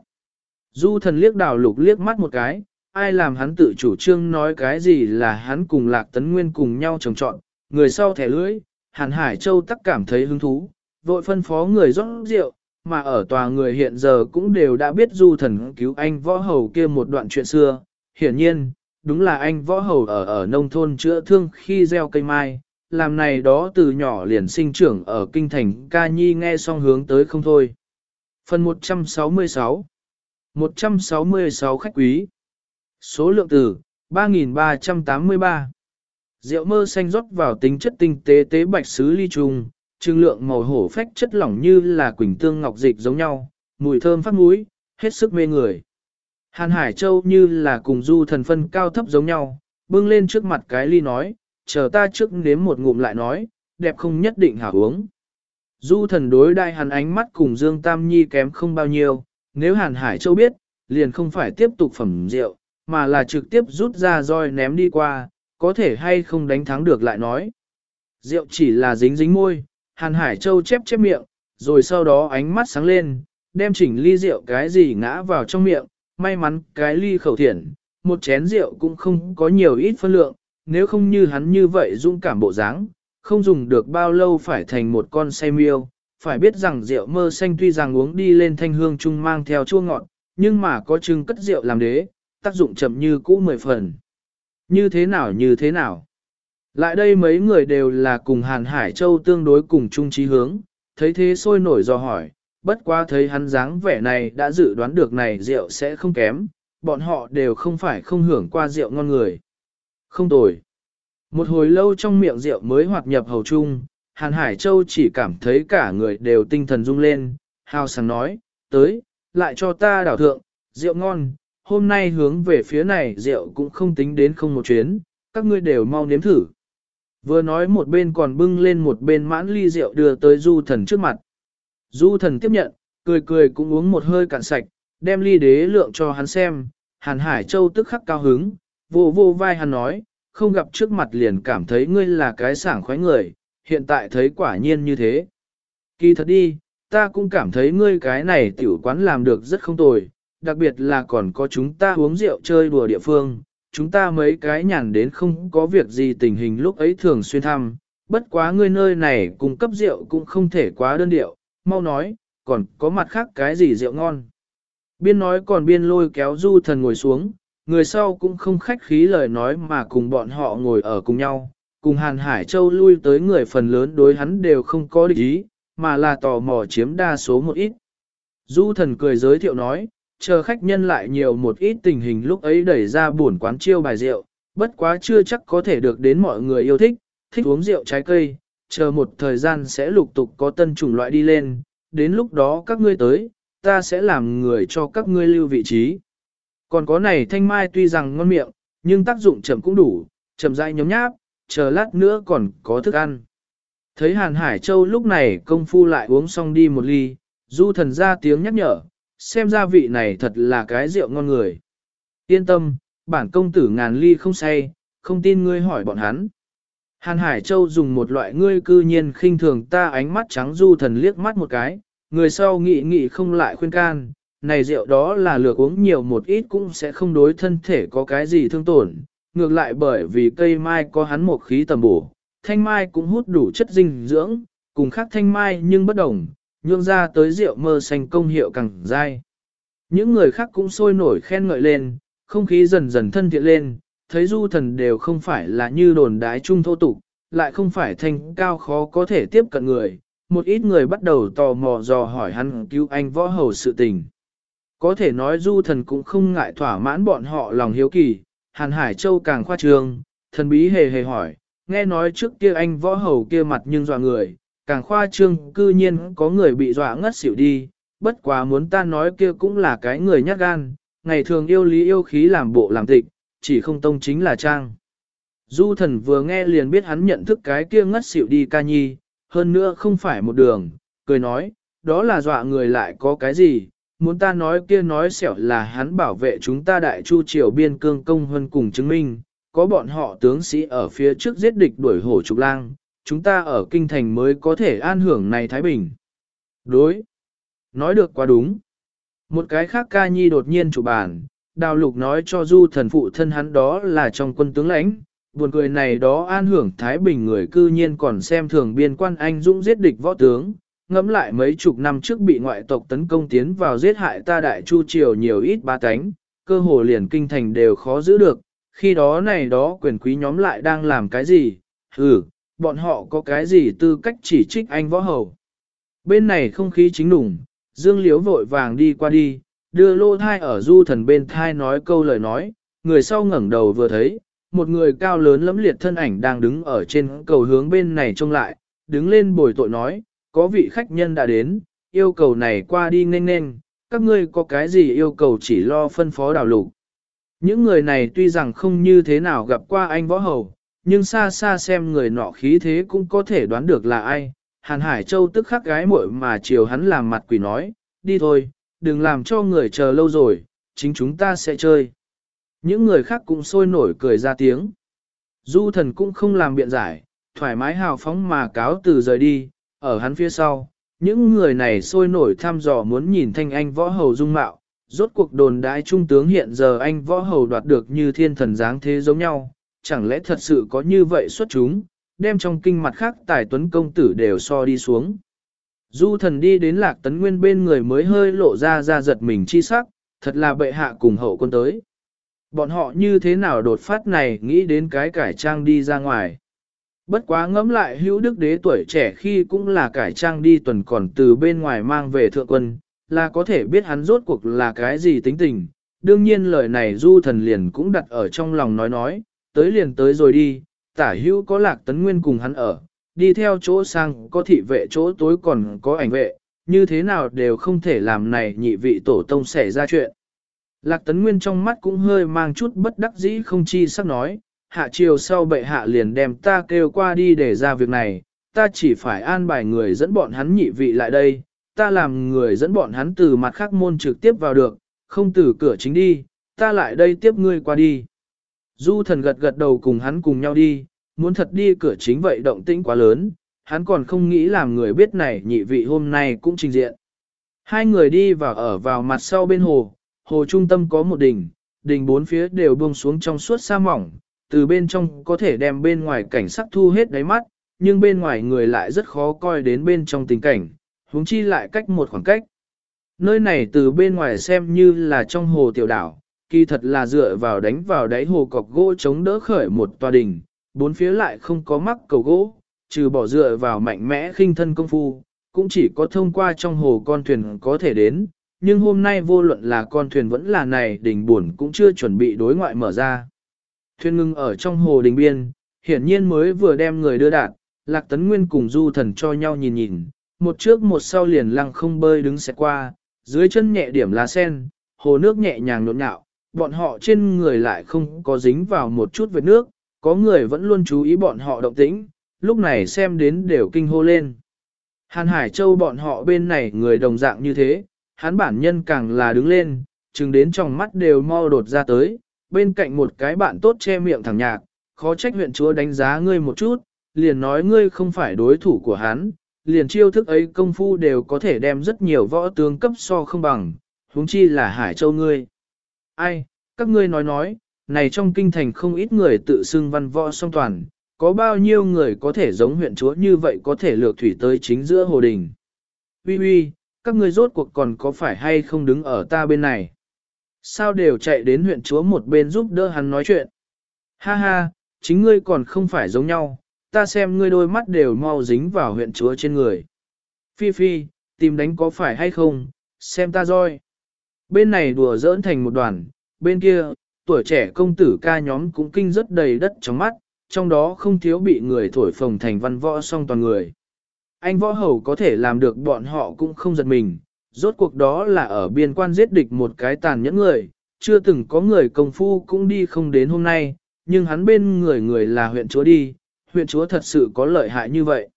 Du thần liếc đào lục liếc mắt một cái, ai làm hắn tự chủ trương nói cái gì là hắn cùng lạc tấn nguyên cùng nhau trồng trọn, người sau thẻ lưỡi, hàn hải châu tắc cảm thấy hứng thú, vội phân phó người rót rượu, mà ở tòa người hiện giờ cũng đều đã biết du thần cứu anh võ hầu kia một đoạn chuyện xưa. Hiển nhiên, đúng là anh võ hầu ở ở nông thôn chữa thương khi gieo cây mai, làm này đó từ nhỏ liền sinh trưởng ở kinh thành ca nhi nghe xong hướng tới không thôi. Phần 166 166 khách quý Số lượng từ 3.383 Rượu mơ xanh rót vào tính chất tinh tế tế bạch sứ ly trùng, trưng lượng màu hổ phách chất lỏng như là quỳnh tương ngọc dịch giống nhau, mùi thơm phát mũi, hết sức mê người. Hàn Hải Châu như là cùng du thần phân cao thấp giống nhau, bưng lên trước mặt cái ly nói, chờ ta trước nếm một ngụm lại nói, đẹp không nhất định hảo uống. Du thần đối đại hàn ánh mắt cùng Dương Tam Nhi kém không bao nhiêu, nếu Hàn Hải Châu biết, liền không phải tiếp tục phẩm rượu, mà là trực tiếp rút ra roi ném đi qua, có thể hay không đánh thắng được lại nói. Rượu chỉ là dính dính môi, Hàn Hải Châu chép chép miệng, rồi sau đó ánh mắt sáng lên, đem chỉnh ly rượu cái gì ngã vào trong miệng, may mắn cái ly khẩu thiện, một chén rượu cũng không có nhiều ít phân lượng, nếu không như hắn như vậy dũng cảm bộ dáng, không dùng được bao lâu phải thành một con say miêu. Phải biết rằng rượu mơ xanh tuy rằng uống đi lên thanh hương chung mang theo chua ngọt, nhưng mà có chừng cất rượu làm đế, tác dụng chậm như cũ mười phần. Như thế nào như thế nào? Lại đây mấy người đều là cùng Hàn Hải Châu tương đối cùng chung trí hướng, thấy thế sôi nổi do hỏi, bất quá thấy hắn dáng vẻ này đã dự đoán được này rượu sẽ không kém, bọn họ đều không phải không hưởng qua rượu ngon người. Không tồi. Một hồi lâu trong miệng rượu mới hoạt nhập hầu chung, Hàn Hải Châu chỉ cảm thấy cả người đều tinh thần rung lên, hào sảng nói, tới, lại cho ta đảo thượng, rượu ngon, hôm nay hướng về phía này rượu cũng không tính đến không một chuyến, các ngươi đều mau nếm thử. Vừa nói một bên còn bưng lên một bên mãn ly rượu đưa tới du thần trước mặt. Du thần tiếp nhận, cười cười cũng uống một hơi cạn sạch, đem ly đế lượng cho hắn xem, Hàn Hải Châu tức khắc cao hứng, vô vô vai hắn nói, không gặp trước mặt liền cảm thấy ngươi là cái sảng khoái người, hiện tại thấy quả nhiên như thế. Kỳ thật đi, ta cũng cảm thấy ngươi cái này tiểu quán làm được rất không tồi, đặc biệt là còn có chúng ta uống rượu chơi đùa địa phương, chúng ta mấy cái nhàn đến không có việc gì tình hình lúc ấy thường xuyên thăm, bất quá ngươi nơi này cung cấp rượu cũng không thể quá đơn điệu, mau nói, còn có mặt khác cái gì rượu ngon. Biên nói còn biên lôi kéo du thần ngồi xuống, người sau cũng không khách khí lời nói mà cùng bọn họ ngồi ở cùng nhau, cùng Hàn Hải Châu lui tới người phần lớn đối hắn đều không có địch ý, mà là tò mò chiếm đa số một ít. Du thần cười giới thiệu nói, chờ khách nhân lại nhiều một ít tình hình lúc ấy đẩy ra buồn quán chiêu bài rượu, bất quá chưa chắc có thể được đến mọi người yêu thích, thích uống rượu trái cây, chờ một thời gian sẽ lục tục có tân chủng loại đi lên, đến lúc đó các ngươi tới, ta sẽ làm người cho các ngươi lưu vị trí. Còn có này thanh mai tuy rằng ngon miệng, nhưng tác dụng chậm cũng đủ, chậm rãi nhóm nháp, chờ lát nữa còn có thức ăn. Thấy Hàn Hải Châu lúc này công phu lại uống xong đi một ly, du thần ra tiếng nhắc nhở, xem ra vị này thật là cái rượu ngon người. Yên tâm, bản công tử ngàn ly không say, không tin ngươi hỏi bọn hắn. Hàn Hải Châu dùng một loại ngươi cư nhiên khinh thường ta ánh mắt trắng du thần liếc mắt một cái, người sau nghị nghị không lại khuyên can, này rượu đó là lược uống nhiều một ít cũng sẽ không đối thân thể có cái gì thương tổn, ngược lại bởi vì cây mai có hắn một khí tầm bổ, thanh mai cũng hút đủ chất dinh dưỡng, cùng khác thanh mai nhưng bất đồng, nhương ra tới rượu mơ xanh công hiệu càng dai. Những người khác cũng sôi nổi khen ngợi lên, không khí dần dần thân thiện lên, thấy du thần đều không phải là như đồn đái trung thô tục, lại không phải thành cao khó có thể tiếp cận người, một ít người bắt đầu tò mò dò hỏi hắn cứu anh võ hầu sự tình. Có thể nói du thần cũng không ngại thỏa mãn bọn họ lòng hiếu kỳ, Hàn Hải Châu càng khoa trương, thần bí hề hề hỏi, nghe nói trước kia anh võ hầu kia mặt nhưng dọa người, càng khoa trương cư nhiên có người bị dọa ngất xỉu đi, bất quá muốn ta nói kia cũng là cái người nhát gan, ngày thường yêu lý yêu khí làm bộ làm tịch, chỉ không tông chính là trang. Du thần vừa nghe liền biết hắn nhận thức cái kia ngất xỉu đi ca nhi, hơn nữa không phải một đường, cười nói, đó là dọa người lại có cái gì, muốn ta nói kia nói xẻo là hắn bảo vệ chúng ta đại chu triều biên cương công hơn cùng chứng minh, có bọn họ tướng sĩ ở phía trước giết địch đuổi hổ trục lang, chúng ta ở kinh thành mới có thể an hưởng này Thái Bình. Đối. Nói được quá đúng. Một cái khác ca nhi đột nhiên chủ bàn, đào lục nói cho du thần phụ thân hắn đó là trong quân tướng lãnh, buồn cười này đó an hưởng Thái Bình người cư nhiên còn xem thường biên quan anh dũng giết địch võ tướng, ngẫm lại mấy chục năm trước bị ngoại tộc tấn công tiến vào giết hại ta đại chu triều nhiều ít ba cánh, cơ hồ liền kinh thành đều khó giữ được, khi đó này đó quyền quý nhóm lại đang làm cái gì, ừ, bọn họ có cái gì tư cách chỉ trích anh võ hầu. Bên này không khí chính đủng, Dương Liếu vội vàng đi qua đi, đưa lô thai ở du thần bên thai nói câu lời nói, người sau ngẩng đầu vừa thấy, một người cao lớn lẫm liệt thân ảnh đang đứng ở trên cầu hướng bên này trông lại, đứng lên bồi tội nói, có vị khách nhân đã đến, yêu cầu này qua đi nên nên, các ngươi có cái gì yêu cầu chỉ lo phân phó đào lục. Những người này tuy rằng không như thế nào gặp qua anh võ hầu, nhưng xa xa xem người nọ khí thế cũng có thể đoán được là ai. Hàn Hải Châu tức khắc gái muội mà chiều hắn làm mặt quỷ nói, đi thôi, đừng làm cho người chờ lâu rồi, chính chúng ta sẽ chơi. Những người khác cũng sôi nổi cười ra tiếng. Du thần cũng không làm biện giải, thoải mái hào phóng mà cáo từ rời đi, ở hắn phía sau, những người này sôi nổi thăm dò muốn nhìn thanh anh võ hầu dung mạo, rốt cuộc đồn đại trung tướng hiện giờ anh võ hầu đoạt được như thiên thần dáng thế giống nhau, chẳng lẽ thật sự có như vậy xuất chúng, đem trong kinh mặt khác tài tuấn công tử đều so đi xuống. Du thần đi đến lạc tấn nguyên bên người mới hơi lộ ra ra giật mình chi sắc, thật là bệ hạ cùng hậu quân tới. Bọn họ như thế nào đột phát này nghĩ đến cái cải trang đi ra ngoài. Bất quá ngẫm lại hữu đức đế tuổi trẻ khi cũng là cải trang đi tuần còn từ bên ngoài mang về thượng quân, là có thể biết hắn rốt cuộc là cái gì tính tình. Đương nhiên lời này du thần liền cũng đặt ở trong lòng nói nói, tới liền tới rồi đi, tả hữu có lạc tấn nguyên cùng hắn ở, đi theo chỗ sang có thị vệ chỗ tối còn có ảnh vệ, như thế nào đều không thể làm này nhị vị tổ tông xảy ra chuyện. Lạc tấn nguyên trong mắt cũng hơi mang chút bất đắc dĩ không chi sắc nói, hạ chiều sau bệ hạ liền đem ta kêu qua đi để ra việc này, ta chỉ phải an bài người dẫn bọn hắn nhị vị lại đây, ta làm người dẫn bọn hắn từ mặt khác môn trực tiếp vào được, không từ cửa chính đi, ta lại đây tiếp ngươi qua đi. Du thần gật gật đầu cùng hắn cùng nhau đi, muốn thật đi cửa chính vậy động tĩnh quá lớn, hắn còn không nghĩ làm người biết này nhị vị hôm nay cũng trình diện. Hai người đi và ở vào mặt sau bên hồ, hồ trung tâm có một đỉnh, đỉnh bốn phía đều buông xuống trong suốt sa mỏng, từ bên trong có thể đem bên ngoài cảnh sắc thu hết đáy mắt, nhưng bên ngoài người lại rất khó coi đến bên trong tình cảnh, huống chi lại cách một khoảng cách. Nơi này từ bên ngoài xem như là trong hồ tiểu đảo, kỳ thật là dựa vào đánh vào đáy hồ cọc gỗ chống đỡ khởi một tòa đình, bốn phía lại không có mắc cầu gỗ, trừ bỏ dựa vào mạnh mẽ khinh thân công phu, cũng chỉ có thông qua trong hồ con thuyền có thể đến, nhưng hôm nay vô luận là con thuyền vẫn là này đỉnh buồn cũng chưa chuẩn bị đối ngoại mở ra. Thuyền ngưng ở trong hồ đình biên, hiển nhiên mới vừa đem người đưa đạt, Lạc Tấn Nguyên cùng du thần cho nhau nhìn nhìn, một trước một sau liền lăng không bơi đứng xẹt qua, dưới chân nhẹ điểm lá sen, hồ nước nhẹ nhàng nhộn nhạo, bọn họ trên người lại không có dính vào một chút vệt nước, có người vẫn luôn chú ý bọn họ động tĩnh, lúc này xem đến đều kinh hô lên. Hàn Hải Châu bọn họ bên này người đồng dạng như thế, hắn bản nhân càng là đứng lên, chừng đến trong mắt đều mau đột ra tới, bên cạnh một cái bạn tốt che miệng thẳng nhạc, khó trách huyện chúa đánh giá ngươi một chút, liền nói ngươi không phải đối thủ của hắn, liền chiêu thức ấy công phu đều có thể đem rất nhiều võ tướng cấp so không bằng, huống chi là Hải Châu ngươi. Ai, các ngươi nói nói, này trong kinh thành không ít người tự xưng văn võ song toàn, có bao nhiêu người có thể giống huyện chúa như vậy có thể lược thủy tới chính giữa hồ đình. Ui ui, các ngươi rốt cuộc còn có phải hay không đứng ở ta bên này? Sao đều chạy đến huyện chúa một bên giúp đỡ hắn nói chuyện? Ha ha, chính ngươi còn không phải giống nhau, ta xem ngươi đôi mắt đều mau dính vào huyện chúa trên người. Phi Phi, tìm đánh có phải hay không, xem ta roi. Bên này đùa giỡn thành một đoàn, bên kia, tuổi trẻ công tử ca nhóm cũng kinh rất đầy đất trong mắt, trong đó không thiếu bị người thổi phồng thành văn võ song toàn người. Anh võ hầu có thể làm được bọn họ cũng không giật mình, rốt cuộc đó là ở biên quan giết địch một cái tàn nhẫn người, chưa từng có người công phu cũng đi không đến hôm nay, nhưng hắn bên người người là huyện chúa đi, huyện chúa thật sự có lợi hại như vậy.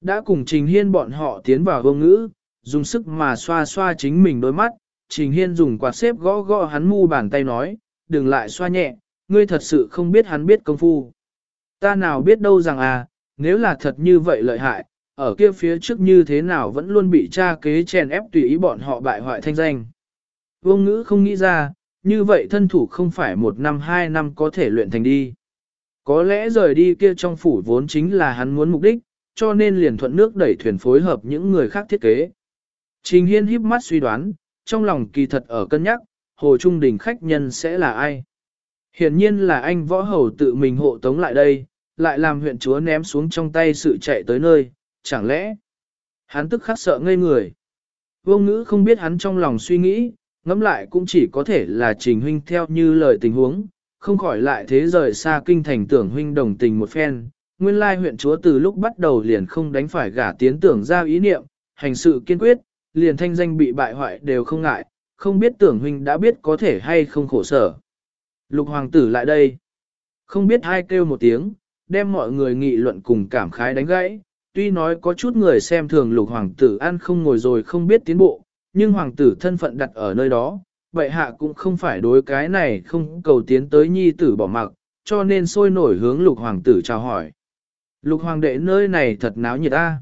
Đã cùng Trình Hiên bọn họ tiến vào vô ngữ, dùng sức mà xoa xoa chính mình đôi mắt, Trình Hiên dùng quạt xếp gõ gõ hắn mu bàn tay nói, đừng lại xoa nhẹ, ngươi thật sự không biết hắn biết công phu. Ta nào biết đâu rằng à, nếu là thật như vậy lợi hại, ở kia phía trước như thế nào vẫn luôn bị cha kế chèn ép tùy ý bọn họ bại hoại thanh danh. Vô ngữ không nghĩ ra, như vậy thân thủ không phải một năm hai năm có thể luyện thành đi. Có lẽ rời đi kia trong phủ vốn chính là hắn muốn mục đích, cho nên liền thuận nước đẩy thuyền phối hợp những người khác thiết kế. Trình Hiên híp mắt suy đoán, trong lòng kỳ thật ở cân nhắc, Hồ Trung Đình khách nhân sẽ là ai. Hiển nhiên là anh võ hầu tự mình hộ tống lại đây, lại làm huyện chúa ném xuống trong tay sự chạy tới nơi, chẳng lẽ hắn tức khắc sợ ngây người. Vô ngữ không biết hắn trong lòng suy nghĩ, ngẫm lại cũng chỉ có thể là trình huynh theo như lời tình huống, không khỏi lại thế rời xa kinh thành tưởng huynh đồng tình một phen. Nguyên lai huyện chúa từ lúc bắt đầu liền không đánh phải gả tiến tưởng ra ý niệm, hành sự kiên quyết, liền thanh danh bị bại hoại đều không ngại, không biết tưởng huynh đã biết có thể hay không khổ sở. Lục hoàng tử lại đây. Không biết hai kêu một tiếng, đem mọi người nghị luận cùng cảm khái đánh gãy. Tuy nói có chút người xem thường lục hoàng tử ăn không ngồi rồi không biết tiến bộ, nhưng hoàng tử thân phận đặt ở nơi đó, vậy hạ cũng không phải đối cái này không cầu tiến tới nhi tử bỏ mặc, cho nên sôi nổi hướng lục hoàng tử chào hỏi. Lục hoàng đệ nơi này thật náo nhiệt a,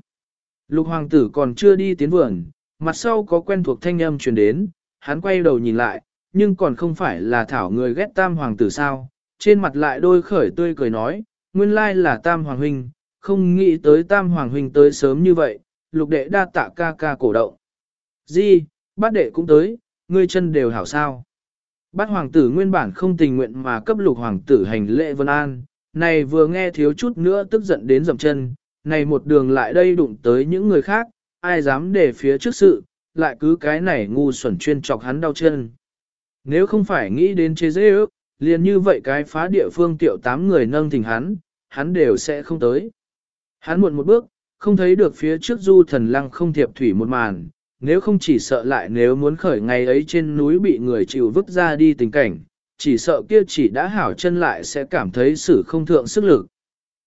Lục hoàng tử còn chưa đi tiến vườn, mặt sau có quen thuộc thanh âm truyền đến, hắn quay đầu nhìn lại, nhưng còn không phải là thảo người ghét tam hoàng tử sao, trên mặt lại đôi khởi tươi cười nói, nguyên lai là tam hoàng huynh, không nghĩ tới tam hoàng huynh tới sớm như vậy, lục đệ đa tạ ca ca cổ động. Di, bát đệ cũng tới, ngươi chân đều hảo sao. Bát hoàng tử nguyên bản không tình nguyện mà cấp lục hoàng tử hành lễ vân an, này vừa nghe thiếu chút nữa tức giận đến dầm chân, này một đường lại đây đụng tới những người khác, ai dám để phía trước sự, lại cứ cái này ngu xuẩn chuyên chọc hắn đau chân. Nếu không phải nghĩ đến chế dễ ước, liền như vậy cái phá địa phương tiểu tám người nâng thỉnh hắn, hắn đều sẽ không tới. Hắn muộn một bước, không thấy được phía trước du thần lăng không thiệp thủy một màn, nếu không chỉ sợ lại nếu muốn khởi ngày ấy trên núi bị người chịu vứt ra đi tình cảnh, chỉ sợ kia chỉ đã hảo chân lại sẽ cảm thấy sự không thượng sức lực.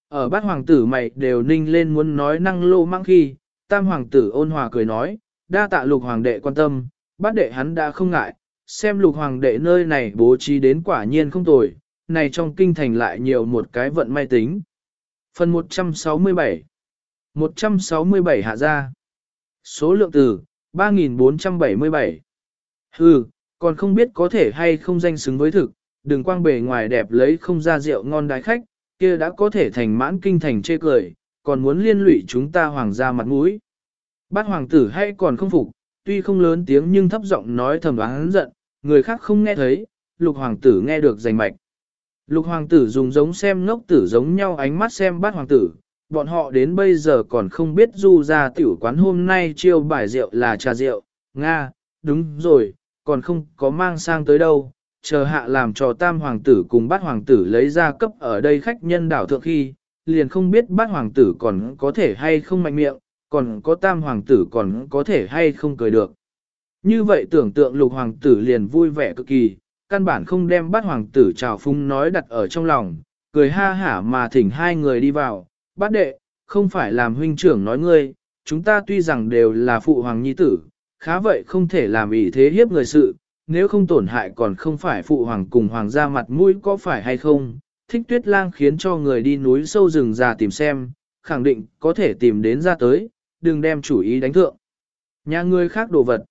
Ở bát hoàng tử mày đều ninh lên muốn nói năng lô mang khi, tam hoàng tử ôn hòa cười nói, đa tạ lục hoàng đệ quan tâm, bát đệ hắn đã không ngại, xem lục hoàng đệ nơi này bố trí đến quả nhiên không tồi, này trong kinh thành lại nhiều một cái vận may tính. Phần 167 167 hạ ra Số lượng từ 3.477 Hừ, còn không biết có thể hay không danh xứng với thực, đừng quang bề ngoài đẹp lấy không ra rượu ngon đái khách, kia đã có thể thành mãn kinh thành chê cười, còn muốn liên lụy chúng ta hoàng gia mặt mũi. Bát hoàng tử hay còn không phục, tuy không lớn tiếng nhưng thấp giọng nói thầm đoán giận, người khác không nghe thấy, lục hoàng tử nghe được rành mạch. Lục hoàng tử dùng giống xem ngốc tử giống nhau ánh mắt xem bát hoàng tử, bọn họ đến bây giờ còn không biết du ra tiểu quán hôm nay chiêu bài rượu là trà rượu, Nga, đúng rồi, còn không có mang sang tới đâu, chờ hạ làm cho tam hoàng tử cùng bát hoàng tử lấy ra cấp ở đây khách nhân đảo thượng khi, liền không biết bát hoàng tử còn có thể hay không mạnh miệng, còn có tam hoàng tử còn có thể hay không cười được. Như vậy tưởng tượng lục hoàng tử liền vui vẻ cực kỳ, căn bản không đem bát hoàng tử trào phung nói đặt ở trong lòng, cười ha hả mà thỉnh hai người đi vào, bát đệ, không phải làm huynh trưởng nói ngươi, chúng ta tuy rằng đều là phụ hoàng nhi tử, khá vậy không thể làm ý thế hiếp người sự, nếu không tổn hại còn không phải phụ hoàng cùng hoàng gia mặt mũi có phải hay không, thích tuyết lang khiến cho người đi núi sâu rừng già tìm xem, khẳng định có thể tìm đến ra tới, đừng đem chủ ý đánh thượng. Nhà người khác đồ vật.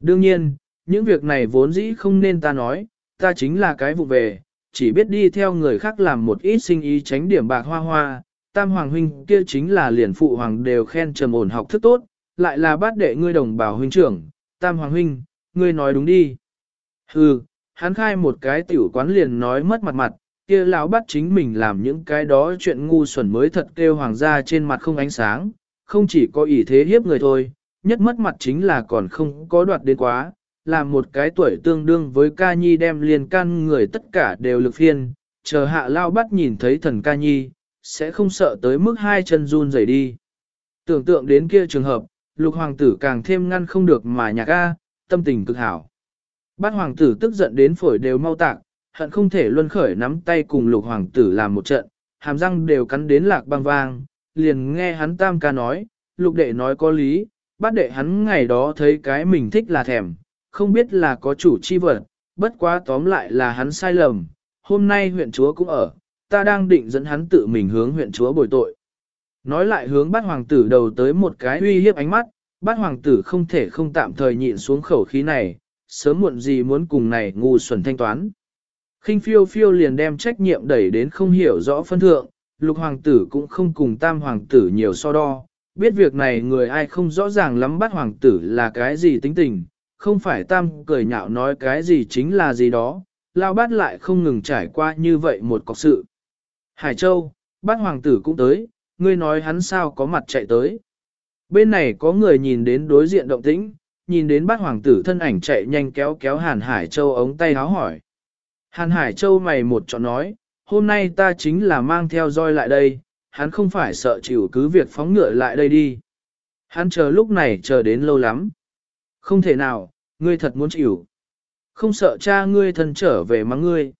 Đương nhiên, những việc này vốn dĩ không nên ta nói, ta chính là cái vụ về, chỉ biết đi theo người khác làm một ít sinh ý tránh điểm bạc hoa hoa, tam hoàng huynh kia chính là liền phụ hoàng đều khen trầm ổn học thức tốt, lại là bát đệ ngươi đồng bào huynh trưởng, tam hoàng huynh, ngươi nói đúng đi. Hừ, hắn khai một cái tiểu quán liền nói mất mặt mặt, kia lão bắt chính mình làm những cái đó chuyện ngu xuẩn mới thật kêu hoàng gia trên mặt không ánh sáng, không chỉ có ý thế hiếp người thôi, nhất mất mặt chính là còn không có đoạt đến quá, làm một cái tuổi tương đương với ca nhi đem liền can người tất cả đều lực phiên, chờ hạ lao bắt nhìn thấy thần ca nhi, sẽ không sợ tới mức hai chân run rẩy đi. Tưởng tượng đến kia trường hợp, lục hoàng tử càng thêm ngăn không được mà nhạc a, tâm tình cực hảo. Bát hoàng tử tức giận đến phổi đều mau tạc, hận không thể luân khởi nắm tay cùng lục hoàng tử làm một trận, hàm răng đều cắn đến lạc băng vang, liền nghe hắn tam ca nói, lục đệ nói có lý, bát đệ hắn ngày đó thấy cái mình thích là thèm, không biết là có chủ chi vật, bất quá tóm lại là hắn sai lầm, hôm nay huyện chúa cũng ở, ta đang định dẫn hắn tự mình hướng huyện chúa bồi tội. Nói lại hướng bát hoàng tử đầu tới một cái uy hiếp ánh mắt, bát hoàng tử không thể không tạm thời nhịn xuống khẩu khí này, sớm muộn gì muốn cùng này ngu xuẩn thanh toán khinh phiêu phiêu liền đem trách nhiệm đẩy đến không hiểu rõ phân thượng, lục hoàng tử cũng không cùng tam hoàng tử nhiều so đo, biết việc này người ai không rõ ràng lắm bắt hoàng tử là cái gì tính tình, không phải tam cười nhạo nói cái gì chính là gì đó, lao bát lại không ngừng trải qua như vậy một cọc sự. Hải Châu, bát hoàng tử cũng tới, ngươi nói hắn sao có mặt chạy tới. Bên này có người nhìn đến đối diện động tĩnh, nhìn đến bát hoàng tử thân ảnh chạy nhanh kéo kéo Hàn Hải Châu ống tay háo hỏi. Hàn Hải Châu mày một chọn nói, hôm nay ta chính là mang theo roi lại đây, hắn không phải sợ chịu cứ việc phóng ngựa lại đây đi. Hắn chờ lúc này chờ đến lâu lắm. Không thể nào, ngươi thật muốn chịu. Không sợ cha ngươi thân trở về mắng ngươi.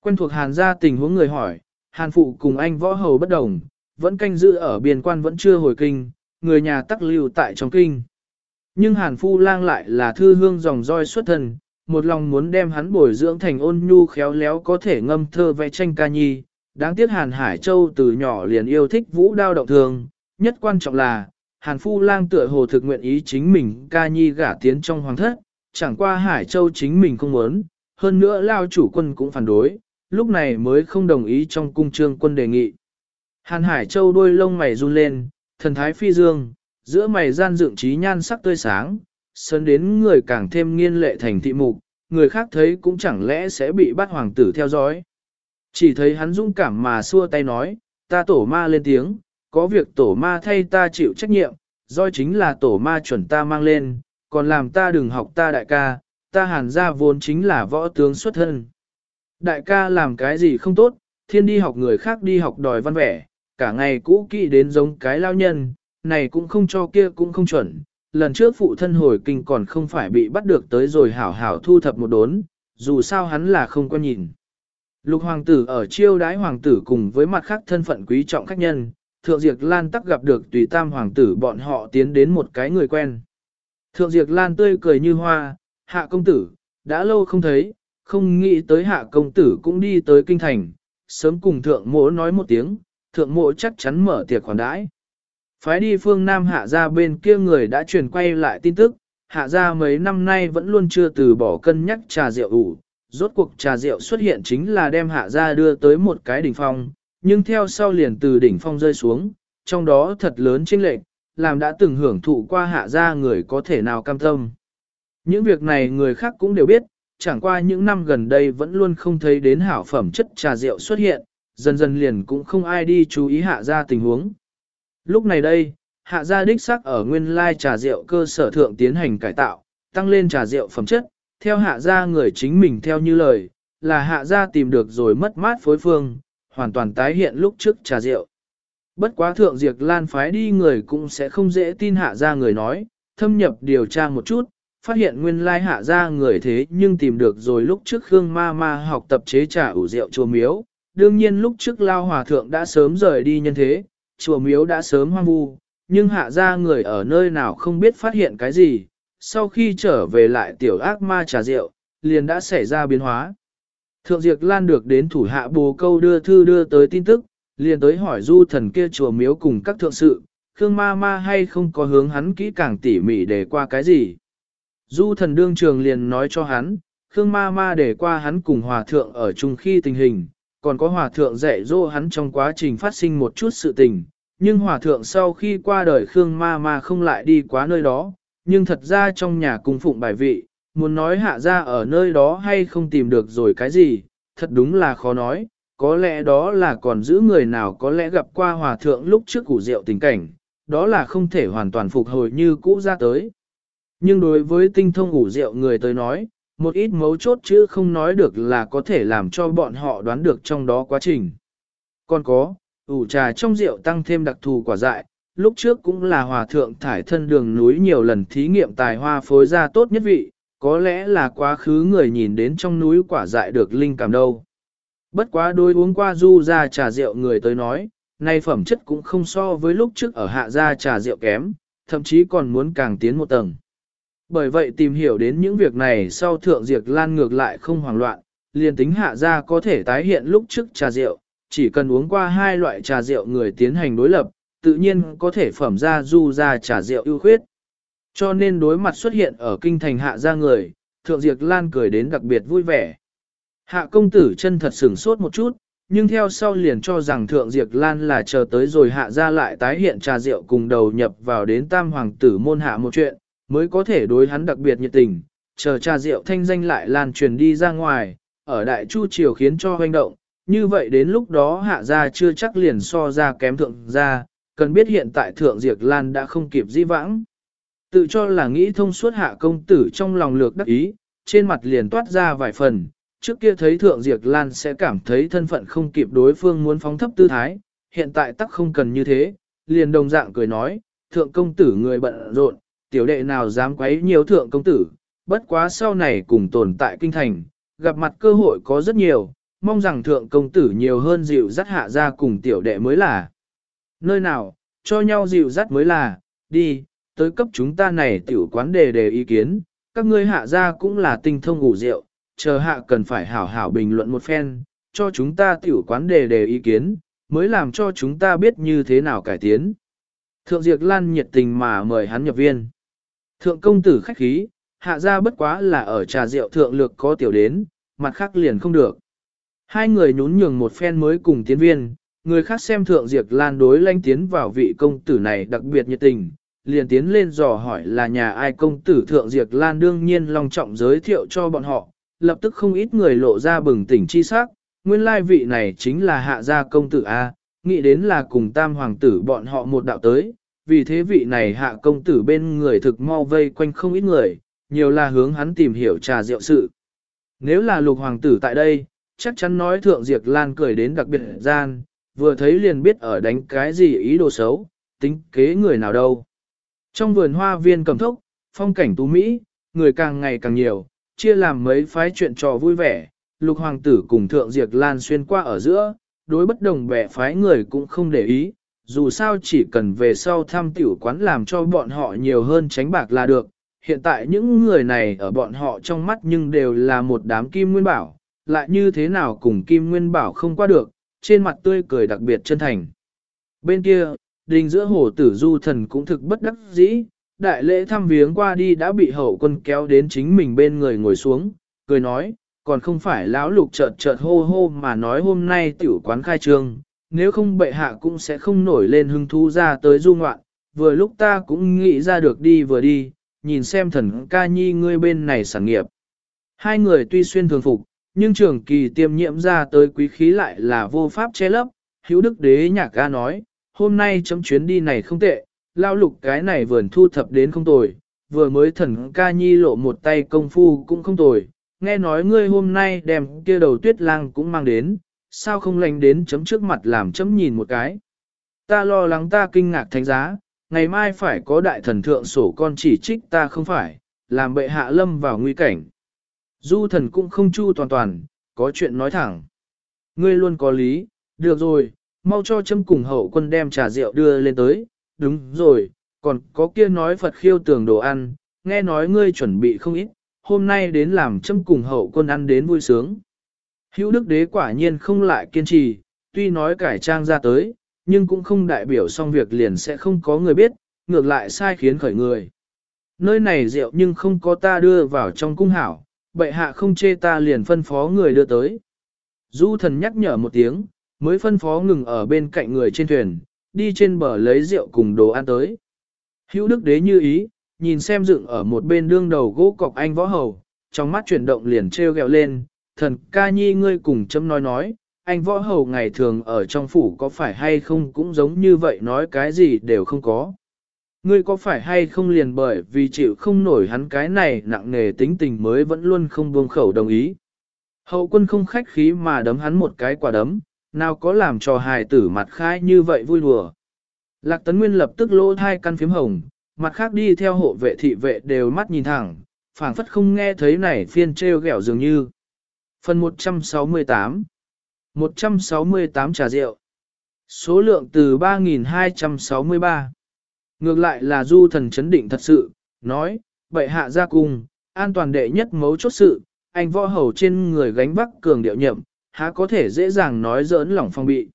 Quen thuộc hàn gia tình huống người hỏi, hàn phụ cùng anh võ hầu bất đồng, vẫn canh giữ ở biên quan vẫn chưa hồi kinh, người nhà tắc lưu tại trong kinh. Nhưng hàn phu lang lại là thư hương dòng roi xuất thân, một lòng muốn đem hắn bồi dưỡng thành ôn nhu khéo léo có thể ngâm thơ vẽ tranh ca nhi. Đáng tiếc Hàn Hải Châu từ nhỏ liền yêu thích vũ đao động thường, nhất quan trọng là, Hàn Phu Lang tựa hồ thực nguyện ý chính mình ca nhi gả tiến trong hoàng thất, chẳng qua Hải Châu chính mình không muốn, hơn nữa Lao chủ quân cũng phản đối, lúc này mới không đồng ý trong cung trương quân đề nghị. Hàn Hải Châu đôi lông mày run lên, thần thái phi dương, giữa mày gian dựng trí nhan sắc tươi sáng, sơn đến người càng thêm nghiên lệ thành thị mục, người khác thấy cũng chẳng lẽ sẽ bị bắt hoàng tử theo dõi. Chỉ thấy hắn dũng cảm mà xua tay nói, ta tổ ma lên tiếng, có việc tổ ma thay ta chịu trách nhiệm, do chính là tổ ma chuẩn ta mang lên, còn làm ta đừng học ta đại ca, ta hàn ra vốn chính là võ tướng xuất thân. Đại ca làm cái gì không tốt, thiên đi học người khác đi học đòi văn vẻ, cả ngày cũ kỹ đến giống cái lao nhân, này cũng không cho kia cũng không chuẩn. Lần trước phụ thân hồi kinh còn không phải bị bắt được tới rồi hảo hảo thu thập một đốn, dù sao hắn là không quen nhìn. Lục hoàng tử ở chiêu đái hoàng tử cùng với mặt khác thân phận quý trọng khách nhân, Thượng diệt Lan tắc gặp được tùy tam hoàng tử bọn họ tiến đến một cái người quen. Thượng diệt Lan tươi cười như hoa, hạ công tử, đã lâu không thấy, không nghĩ tới hạ công tử cũng đi tới kinh thành, sớm cùng thượng mỗ nói một tiếng, thượng mỗ chắc chắn mở tiệc khoản đãi. Phái đi phương Nam hạ ra bên kia người đã truyền quay lại tin tức, hạ ra mấy năm nay vẫn luôn chưa từ bỏ cân nhắc trà rượu ủ, rốt cuộc trà rượu xuất hiện chính là đem hạ ra đưa tới một cái đỉnh phong, nhưng theo sau liền từ đỉnh phong rơi xuống, trong đó thật lớn chênh lệch, làm đã từng hưởng thụ qua hạ ra người có thể nào cam tâm. Những việc này người khác cũng đều biết, chẳng qua những năm gần đây vẫn luôn không thấy đến hảo phẩm chất trà rượu xuất hiện, dần dần liền cũng không ai đi chú ý hạ ra tình huống. Lúc này đây, hạ gia đích xác ở nguyên lai trà rượu cơ sở thượng tiến hành cải tạo, tăng lên trà rượu phẩm chất, theo hạ gia người chính mình theo như lời, là hạ gia tìm được rồi mất mát phối phương, hoàn toàn tái hiện lúc trước trà rượu. Bất quá thượng diệt lan phái đi người cũng sẽ không dễ tin hạ gia người nói, thâm nhập điều tra một chút, phát hiện nguyên lai hạ gia người thế nhưng tìm được rồi lúc trước Khương Ma Ma học tập chế trà ủ rượu chùa miếu. Đương nhiên lúc trước Lao Hòa Thượng đã sớm rời đi nhân thế, chùa miếu đã sớm hoang vu, nhưng hạ gia người ở nơi nào không biết phát hiện cái gì, sau khi trở về lại tiểu ác ma trà rượu, liền đã xảy ra biến hóa. Thượng Diệp Lan được đến thủ hạ bồ câu đưa thư đưa tới tin tức, liền tới hỏi du thần kia chùa miếu cùng các thượng sự, Khương ma ma hay không có hướng hắn kỹ càng tỉ mỉ để qua cái gì. Du thần đương trường liền nói cho hắn, Khương ma ma để qua hắn cùng hòa thượng ở chung khi tình hình, còn có hòa thượng dạy dỗ hắn trong quá trình phát sinh một chút sự tình, nhưng hòa thượng sau khi qua đời Khương ma ma không lại đi quá nơi đó, nhưng thật ra trong nhà cung phụng bài vị, muốn nói hạ ra ở nơi đó hay không tìm được rồi cái gì, thật đúng là khó nói, có lẽ đó là còn giữ người nào có lẽ gặp qua hòa thượng lúc trước củ rượu tình cảnh, đó là không thể hoàn toàn phục hồi như cũ ra tới. Nhưng đối với tinh thông ủ rượu người tới nói, một ít mấu chốt chứ không nói được là có thể làm cho bọn họ đoán được trong đó quá trình. Còn có, ủ trà trong rượu tăng thêm đặc thù quả dại, lúc trước cũng là hòa thượng thải thân đường núi nhiều lần thí nghiệm tài hoa phối ra tốt nhất vị, có lẽ là quá khứ người nhìn đến trong núi quả dại được linh cảm đâu. Bất quá đôi uống qua du ra trà rượu người tới nói, nay phẩm chất cũng không so với lúc trước ở hạ gia trà rượu kém, thậm chí còn muốn càng tiến một tầng. Bởi vậy tìm hiểu đến những việc này sau thượng diệt lan ngược lại không hoảng loạn, liền tính hạ gia có thể tái hiện lúc trước trà rượu, chỉ cần uống qua hai loại trà rượu người tiến hành đối lập, tự nhiên có thể phẩm ra du ra trà rượu ưu khuyết. Cho nên đối mặt xuất hiện ở kinh thành hạ gia người, thượng diệt lan cười đến đặc biệt vui vẻ. Hạ công tử chân thật sửng sốt một chút, nhưng theo sau liền cho rằng thượng diệt lan là chờ tới rồi hạ gia lại tái hiện trà rượu cùng đầu nhập vào đến tam hoàng tử môn hạ một chuyện, mới có thể đối hắn đặc biệt nhiệt tình, chờ trà rượu thanh danh lại lan truyền đi ra ngoài, ở đại chu triều khiến cho hoành động, như vậy đến lúc đó hạ gia chưa chắc liền so ra kém thượng gia, cần biết hiện tại thượng diệt lan đã không kịp di vãng. Tự cho là nghĩ thông suốt hạ công tử trong lòng lược đắc ý, trên mặt liền toát ra vài phần, trước kia thấy thượng diệt lan sẽ cảm thấy thân phận không kịp đối phương muốn phóng thấp tư thái, hiện tại tắc không cần như thế, liền đồng dạng cười nói, thượng công tử người bận rộn, tiểu đệ nào dám quấy nhiều thượng công tử, bất quá sau này cùng tồn tại kinh thành, gặp mặt cơ hội có rất nhiều, mong rằng thượng công tử nhiều hơn dịu dắt hạ ra cùng tiểu đệ mới là. Nơi nào, cho nhau dịu dắt mới là, đi, tới cấp chúng ta này tiểu quán đề đề ý kiến, các ngươi hạ ra cũng là tinh thông ngủ rượu, chờ hạ cần phải hảo hảo bình luận một phen, cho chúng ta tiểu quán đề đề ý kiến, mới làm cho chúng ta biết như thế nào cải tiến. Thượng Diệp Lan nhiệt tình mà mời hắn nhập viên. Thượng công tử khách khí, hạ ra bất quá là ở trà rượu thượng lược có tiểu đến, mặt khác liền không được. Hai người nhún nhường một phen mới cùng tiến viên, người khác xem thượng diệt lan đối lanh tiến vào vị công tử này đặc biệt nhiệt tình, liền tiến lên dò hỏi là nhà ai công tử thượng diệt lan đương nhiên long trọng giới thiệu cho bọn họ, lập tức không ít người lộ ra bừng tỉnh chi sắc, nguyên lai vị này chính là hạ gia công tử A, nghĩ đến là cùng tam hoàng tử bọn họ một đạo tới, vì thế vị này hạ công tử bên người thực mau vây quanh không ít người, nhiều là hướng hắn tìm hiểu trà rượu sự. Nếu là lục hoàng tử tại đây, chắc chắn nói thượng diệt lan cười đến đặc biệt gian, vừa thấy liền biết ở đánh cái gì ý đồ xấu, tính kế người nào đâu. Trong vườn hoa viên cầm thốc, phong cảnh tú Mỹ, người càng ngày càng nhiều, chia làm mấy phái chuyện trò vui vẻ, lục hoàng tử cùng thượng diệt lan xuyên qua ở giữa, đối bất đồng bẻ phái người cũng không để ý, dù sao chỉ cần về sau thăm tiểu quán làm cho bọn họ nhiều hơn tránh bạc là được. Hiện tại những người này ở bọn họ trong mắt nhưng đều là một đám kim nguyên bảo, lại như thế nào cùng kim nguyên bảo không qua được, trên mặt tươi cười đặc biệt chân thành. Bên kia, đình giữa hồ tử du thần cũng thực bất đắc dĩ, đại lễ thăm viếng qua đi đã bị hậu quân kéo đến chính mình bên người ngồi xuống, cười nói, còn không phải lão lục chợt chợt hô hô mà nói hôm nay tiểu quán khai trương, nếu không bệ hạ cũng sẽ không nổi lên hứng thú ra tới du ngoạn, vừa lúc ta cũng nghĩ ra được đi vừa đi, nhìn xem thần ca nhi ngươi bên này sản nghiệp. Hai người tuy xuyên thường phục, nhưng trường kỳ tiêm nhiễm ra tới quý khí lại là vô pháp che lấp, hữu đức đế nhạc ca nói, hôm nay chấm chuyến đi này không tệ, lao lục cái này vườn thu thập đến không tồi, vừa mới thần ca nhi lộ một tay công phu cũng không tồi, nghe nói ngươi hôm nay đem kia đầu tuyết lang cũng mang đến, sao không lành đến chấm trước mặt làm chấm nhìn một cái. Ta lo lắng ta kinh ngạc thánh giá, ngày mai phải có đại thần thượng sổ con chỉ trích ta không phải, làm bệ hạ lâm vào nguy cảnh. Du thần cũng không chu toàn toàn, có chuyện nói thẳng. Ngươi luôn có lý, được rồi, mau cho châm cùng hậu quân đem trà rượu đưa lên tới, đúng rồi, còn có kia nói Phật khiêu tường đồ ăn, nghe nói ngươi chuẩn bị không ít, hôm nay đến làm châm cùng hậu quân ăn đến vui sướng. Hữu đức đế quả nhiên không lại kiên trì, tuy nói cải trang ra tới, nhưng cũng không đại biểu xong việc liền sẽ không có người biết, ngược lại sai khiến khởi người. Nơi này rượu nhưng không có ta đưa vào trong cung hảo, bệ hạ không chê ta liền phân phó người đưa tới. Du thần nhắc nhở một tiếng, mới phân phó ngừng ở bên cạnh người trên thuyền, đi trên bờ lấy rượu cùng đồ ăn tới. Hữu đức đế như ý, nhìn xem dựng ở một bên đương đầu gỗ cọc anh võ hầu, trong mắt chuyển động liền treo gẹo lên, thần ca nhi ngươi cùng chấm nói nói, anh võ hầu ngày thường ở trong phủ có phải hay không cũng giống như vậy nói cái gì đều không có. Ngươi có phải hay không liền bởi vì chịu không nổi hắn cái này nặng nề tính tình mới vẫn luôn không buông khẩu đồng ý. Hậu quân không khách khí mà đấm hắn một cái quả đấm, nào có làm cho hài tử mặt khai như vậy vui đùa. Lạc Tấn Nguyên lập tức lỗ hai căn phím hồng, mặt khác đi theo hộ vệ thị vệ đều mắt nhìn thẳng, phảng phất không nghe thấy này phiên treo gẻo dường như. Phần 168 168 trà rượu. Số lượng từ 3.263 Ngược lại là du thần chấn định thật sự, nói, bệ hạ ra cung, an toàn đệ nhất mấu chốt sự, anh võ hầu trên người gánh vác cường điệu nhậm, há có thể dễ dàng nói giỡn lỏng phong bị.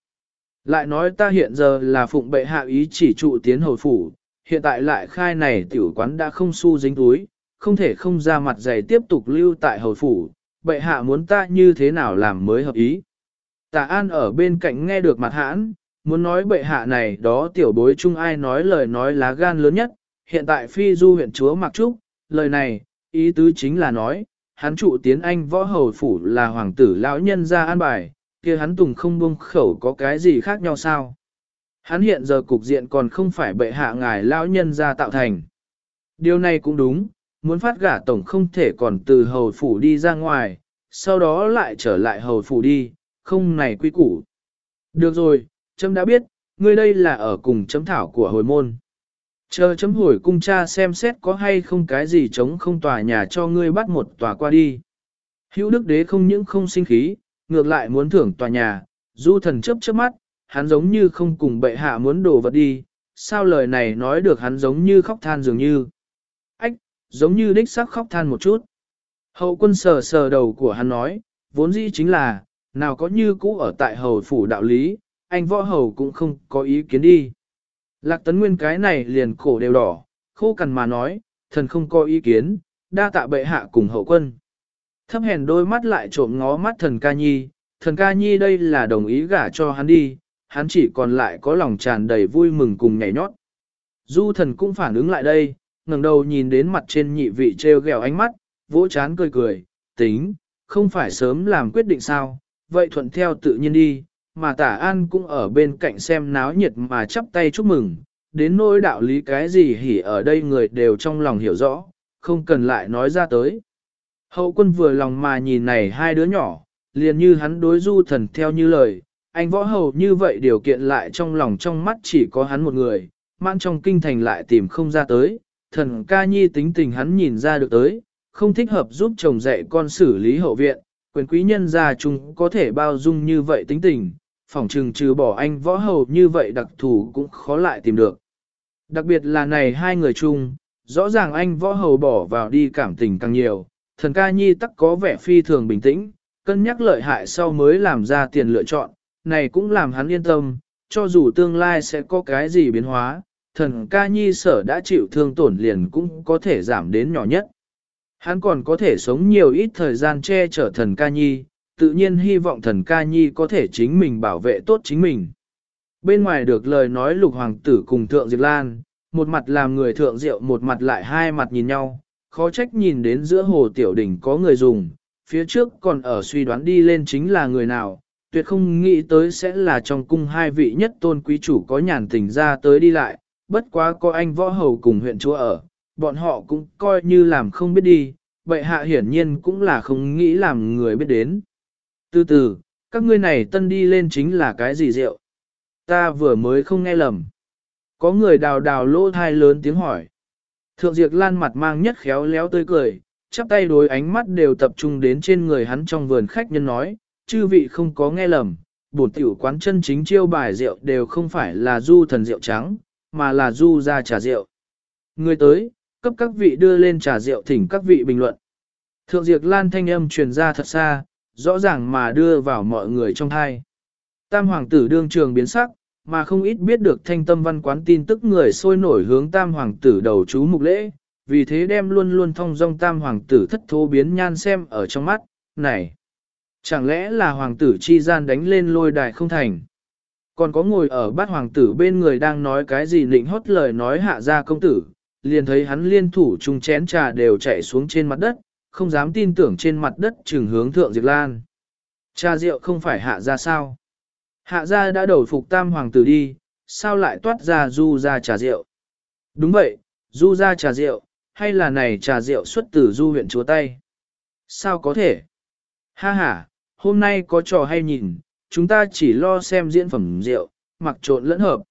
Lại nói ta hiện giờ là phụng bệ hạ ý chỉ trụ tiến hầu phủ, hiện tại lại khai này tiểu quán đã không xu dính túi, không thể không ra mặt dày tiếp tục lưu tại hầu phủ, bệ hạ muốn ta như thế nào làm mới hợp ý. Tạ An ở bên cạnh nghe được mặt hãn, muốn nói bệ hạ này đó tiểu bối chung ai nói lời nói lá gan lớn nhất, hiện tại phi du huyện chúa mặc trúc, lời này, ý tứ chính là nói, hắn trụ tiến anh võ hầu phủ là hoàng tử lão nhân ra an bài, kia hắn tùng không buông khẩu có cái gì khác nhau sao? Hắn hiện giờ cục diện còn không phải bệ hạ ngài lão nhân ra tạo thành. Điều này cũng đúng, muốn phát gả tổng không thể còn từ hầu phủ đi ra ngoài, sau đó lại trở lại hầu phủ đi, không này quy củ. Được rồi, chấm đã biết, ngươi đây là ở cùng chấm thảo của hồi môn. Chờ chấm hồi cung cha xem xét có hay không cái gì chống không tòa nhà cho ngươi bắt một tòa qua đi. Hữu đức đế không những không sinh khí, ngược lại muốn thưởng tòa nhà, du thần chấp chớp mắt, hắn giống như không cùng bệ hạ muốn đổ vật đi, sao lời này nói được hắn giống như khóc than dường như. Giống như đích sắc khóc than một chút. Hậu quân sờ sờ đầu của hắn nói, vốn dĩ chính là, nào có như cũ ở tại hầu phủ đạo lý, anh võ hầu cũng không có ý kiến đi. Lạc tấn nguyên cái này liền cổ đều đỏ, khô cằn mà nói, thần không có ý kiến, đa tạ bệ hạ cùng hậu quân. Thấp hèn đôi mắt lại trộm ngó mắt thần ca nhi, thần ca nhi đây là đồng ý gả cho hắn đi, hắn chỉ còn lại có lòng tràn đầy vui mừng cùng nhảy nhót. Du thần cũng phản ứng lại đây, ngẩng đầu nhìn đến mặt trên nhị vị treo gẹo ánh mắt, vỗ chán cười cười, tính, không phải sớm làm quyết định sao, vậy thuận theo tự nhiên đi, mà tả an cũng ở bên cạnh xem náo nhiệt mà chắp tay chúc mừng, đến nỗi đạo lý cái gì hỉ ở đây người đều trong lòng hiểu rõ, không cần lại nói ra tới. Hậu quân vừa lòng mà nhìn này hai đứa nhỏ, liền như hắn đối du thần theo như lời, anh võ hầu như vậy điều kiện lại trong lòng trong mắt chỉ có hắn một người, mãn trong kinh thành lại tìm không ra tới, thần ca nhi tính tình hắn nhìn ra được tới, không thích hợp giúp chồng dạy con xử lý hậu viện, quyền quý nhân gia chung có thể bao dung như vậy tính tình, phỏng trừng trừ bỏ anh võ hầu như vậy đặc thù cũng khó lại tìm được. Đặc biệt là này hai người chung, rõ ràng anh võ hầu bỏ vào đi cảm tình càng nhiều, thần ca nhi tắc có vẻ phi thường bình tĩnh, cân nhắc lợi hại sau mới làm ra tiền lựa chọn, này cũng làm hắn yên tâm, cho dù tương lai sẽ có cái gì biến hóa, thần ca nhi sở đã chịu thương tổn liền cũng có thể giảm đến nhỏ nhất. Hắn còn có thể sống nhiều ít thời gian che chở thần ca nhi, tự nhiên hy vọng thần ca nhi có thể chính mình bảo vệ tốt chính mình. Bên ngoài được lời nói lục hoàng tử cùng thượng diệt lan, một mặt làm người thượng diệu một mặt lại hai mặt nhìn nhau, khó trách nhìn đến giữa hồ tiểu đỉnh có người dùng, phía trước còn ở suy đoán đi lên chính là người nào, tuyệt không nghĩ tới sẽ là trong cung hai vị nhất tôn quý chủ có nhàn tình ra tới đi lại, bất quá có anh võ hầu cùng huyện chúa ở, bọn họ cũng coi như làm không biết đi, vậy hạ hiển nhiên cũng là không nghĩ làm người biết đến. Từ từ, các ngươi này tân đi lên chính là cái gì rượu? Ta vừa mới không nghe lầm. Có người đào đào lỗ thai lớn tiếng hỏi. Thượng Diệp Lan mặt mang nhất khéo léo tươi cười, chắp tay đối ánh mắt đều tập trung đến trên người hắn trong vườn khách nhân nói, chư vị không có nghe lầm, bổn tiểu quán chân chính chiêu bài rượu đều không phải là du thần rượu trắng, mà là du ra trà rượu. Người tới, cấp các vị đưa lên trà rượu thỉnh các vị bình luận. Thượng diệt Lan thanh âm truyền ra thật xa, rõ ràng mà đưa vào mọi người trong thai. Tam hoàng tử đương trường biến sắc, mà không ít biết được thanh tâm văn quán tin tức người sôi nổi hướng tam hoàng tử đầu chú mục lễ, vì thế đem luôn luôn thông dong tam hoàng tử thất thố biến nhan xem ở trong mắt, này, chẳng lẽ là hoàng tử chi gian đánh lên lôi đài không thành. Còn có ngồi ở bát hoàng tử bên người đang nói cái gì nịnh hót lời nói hạ ra công tử, liền thấy hắn liên thủ chung chén trà đều chạy xuống trên mặt đất, không dám tin tưởng trên mặt đất trừng hướng thượng Diệp Lan. Cha rượu không phải hạ ra sao? Hạ ra đã đổi phục tam hoàng tử đi, sao lại toát ra du ra trà rượu? Đúng vậy, du ra trà rượu, hay là này trà rượu xuất từ du huyện chúa tay? Sao có thể? Ha ha, hôm nay có trò hay nhìn, chúng ta chỉ lo xem diễn phẩm rượu, mặc trộn lẫn hợp.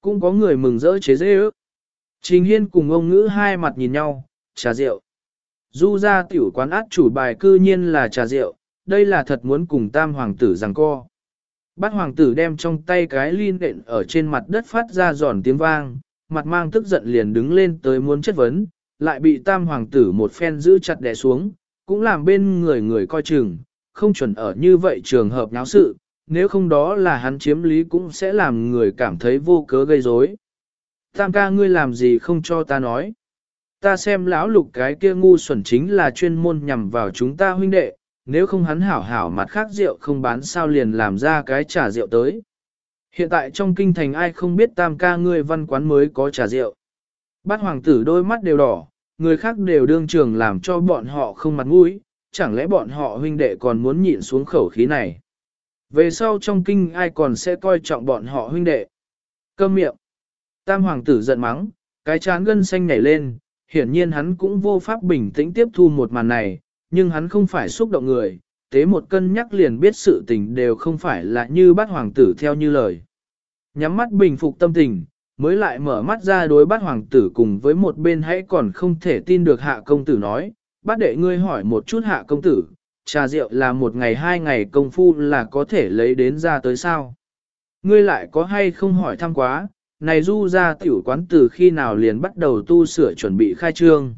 Cũng có người mừng rỡ chế dễ ước. Trình Hiên cùng ông ngữ hai mặt nhìn nhau, trà rượu. Du ra tiểu quán át chủ bài cư nhiên là trà rượu, đây là thật muốn cùng tam hoàng tử rằng co. Bát hoàng tử đem trong tay cái ly nện ở trên mặt đất phát ra giòn tiếng vang, mặt mang tức giận liền đứng lên tới muốn chất vấn, lại bị tam hoàng tử một phen giữ chặt đè xuống, cũng làm bên người người coi chừng, không chuẩn ở như vậy trường hợp nháo sự, nếu không đó là hắn chiếm lý cũng sẽ làm người cảm thấy vô cớ gây rối. Tam ca ngươi làm gì không cho ta nói. Ta xem lão lục cái kia ngu xuẩn chính là chuyên môn nhằm vào chúng ta huynh đệ, nếu không hắn hảo hảo mặt khác rượu không bán sao liền làm ra cái trà rượu tới. Hiện tại trong kinh thành ai không biết tam ca ngươi văn quán mới có trà rượu. Bát hoàng tử đôi mắt đều đỏ, người khác đều đương trường làm cho bọn họ không mặt mũi, chẳng lẽ bọn họ huynh đệ còn muốn nhịn xuống khẩu khí này. Về sau trong kinh ai còn sẽ coi trọng bọn họ huynh đệ. Câm miệng. Tam hoàng tử giận mắng, cái chán gân xanh nhảy lên, hiển nhiên hắn cũng vô pháp bình tĩnh tiếp thu một màn này, nhưng hắn không phải xúc động người, tế một cân nhắc liền biết sự tình đều không phải là như bát hoàng tử theo như lời. Nhắm mắt bình phục tâm tình, mới lại mở mắt ra đối bát hoàng tử cùng với một bên hãy còn không thể tin được hạ công tử nói, bát đệ ngươi hỏi một chút hạ công tử, trà rượu là một ngày hai ngày công phu là có thể lấy đến ra tới sao? Ngươi lại có hay không hỏi thăm quá, này du ra tiểu quán từ khi nào liền bắt đầu tu sửa chuẩn bị khai trương.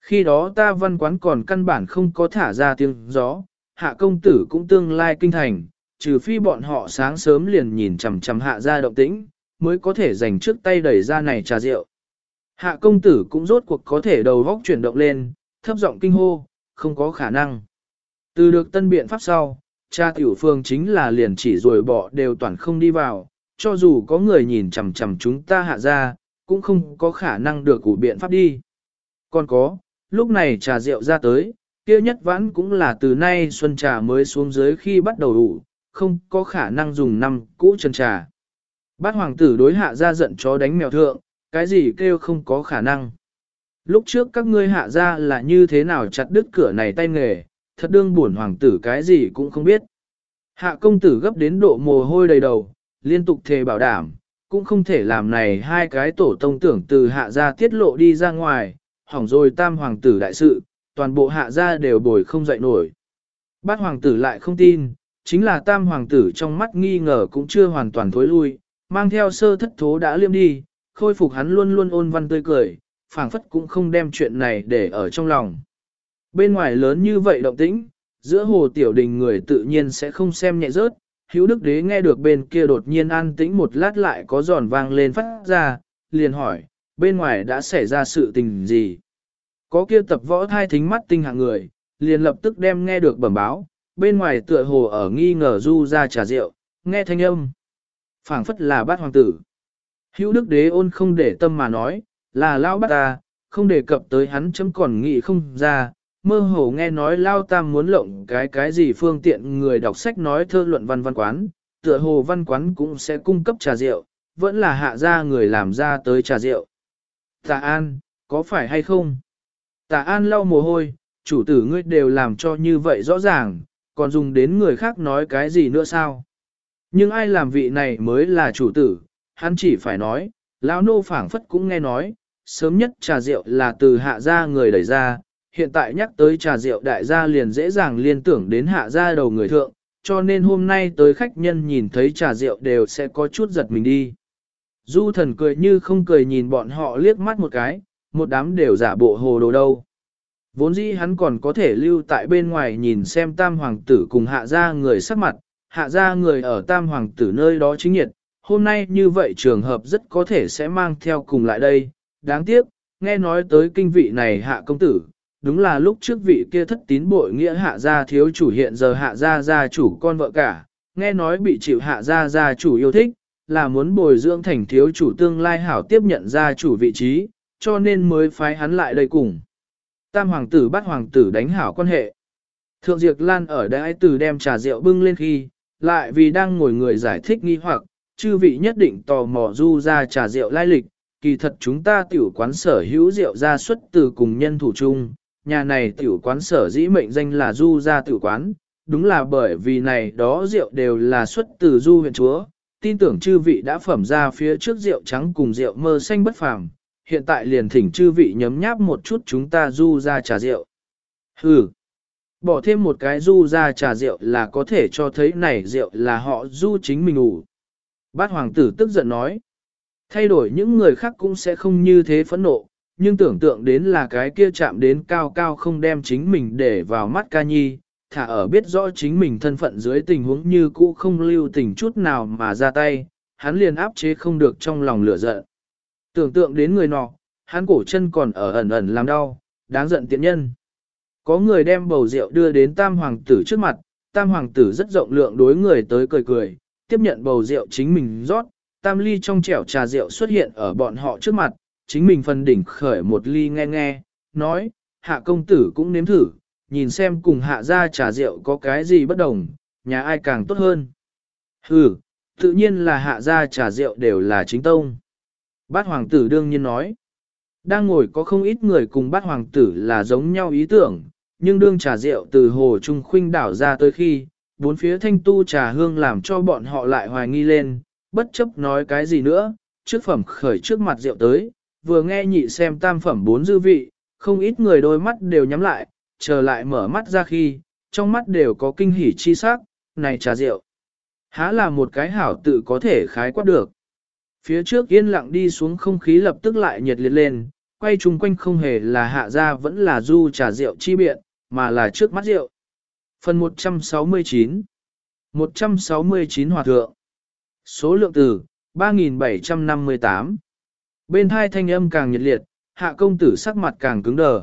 Khi đó ta văn quán còn căn bản không có thả ra tiếng gió, hạ công tử cũng tương lai kinh thành, trừ phi bọn họ sáng sớm liền nhìn chằm chằm hạ ra động tĩnh, mới có thể dành trước tay đẩy ra này trà rượu. Hạ công tử cũng rốt cuộc có thể đầu góc chuyển động lên, thấp giọng kinh hô, không có khả năng. Từ được tân biện pháp sau, cha tiểu phương chính là liền chỉ rồi bỏ đều toàn không đi vào, cho dù có người nhìn chằm chằm chúng ta hạ ra, cũng không có khả năng được củ biện pháp đi. Còn có, lúc này trà rượu ra tới, kia nhất vãn cũng là từ nay xuân trà mới xuống dưới khi bắt đầu đủ, không có khả năng dùng năm cũ chân trà. Bát hoàng tử đối hạ ra giận chó đánh mèo thượng, cái gì kêu không có khả năng. Lúc trước các ngươi hạ ra là như thế nào chặt đứt cửa này tay nghề, thật đương buồn hoàng tử cái gì cũng không biết. Hạ công tử gấp đến độ mồ hôi đầy đầu, liên tục thề bảo đảm, cũng không thể làm này hai cái tổ tông tưởng từ hạ gia tiết lộ đi ra ngoài, hỏng rồi tam hoàng tử đại sự, toàn bộ hạ gia đều bồi không dậy nổi. Bát hoàng tử lại không tin, chính là tam hoàng tử trong mắt nghi ngờ cũng chưa hoàn toàn thối lui, mang theo sơ thất thố đã liêm đi, khôi phục hắn luôn luôn ôn văn tươi cười, phảng phất cũng không đem chuyện này để ở trong lòng. Bên ngoài lớn như vậy động tĩnh, giữa hồ tiểu đình người tự nhiên sẽ không xem nhẹ rớt, hữu đức đế nghe được bên kia đột nhiên an tĩnh một lát lại có giòn vang lên phát ra, liền hỏi, bên ngoài đã xảy ra sự tình gì? Có kia tập võ thai thính mắt tinh hạng người, liền lập tức đem nghe được bẩm báo, bên ngoài tựa hồ ở nghi ngờ du ra trà rượu, nghe thanh âm. phảng phất là bát hoàng tử. Hữu đức đế ôn không để tâm mà nói, là lao bát ta, không đề cập tới hắn chấm còn nghĩ không ra, mơ hồ nghe nói lao tam muốn lộng cái cái gì phương tiện người đọc sách nói thơ luận văn văn quán, tựa hồ văn quán cũng sẽ cung cấp trà rượu, vẫn là hạ ra người làm ra tới trà rượu. Tạ An, có phải hay không? Tạ An lau mồ hôi, chủ tử ngươi đều làm cho như vậy rõ ràng, còn dùng đến người khác nói cái gì nữa sao? Nhưng ai làm vị này mới là chủ tử, hắn chỉ phải nói, lão nô phảng phất cũng nghe nói, sớm nhất trà rượu là từ hạ gia người đẩy ra, hiện tại nhắc tới trà rượu đại gia liền dễ dàng liên tưởng đến hạ gia đầu người thượng, cho nên hôm nay tới khách nhân nhìn thấy trà rượu đều sẽ có chút giật mình đi. Du thần cười như không cười nhìn bọn họ liếc mắt một cái, một đám đều giả bộ hồ đồ đâu. Vốn dĩ hắn còn có thể lưu tại bên ngoài nhìn xem tam hoàng tử cùng hạ gia người sắc mặt, hạ gia người ở tam hoàng tử nơi đó chính nhiệt, hôm nay như vậy trường hợp rất có thể sẽ mang theo cùng lại đây. Đáng tiếc, nghe nói tới kinh vị này hạ công tử, đúng là lúc trước vị kia thất tín bội nghĩa hạ gia thiếu chủ hiện giờ hạ gia gia chủ con vợ cả, nghe nói bị chịu hạ gia gia chủ yêu thích, là muốn bồi dưỡng thành thiếu chủ tương lai hảo tiếp nhận gia chủ vị trí, cho nên mới phái hắn lại đây cùng. Tam hoàng tử bắt hoàng tử đánh hảo quan hệ. Thượng Diệp Lan ở đại từ đem trà rượu bưng lên khi, lại vì đang ngồi người giải thích nghi hoặc, chư vị nhất định tò mò du ra trà rượu lai lịch, kỳ thật chúng ta tiểu quán sở hữu rượu ra xuất từ cùng nhân thủ chung, nhà này tiểu quán sở dĩ mệnh danh là du gia tiểu quán, đúng là bởi vì này đó rượu đều là xuất từ du huyện chúa, tin tưởng chư vị đã phẩm ra phía trước rượu trắng cùng rượu mơ xanh bất phàm, hiện tại liền thỉnh chư vị nhấm nháp một chút chúng ta du ra trà rượu. Hừ, bỏ thêm một cái du ra trà rượu là có thể cho thấy này rượu là họ du chính mình ủ. Bát hoàng tử tức giận nói, thay đổi những người khác cũng sẽ không như thế phẫn nộ, nhưng tưởng tượng đến là cái kia chạm đến cao cao không đem chính mình để vào mắt ca nhi, thả ở biết rõ chính mình thân phận dưới tình huống như cũ không lưu tình chút nào mà ra tay, hắn liền áp chế không được trong lòng lửa giận. Tưởng tượng đến người nọ, hắn cổ chân còn ở ẩn ẩn làm đau, đáng giận tiện nhân. Có người đem bầu rượu đưa đến tam hoàng tử trước mặt, tam hoàng tử rất rộng lượng đối người tới cười cười, tiếp nhận bầu rượu chính mình rót, tam ly trong chẻo trà rượu xuất hiện ở bọn họ trước mặt, chính mình phần đỉnh khởi một ly nghe nghe, nói, hạ công tử cũng nếm thử, nhìn xem cùng hạ ra trà rượu có cái gì bất đồng, nhà ai càng tốt hơn. Ừ, tự nhiên là hạ ra trà rượu đều là chính tông. Bát hoàng tử đương nhiên nói, đang ngồi có không ít người cùng bát hoàng tử là giống nhau ý tưởng, nhưng đương trà rượu từ hồ trung khuynh đảo ra tới khi, bốn phía thanh tu trà hương làm cho bọn họ lại hoài nghi lên, bất chấp nói cái gì nữa, trước phẩm khởi trước mặt rượu tới, vừa nghe nhị xem tam phẩm bốn dư vị, không ít người đôi mắt đều nhắm lại, chờ lại mở mắt ra khi, trong mắt đều có kinh hỉ chi sắc, này trà rượu. Há là một cái hảo tự có thể khái quát được. Phía trước yên lặng đi xuống không khí lập tức lại nhiệt liệt lên, quay chung quanh không hề là hạ ra vẫn là du trà rượu chi biện, mà là trước mắt rượu. Phần 169 169 Hòa Thượng Số lượng từ 3758 Bên hai thanh âm càng nhiệt liệt, hạ công tử sắc mặt càng cứng đờ.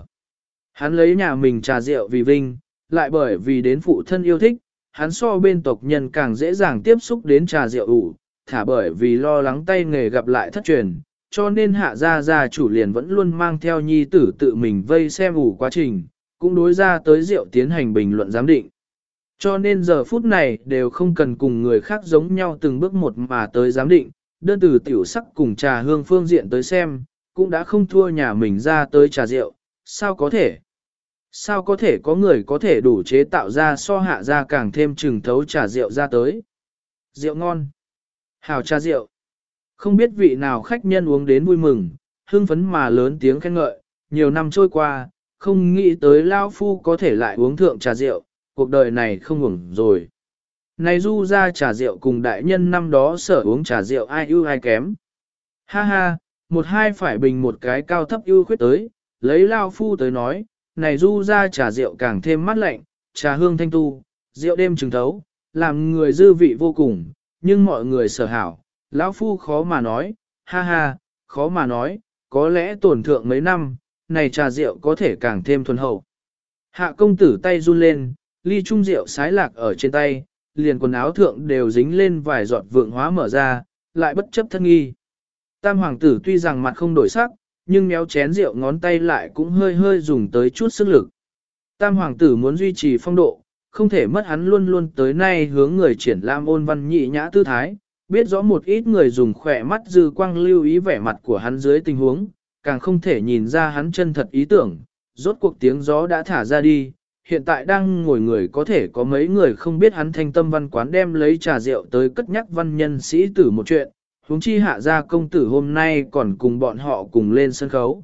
Hắn lấy nhà mình trà rượu vì vinh, lại bởi vì đến phụ thân yêu thích, hắn so bên tộc nhân càng dễ dàng tiếp xúc đến trà rượu ủ, thả bởi vì lo lắng tay nghề gặp lại thất truyền, cho nên hạ gia gia chủ liền vẫn luôn mang theo nhi tử tự mình vây xem ủ quá trình, cũng đối ra tới rượu tiến hành bình luận giám định. Cho nên giờ phút này đều không cần cùng người khác giống nhau từng bước một mà tới giám định, đơn từ tiểu sắc cùng trà hương phương diện tới xem, cũng đã không thua nhà mình ra tới trà rượu, sao có thể? Sao có thể có người có thể đủ chế tạo ra so hạ ra càng thêm trừng thấu trà rượu ra tới? Rượu ngon. Hào trà rượu. Không biết vị nào khách nhân uống đến vui mừng, hương phấn mà lớn tiếng khen ngợi, nhiều năm trôi qua, không nghĩ tới Lao Phu có thể lại uống thượng trà rượu, cuộc đời này không ngủng rồi. Này du ra trà rượu cùng đại nhân năm đó sở uống trà rượu ai ưu ai kém. Ha ha, một hai phải bình một cái cao thấp ưu khuyết tới, lấy Lao Phu tới nói, này du ra trà rượu càng thêm mát lạnh, trà hương thanh tu, rượu đêm trừng thấu, làm người dư vị vô cùng, nhưng mọi người sở hảo, lão phu khó mà nói, ha ha, khó mà nói, có lẽ tổn thượng mấy năm, này trà rượu có thể càng thêm thuần hậu. Hạ công tử tay run lên, ly trung rượu sái lạc ở trên tay, liền quần áo thượng đều dính lên vài giọt vượng hóa mở ra, lại bất chấp thân nghi. Tam hoàng tử tuy rằng mặt không đổi sắc, nhưng méo chén rượu ngón tay lại cũng hơi hơi dùng tới chút sức lực. Tam hoàng tử muốn duy trì phong độ, không thể mất hắn luôn luôn tới nay hướng người triển lãm ôn văn nhị nhã tư thái, biết rõ một ít người dùng khỏe mắt dư quang lưu ý vẻ mặt của hắn dưới tình huống, càng không thể nhìn ra hắn chân thật ý tưởng, rốt cuộc tiếng gió đã thả ra đi, hiện tại đang ngồi người có thể có mấy người không biết hắn thanh tâm văn quán đem lấy trà rượu tới cất nhắc văn nhân sĩ tử một chuyện, huống chi hạ gia công tử hôm nay còn cùng bọn họ cùng lên sân khấu.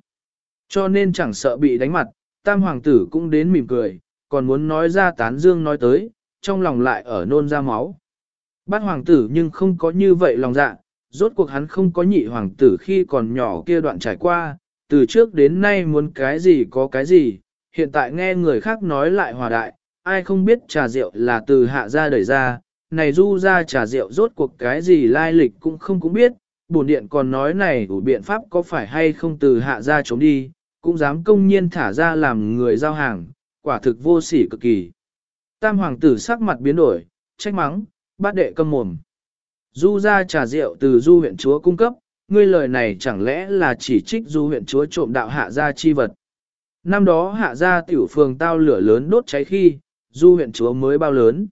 Cho nên chẳng sợ bị đánh mặt, tam hoàng tử cũng đến mỉm cười, còn muốn nói ra tán dương nói tới, trong lòng lại ở nôn ra máu. Bát hoàng tử nhưng không có như vậy lòng dạ, rốt cuộc hắn không có nhị hoàng tử khi còn nhỏ kia đoạn trải qua, từ trước đến nay muốn cái gì có cái gì, hiện tại nghe người khác nói lại hòa đại, ai không biết trà rượu là từ hạ ra đẩy ra, này du ra trà rượu rốt cuộc cái gì lai lịch cũng không cũng biết, bổn điện còn nói này đủ biện pháp có phải hay không từ hạ ra chống đi, cũng dám công nhiên thả ra làm người giao hàng, quả thực vô sỉ cực kỳ. Tam hoàng tử sắc mặt biến đổi, trách mắng, bát đệ câm mồm. Du ra trà rượu từ du huyện chúa cung cấp, ngươi lời này chẳng lẽ là chỉ trích du huyện chúa trộm đạo hạ gia chi vật. Năm đó hạ gia tiểu phường tao lửa lớn đốt cháy khi, du huyện chúa mới bao lớn.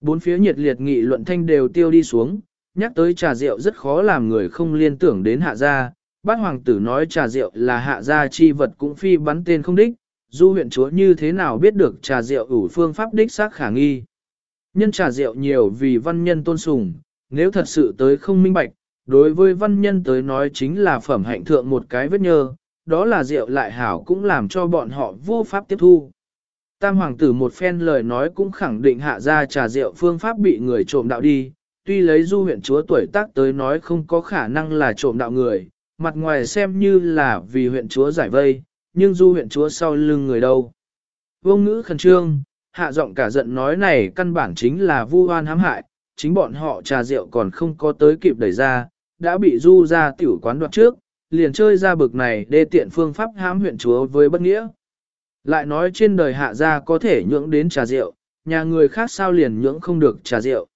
Bốn phía nhiệt liệt nghị luận thanh đều tiêu đi xuống, nhắc tới trà rượu rất khó làm người không liên tưởng đến hạ gia. Bát hoàng tử nói trà rượu là hạ gia chi vật cũng phi bắn tên không đích, du huyện chúa như thế nào biết được trà rượu ủ phương pháp đích xác khả nghi. Nhân trà rượu nhiều vì văn nhân tôn sùng, nếu thật sự tới không minh bạch, đối với văn nhân tới nói chính là phẩm hạnh thượng một cái vết nhơ, đó là rượu lại hảo cũng làm cho bọn họ vô pháp tiếp thu. Tam hoàng tử một phen lời nói cũng khẳng định hạ ra trà rượu phương pháp bị người trộm đạo đi, tuy lấy du huyện chúa tuổi tác tới nói không có khả năng là trộm đạo người, mặt ngoài xem như là vì huyện chúa giải vây, nhưng du huyện chúa sau lưng người đâu. Vông ngữ khẩn trương, hạ giọng cả giận nói này căn bản chính là vu oan hãm hại, chính bọn họ trà rượu còn không có tới kịp đẩy ra, đã bị du ra tiểu quán đoạt trước, liền chơi ra bực này đê tiện phương pháp hãm huyện chúa với bất nghĩa. Lại nói trên đời hạ gia có thể nhưỡng đến trà rượu, nhà người khác sao liền nhưỡng không được trà rượu.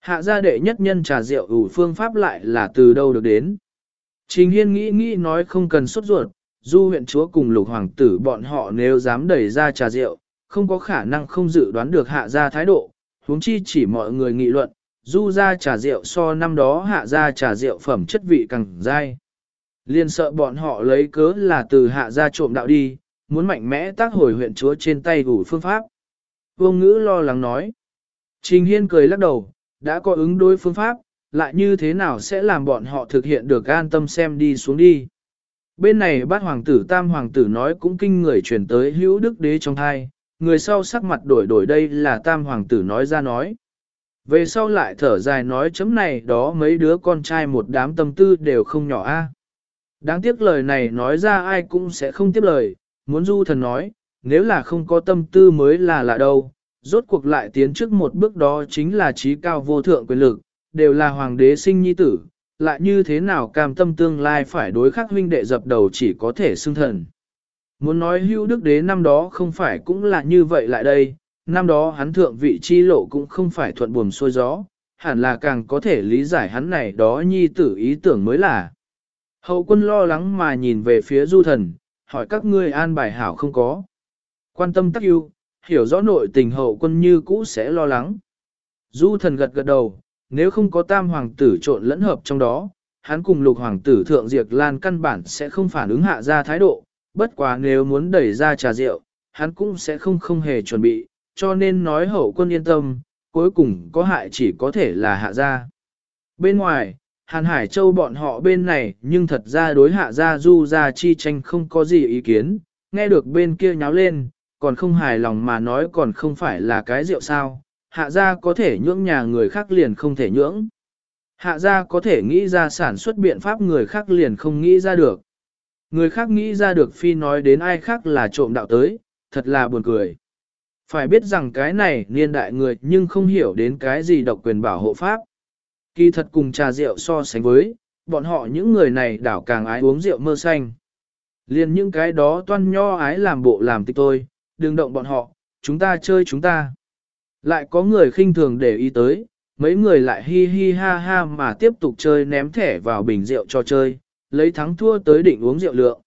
Hạ gia đệ nhất nhân trà rượu ủ phương pháp lại là từ đâu được đến. Trình Hiên nghĩ nghĩ nói không cần sốt ruột, du huyện chúa cùng lục hoàng tử bọn họ nếu dám đẩy ra trà rượu, không có khả năng không dự đoán được hạ gia thái độ, huống chi chỉ mọi người nghị luận, du ra trà rượu so năm đó hạ gia trà rượu phẩm chất vị càng dai. Liên sợ bọn họ lấy cớ là từ hạ gia trộm đạo đi, muốn mạnh mẽ tác hồi huyện chúa trên tay gủ phương pháp. Vương ngữ lo lắng nói. Trình Hiên cười lắc đầu, đã có ứng đối phương pháp, lại như thế nào sẽ làm bọn họ thực hiện được an tâm xem đi xuống đi. Bên này bát hoàng tử tam hoàng tử nói cũng kinh người truyền tới hữu đức đế trong thai, người sau sắc mặt đổi đổi đây là tam hoàng tử nói ra nói. Về sau lại thở dài nói chấm này đó mấy đứa con trai một đám tâm tư đều không nhỏ a. Đáng tiếc lời này nói ra ai cũng sẽ không tiếp lời, muốn du thần nói, nếu là không có tâm tư mới là lạ đâu, rốt cuộc lại tiến trước một bước đó chính là trí cao vô thượng quyền lực, đều là hoàng đế sinh nhi tử, lại như thế nào cam tâm tương lai phải đối khắc huynh đệ dập đầu chỉ có thể xưng thần. Muốn nói hưu đức đế năm đó không phải cũng là như vậy lại đây, năm đó hắn thượng vị chi lộ cũng không phải thuận buồm xuôi gió, hẳn là càng có thể lý giải hắn này đó nhi tử ý tưởng mới là. Hậu quân lo lắng mà nhìn về phía du thần, hỏi các ngươi an bài hảo không có. Quan tâm tắc yêu, hiểu rõ nội tình hậu quân như cũ sẽ lo lắng. Du thần gật gật đầu, nếu không có tam hoàng tử trộn lẫn hợp trong đó, hắn cùng lục hoàng tử thượng diệt lan căn bản sẽ không phản ứng hạ ra thái độ, bất quá nếu muốn đẩy ra trà rượu, hắn cũng sẽ không không hề chuẩn bị, cho nên nói hậu quân yên tâm, cuối cùng có hại chỉ có thể là hạ gia. Bên ngoài, Hàn Hải Châu bọn họ bên này nhưng thật ra đối hạ gia du ra chi tranh không có gì ý kiến, nghe được bên kia nháo lên, còn không hài lòng mà nói còn không phải là cái rượu sao, hạ gia có thể nhưỡng nhà người khác liền không thể nhưỡng. Hạ gia có thể nghĩ ra sản xuất biện pháp người khác liền không nghĩ ra được. Người khác nghĩ ra được phi nói đến ai khác là trộm đạo tới, thật là buồn cười. Phải biết rằng cái này niên đại người nhưng không hiểu đến cái gì độc quyền bảo hộ pháp. Kỳ thật cùng trà rượu so sánh với, bọn họ những người này đảo càng ái uống rượu mơ xanh. Liền những cái đó toan nho ái làm bộ làm tịch tôi, đừng động bọn họ, chúng ta chơi chúng ta. Lại có người khinh thường để ý tới, mấy người lại hi hi ha ha mà tiếp tục chơi ném thẻ vào bình rượu cho chơi, lấy thắng thua tới định uống rượu lượng.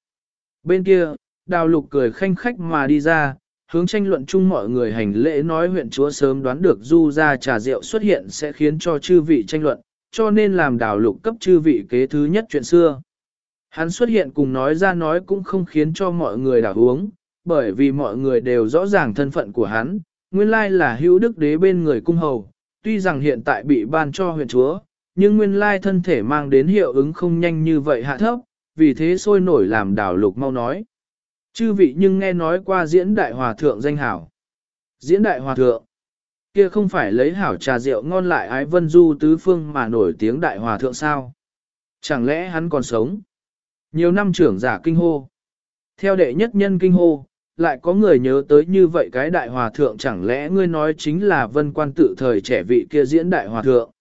Bên kia, đào lục cười khanh khách mà đi ra, hướng tranh luận chung mọi người hành lễ nói huyện chúa sớm đoán được du ra trà rượu xuất hiện sẽ khiến cho chư vị tranh luận, cho nên làm đào lục cấp chư vị kế thứ nhất chuyện xưa. Hắn xuất hiện cùng nói ra nói cũng không khiến cho mọi người đảo uống, bởi vì mọi người đều rõ ràng thân phận của hắn, nguyên lai là hữu đức đế bên người cung hầu, tuy rằng hiện tại bị ban cho huyện chúa, nhưng nguyên lai thân thể mang đến hiệu ứng không nhanh như vậy hạ thấp, vì thế sôi nổi làm đảo lục mau nói. Chư vị nhưng nghe nói qua diễn đại hòa thượng danh hảo. Diễn đại hòa thượng, kia không phải lấy hảo trà rượu ngon lại ái vân du tứ phương mà nổi tiếng đại hòa thượng sao? Chẳng lẽ hắn còn sống? Nhiều năm trưởng giả kinh hô. Theo đệ nhất nhân kinh hô, lại có người nhớ tới như vậy cái đại hòa thượng chẳng lẽ ngươi nói chính là vân quan tự thời trẻ vị kia diễn đại hòa thượng.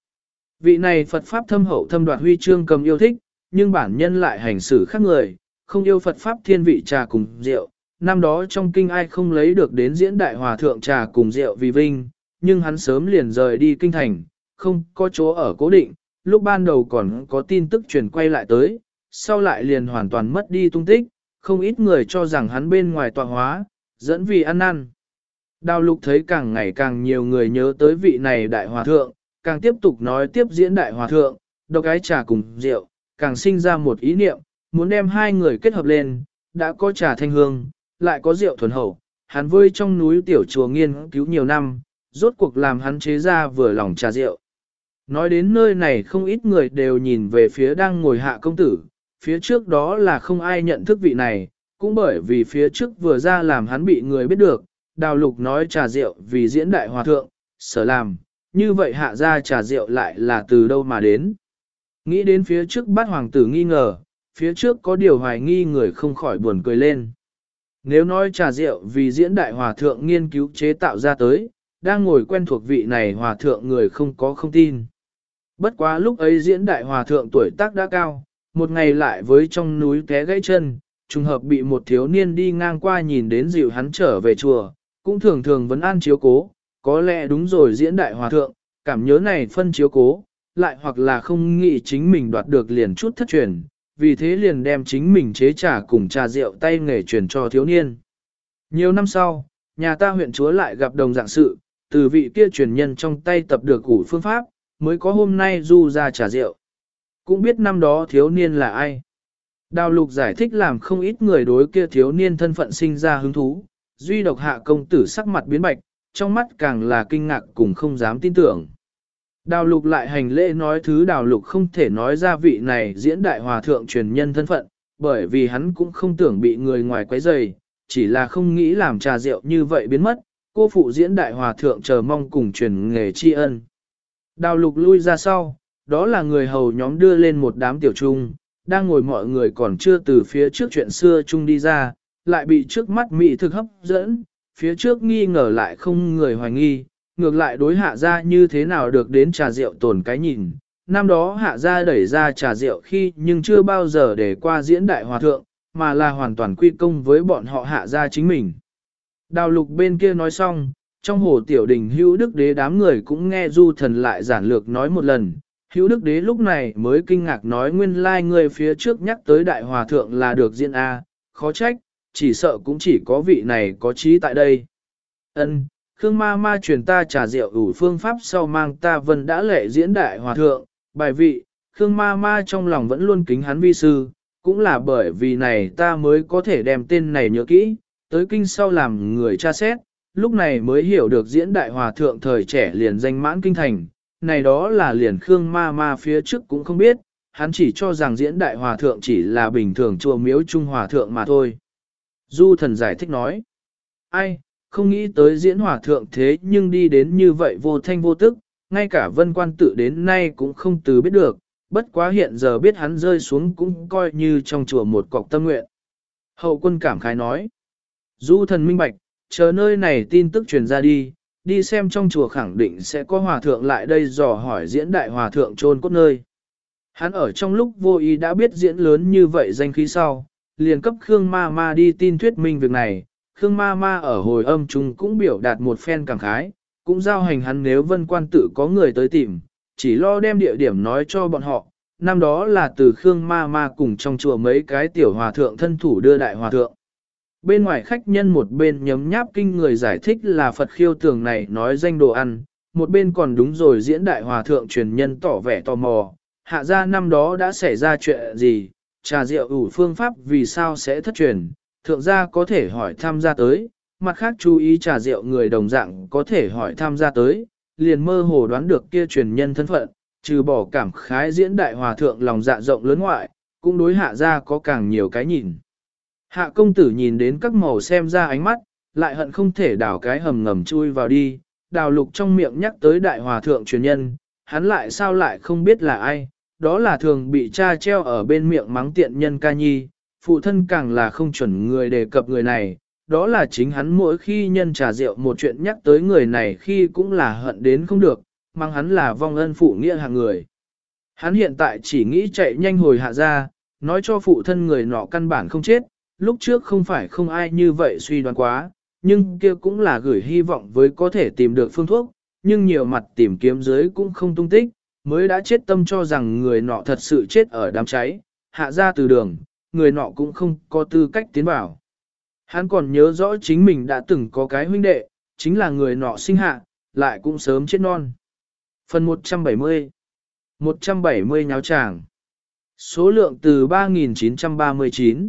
Vị này Phật Pháp thâm hậu thâm đoạt huy chương cầm yêu thích, nhưng bản nhân lại hành xử khác người, không yêu Phật Pháp thiên vị trà cùng rượu. Năm đó trong kinh ai không lấy được đến diễn đại hòa thượng trà cùng rượu vì vinh, nhưng hắn sớm liền rời đi kinh thành, không có chỗ ở cố định, lúc ban đầu còn có tin tức truyền quay lại tới, sau lại liền hoàn toàn mất đi tung tích, không ít người cho rằng hắn bên ngoài tọa hóa, dẫn vì ăn năn. Đào lục thấy càng ngày càng nhiều người nhớ tới vị này đại hòa thượng, càng tiếp tục nói tiếp diễn đại hòa thượng, độc cái trà cùng rượu, càng sinh ra một ý niệm, muốn đem hai người kết hợp lên, đã có trà thanh hương, lại có rượu thuần hậu, hắn vơi trong núi tiểu chùa nghiên cứu nhiều năm, rốt cuộc làm hắn chế ra vừa lòng trà rượu. Nói đến nơi này không ít người đều nhìn về phía đang ngồi hạ công tử, phía trước đó là không ai nhận thức vị này, cũng bởi vì phía trước vừa ra làm hắn bị người biết được, đào lục nói trà rượu vì diễn đại hòa thượng, sở làm, như vậy hạ ra trà rượu lại là từ đâu mà đến. Nghĩ đến phía trước bát hoàng tử nghi ngờ, phía trước có điều hoài nghi người không khỏi buồn cười lên. Nếu nói trà rượu vì diễn đại hòa thượng nghiên cứu chế tạo ra tới, đang ngồi quen thuộc vị này hòa thượng người không có không tin. Bất quá lúc ấy diễn đại hòa thượng tuổi tác đã cao, một ngày lại với trong núi té gãy chân, trùng hợp bị một thiếu niên đi ngang qua nhìn đến dịu hắn trở về chùa, cũng thường thường vẫn an chiếu cố, có lẽ đúng rồi diễn đại hòa thượng, cảm nhớ này phân chiếu cố, lại hoặc là không nghĩ chính mình đoạt được liền chút thất truyền, vì thế liền đem chính mình chế trà cùng trà rượu tay nghề truyền cho thiếu niên. Nhiều năm sau, nhà ta huyện chúa lại gặp đồng dạng sự, từ vị kia truyền nhân trong tay tập được củ phương pháp, mới có hôm nay du ra trà rượu. Cũng biết năm đó thiếu niên là ai. Đào lục giải thích làm không ít người đối kia thiếu niên thân phận sinh ra hứng thú, duy độc hạ công tử sắc mặt biến bạch, trong mắt càng là kinh ngạc cùng không dám tin tưởng. Đào lục lại hành lễ nói thứ đào lục không thể nói ra vị này diễn đại hòa thượng truyền nhân thân phận, bởi vì hắn cũng không tưởng bị người ngoài quấy rầy, chỉ là không nghĩ làm trà rượu như vậy biến mất, cô phụ diễn đại hòa thượng chờ mong cùng truyền nghề tri ân. Đào lục lui ra sau, đó là người hầu nhóm đưa lên một đám tiểu trung, đang ngồi mọi người còn chưa từ phía trước chuyện xưa chung đi ra, lại bị trước mắt mỹ thực hấp dẫn, phía trước nghi ngờ lại không người hoài nghi, ngược lại đối hạ ra như thế nào được đến trà rượu tổn cái nhìn. Năm đó hạ ra đẩy ra trà rượu khi nhưng chưa bao giờ để qua diễn đại hòa thượng, mà là hoàn toàn quy công với bọn họ hạ ra chính mình. Đào lục bên kia nói xong, trong hồ tiểu đình hữu đức đế đám người cũng nghe du thần lại giản lược nói một lần. Hữu đức đế lúc này mới kinh ngạc nói nguyên lai like người phía trước nhắc tới đại hòa thượng là được diễn A, khó trách, chỉ sợ cũng chỉ có vị này có trí tại đây. Ân, Khương ma ma truyền ta trà rượu ủ phương pháp sau mang ta vân đã lệ diễn đại hòa thượng, bài vị, Khương ma ma trong lòng vẫn luôn kính hắn vi sư, cũng là bởi vì này ta mới có thể đem tên này nhớ kỹ, tới kinh sau làm người tra xét, lúc này mới hiểu được diễn đại hòa thượng thời trẻ liền danh mãn kinh thành, này đó là liền Khương ma ma phía trước cũng không biết, hắn chỉ cho rằng diễn đại hòa thượng chỉ là bình thường chùa miếu trung hòa thượng mà thôi. Du thần giải thích nói, ai, không nghĩ tới diễn hòa thượng thế nhưng đi đến như vậy vô thanh vô tức, ngay cả vân quan tự đến nay cũng không từ biết được, bất quá hiện giờ biết hắn rơi xuống cũng coi như trong chùa một cọc tâm nguyện. Hậu quân cảm khái nói, du thần minh bạch, chờ nơi này tin tức truyền ra đi, đi xem trong chùa khẳng định sẽ có hòa thượng lại đây dò hỏi diễn đại hòa thượng trôn cốt nơi. Hắn ở trong lúc vô ý đã biết diễn lớn như vậy danh khí sau, liền cấp Khương Ma Ma đi tin thuyết minh việc này, Khương Ma Ma ở hồi âm chung cũng biểu đạt một phen cảm khái, cũng giao hành hắn nếu vân quan tự có người tới tìm, chỉ lo đem địa điểm nói cho bọn họ, năm đó là từ Khương Ma Ma cùng trong chùa mấy cái tiểu hòa thượng thân thủ đưa đại hòa thượng. Bên ngoài khách nhân một bên nhấm nháp kinh người giải thích là Phật khiêu tường này nói danh đồ ăn, một bên còn đúng rồi diễn đại hòa thượng truyền nhân tỏ vẻ tò mò, hạ ra năm đó đã xảy ra chuyện gì, trà rượu ủ phương pháp vì sao sẽ thất truyền, thượng gia có thể hỏi tham gia tới, mặt khác chú ý trà rượu người đồng dạng có thể hỏi tham gia tới, liền mơ hồ đoán được kia truyền nhân thân phận, trừ bỏ cảm khái diễn đại hòa thượng lòng dạ rộng lớn ngoại, cũng đối hạ gia có càng nhiều cái nhìn. Hạ công tử nhìn đến các màu xem ra ánh mắt, lại hận không thể đào cái hầm ngầm chui vào đi, đào lục trong miệng nhắc tới đại hòa thượng truyền nhân, hắn lại sao lại không biết là ai, đó là thường bị cha treo ở bên miệng mắng tiện nhân ca nhi, phụ thân càng là không chuẩn người đề cập người này, đó là chính hắn mỗi khi nhân trà rượu một chuyện nhắc tới người này khi cũng là hận đến không được, mang hắn là vong ân phụ nghĩa hàng người. Hắn hiện tại chỉ nghĩ chạy nhanh hồi hạ ra, nói cho phụ thân người nọ căn bản không chết, lúc trước không phải không ai như vậy suy đoán quá, nhưng kia cũng là gửi hy vọng với có thể tìm được phương thuốc, nhưng nhiều mặt tìm kiếm dưới cũng không tung tích, mới đã chết tâm cho rằng người nọ thật sự chết ở đám cháy, hạ ra từ đường, người nọ cũng không có tư cách tiến vào. Hắn còn nhớ rõ chính mình đã từng có cái huynh đệ, chính là người nọ sinh hạ, lại cũng sớm chết non. Phần 170 170 nháo tràng Số lượng từ 3.939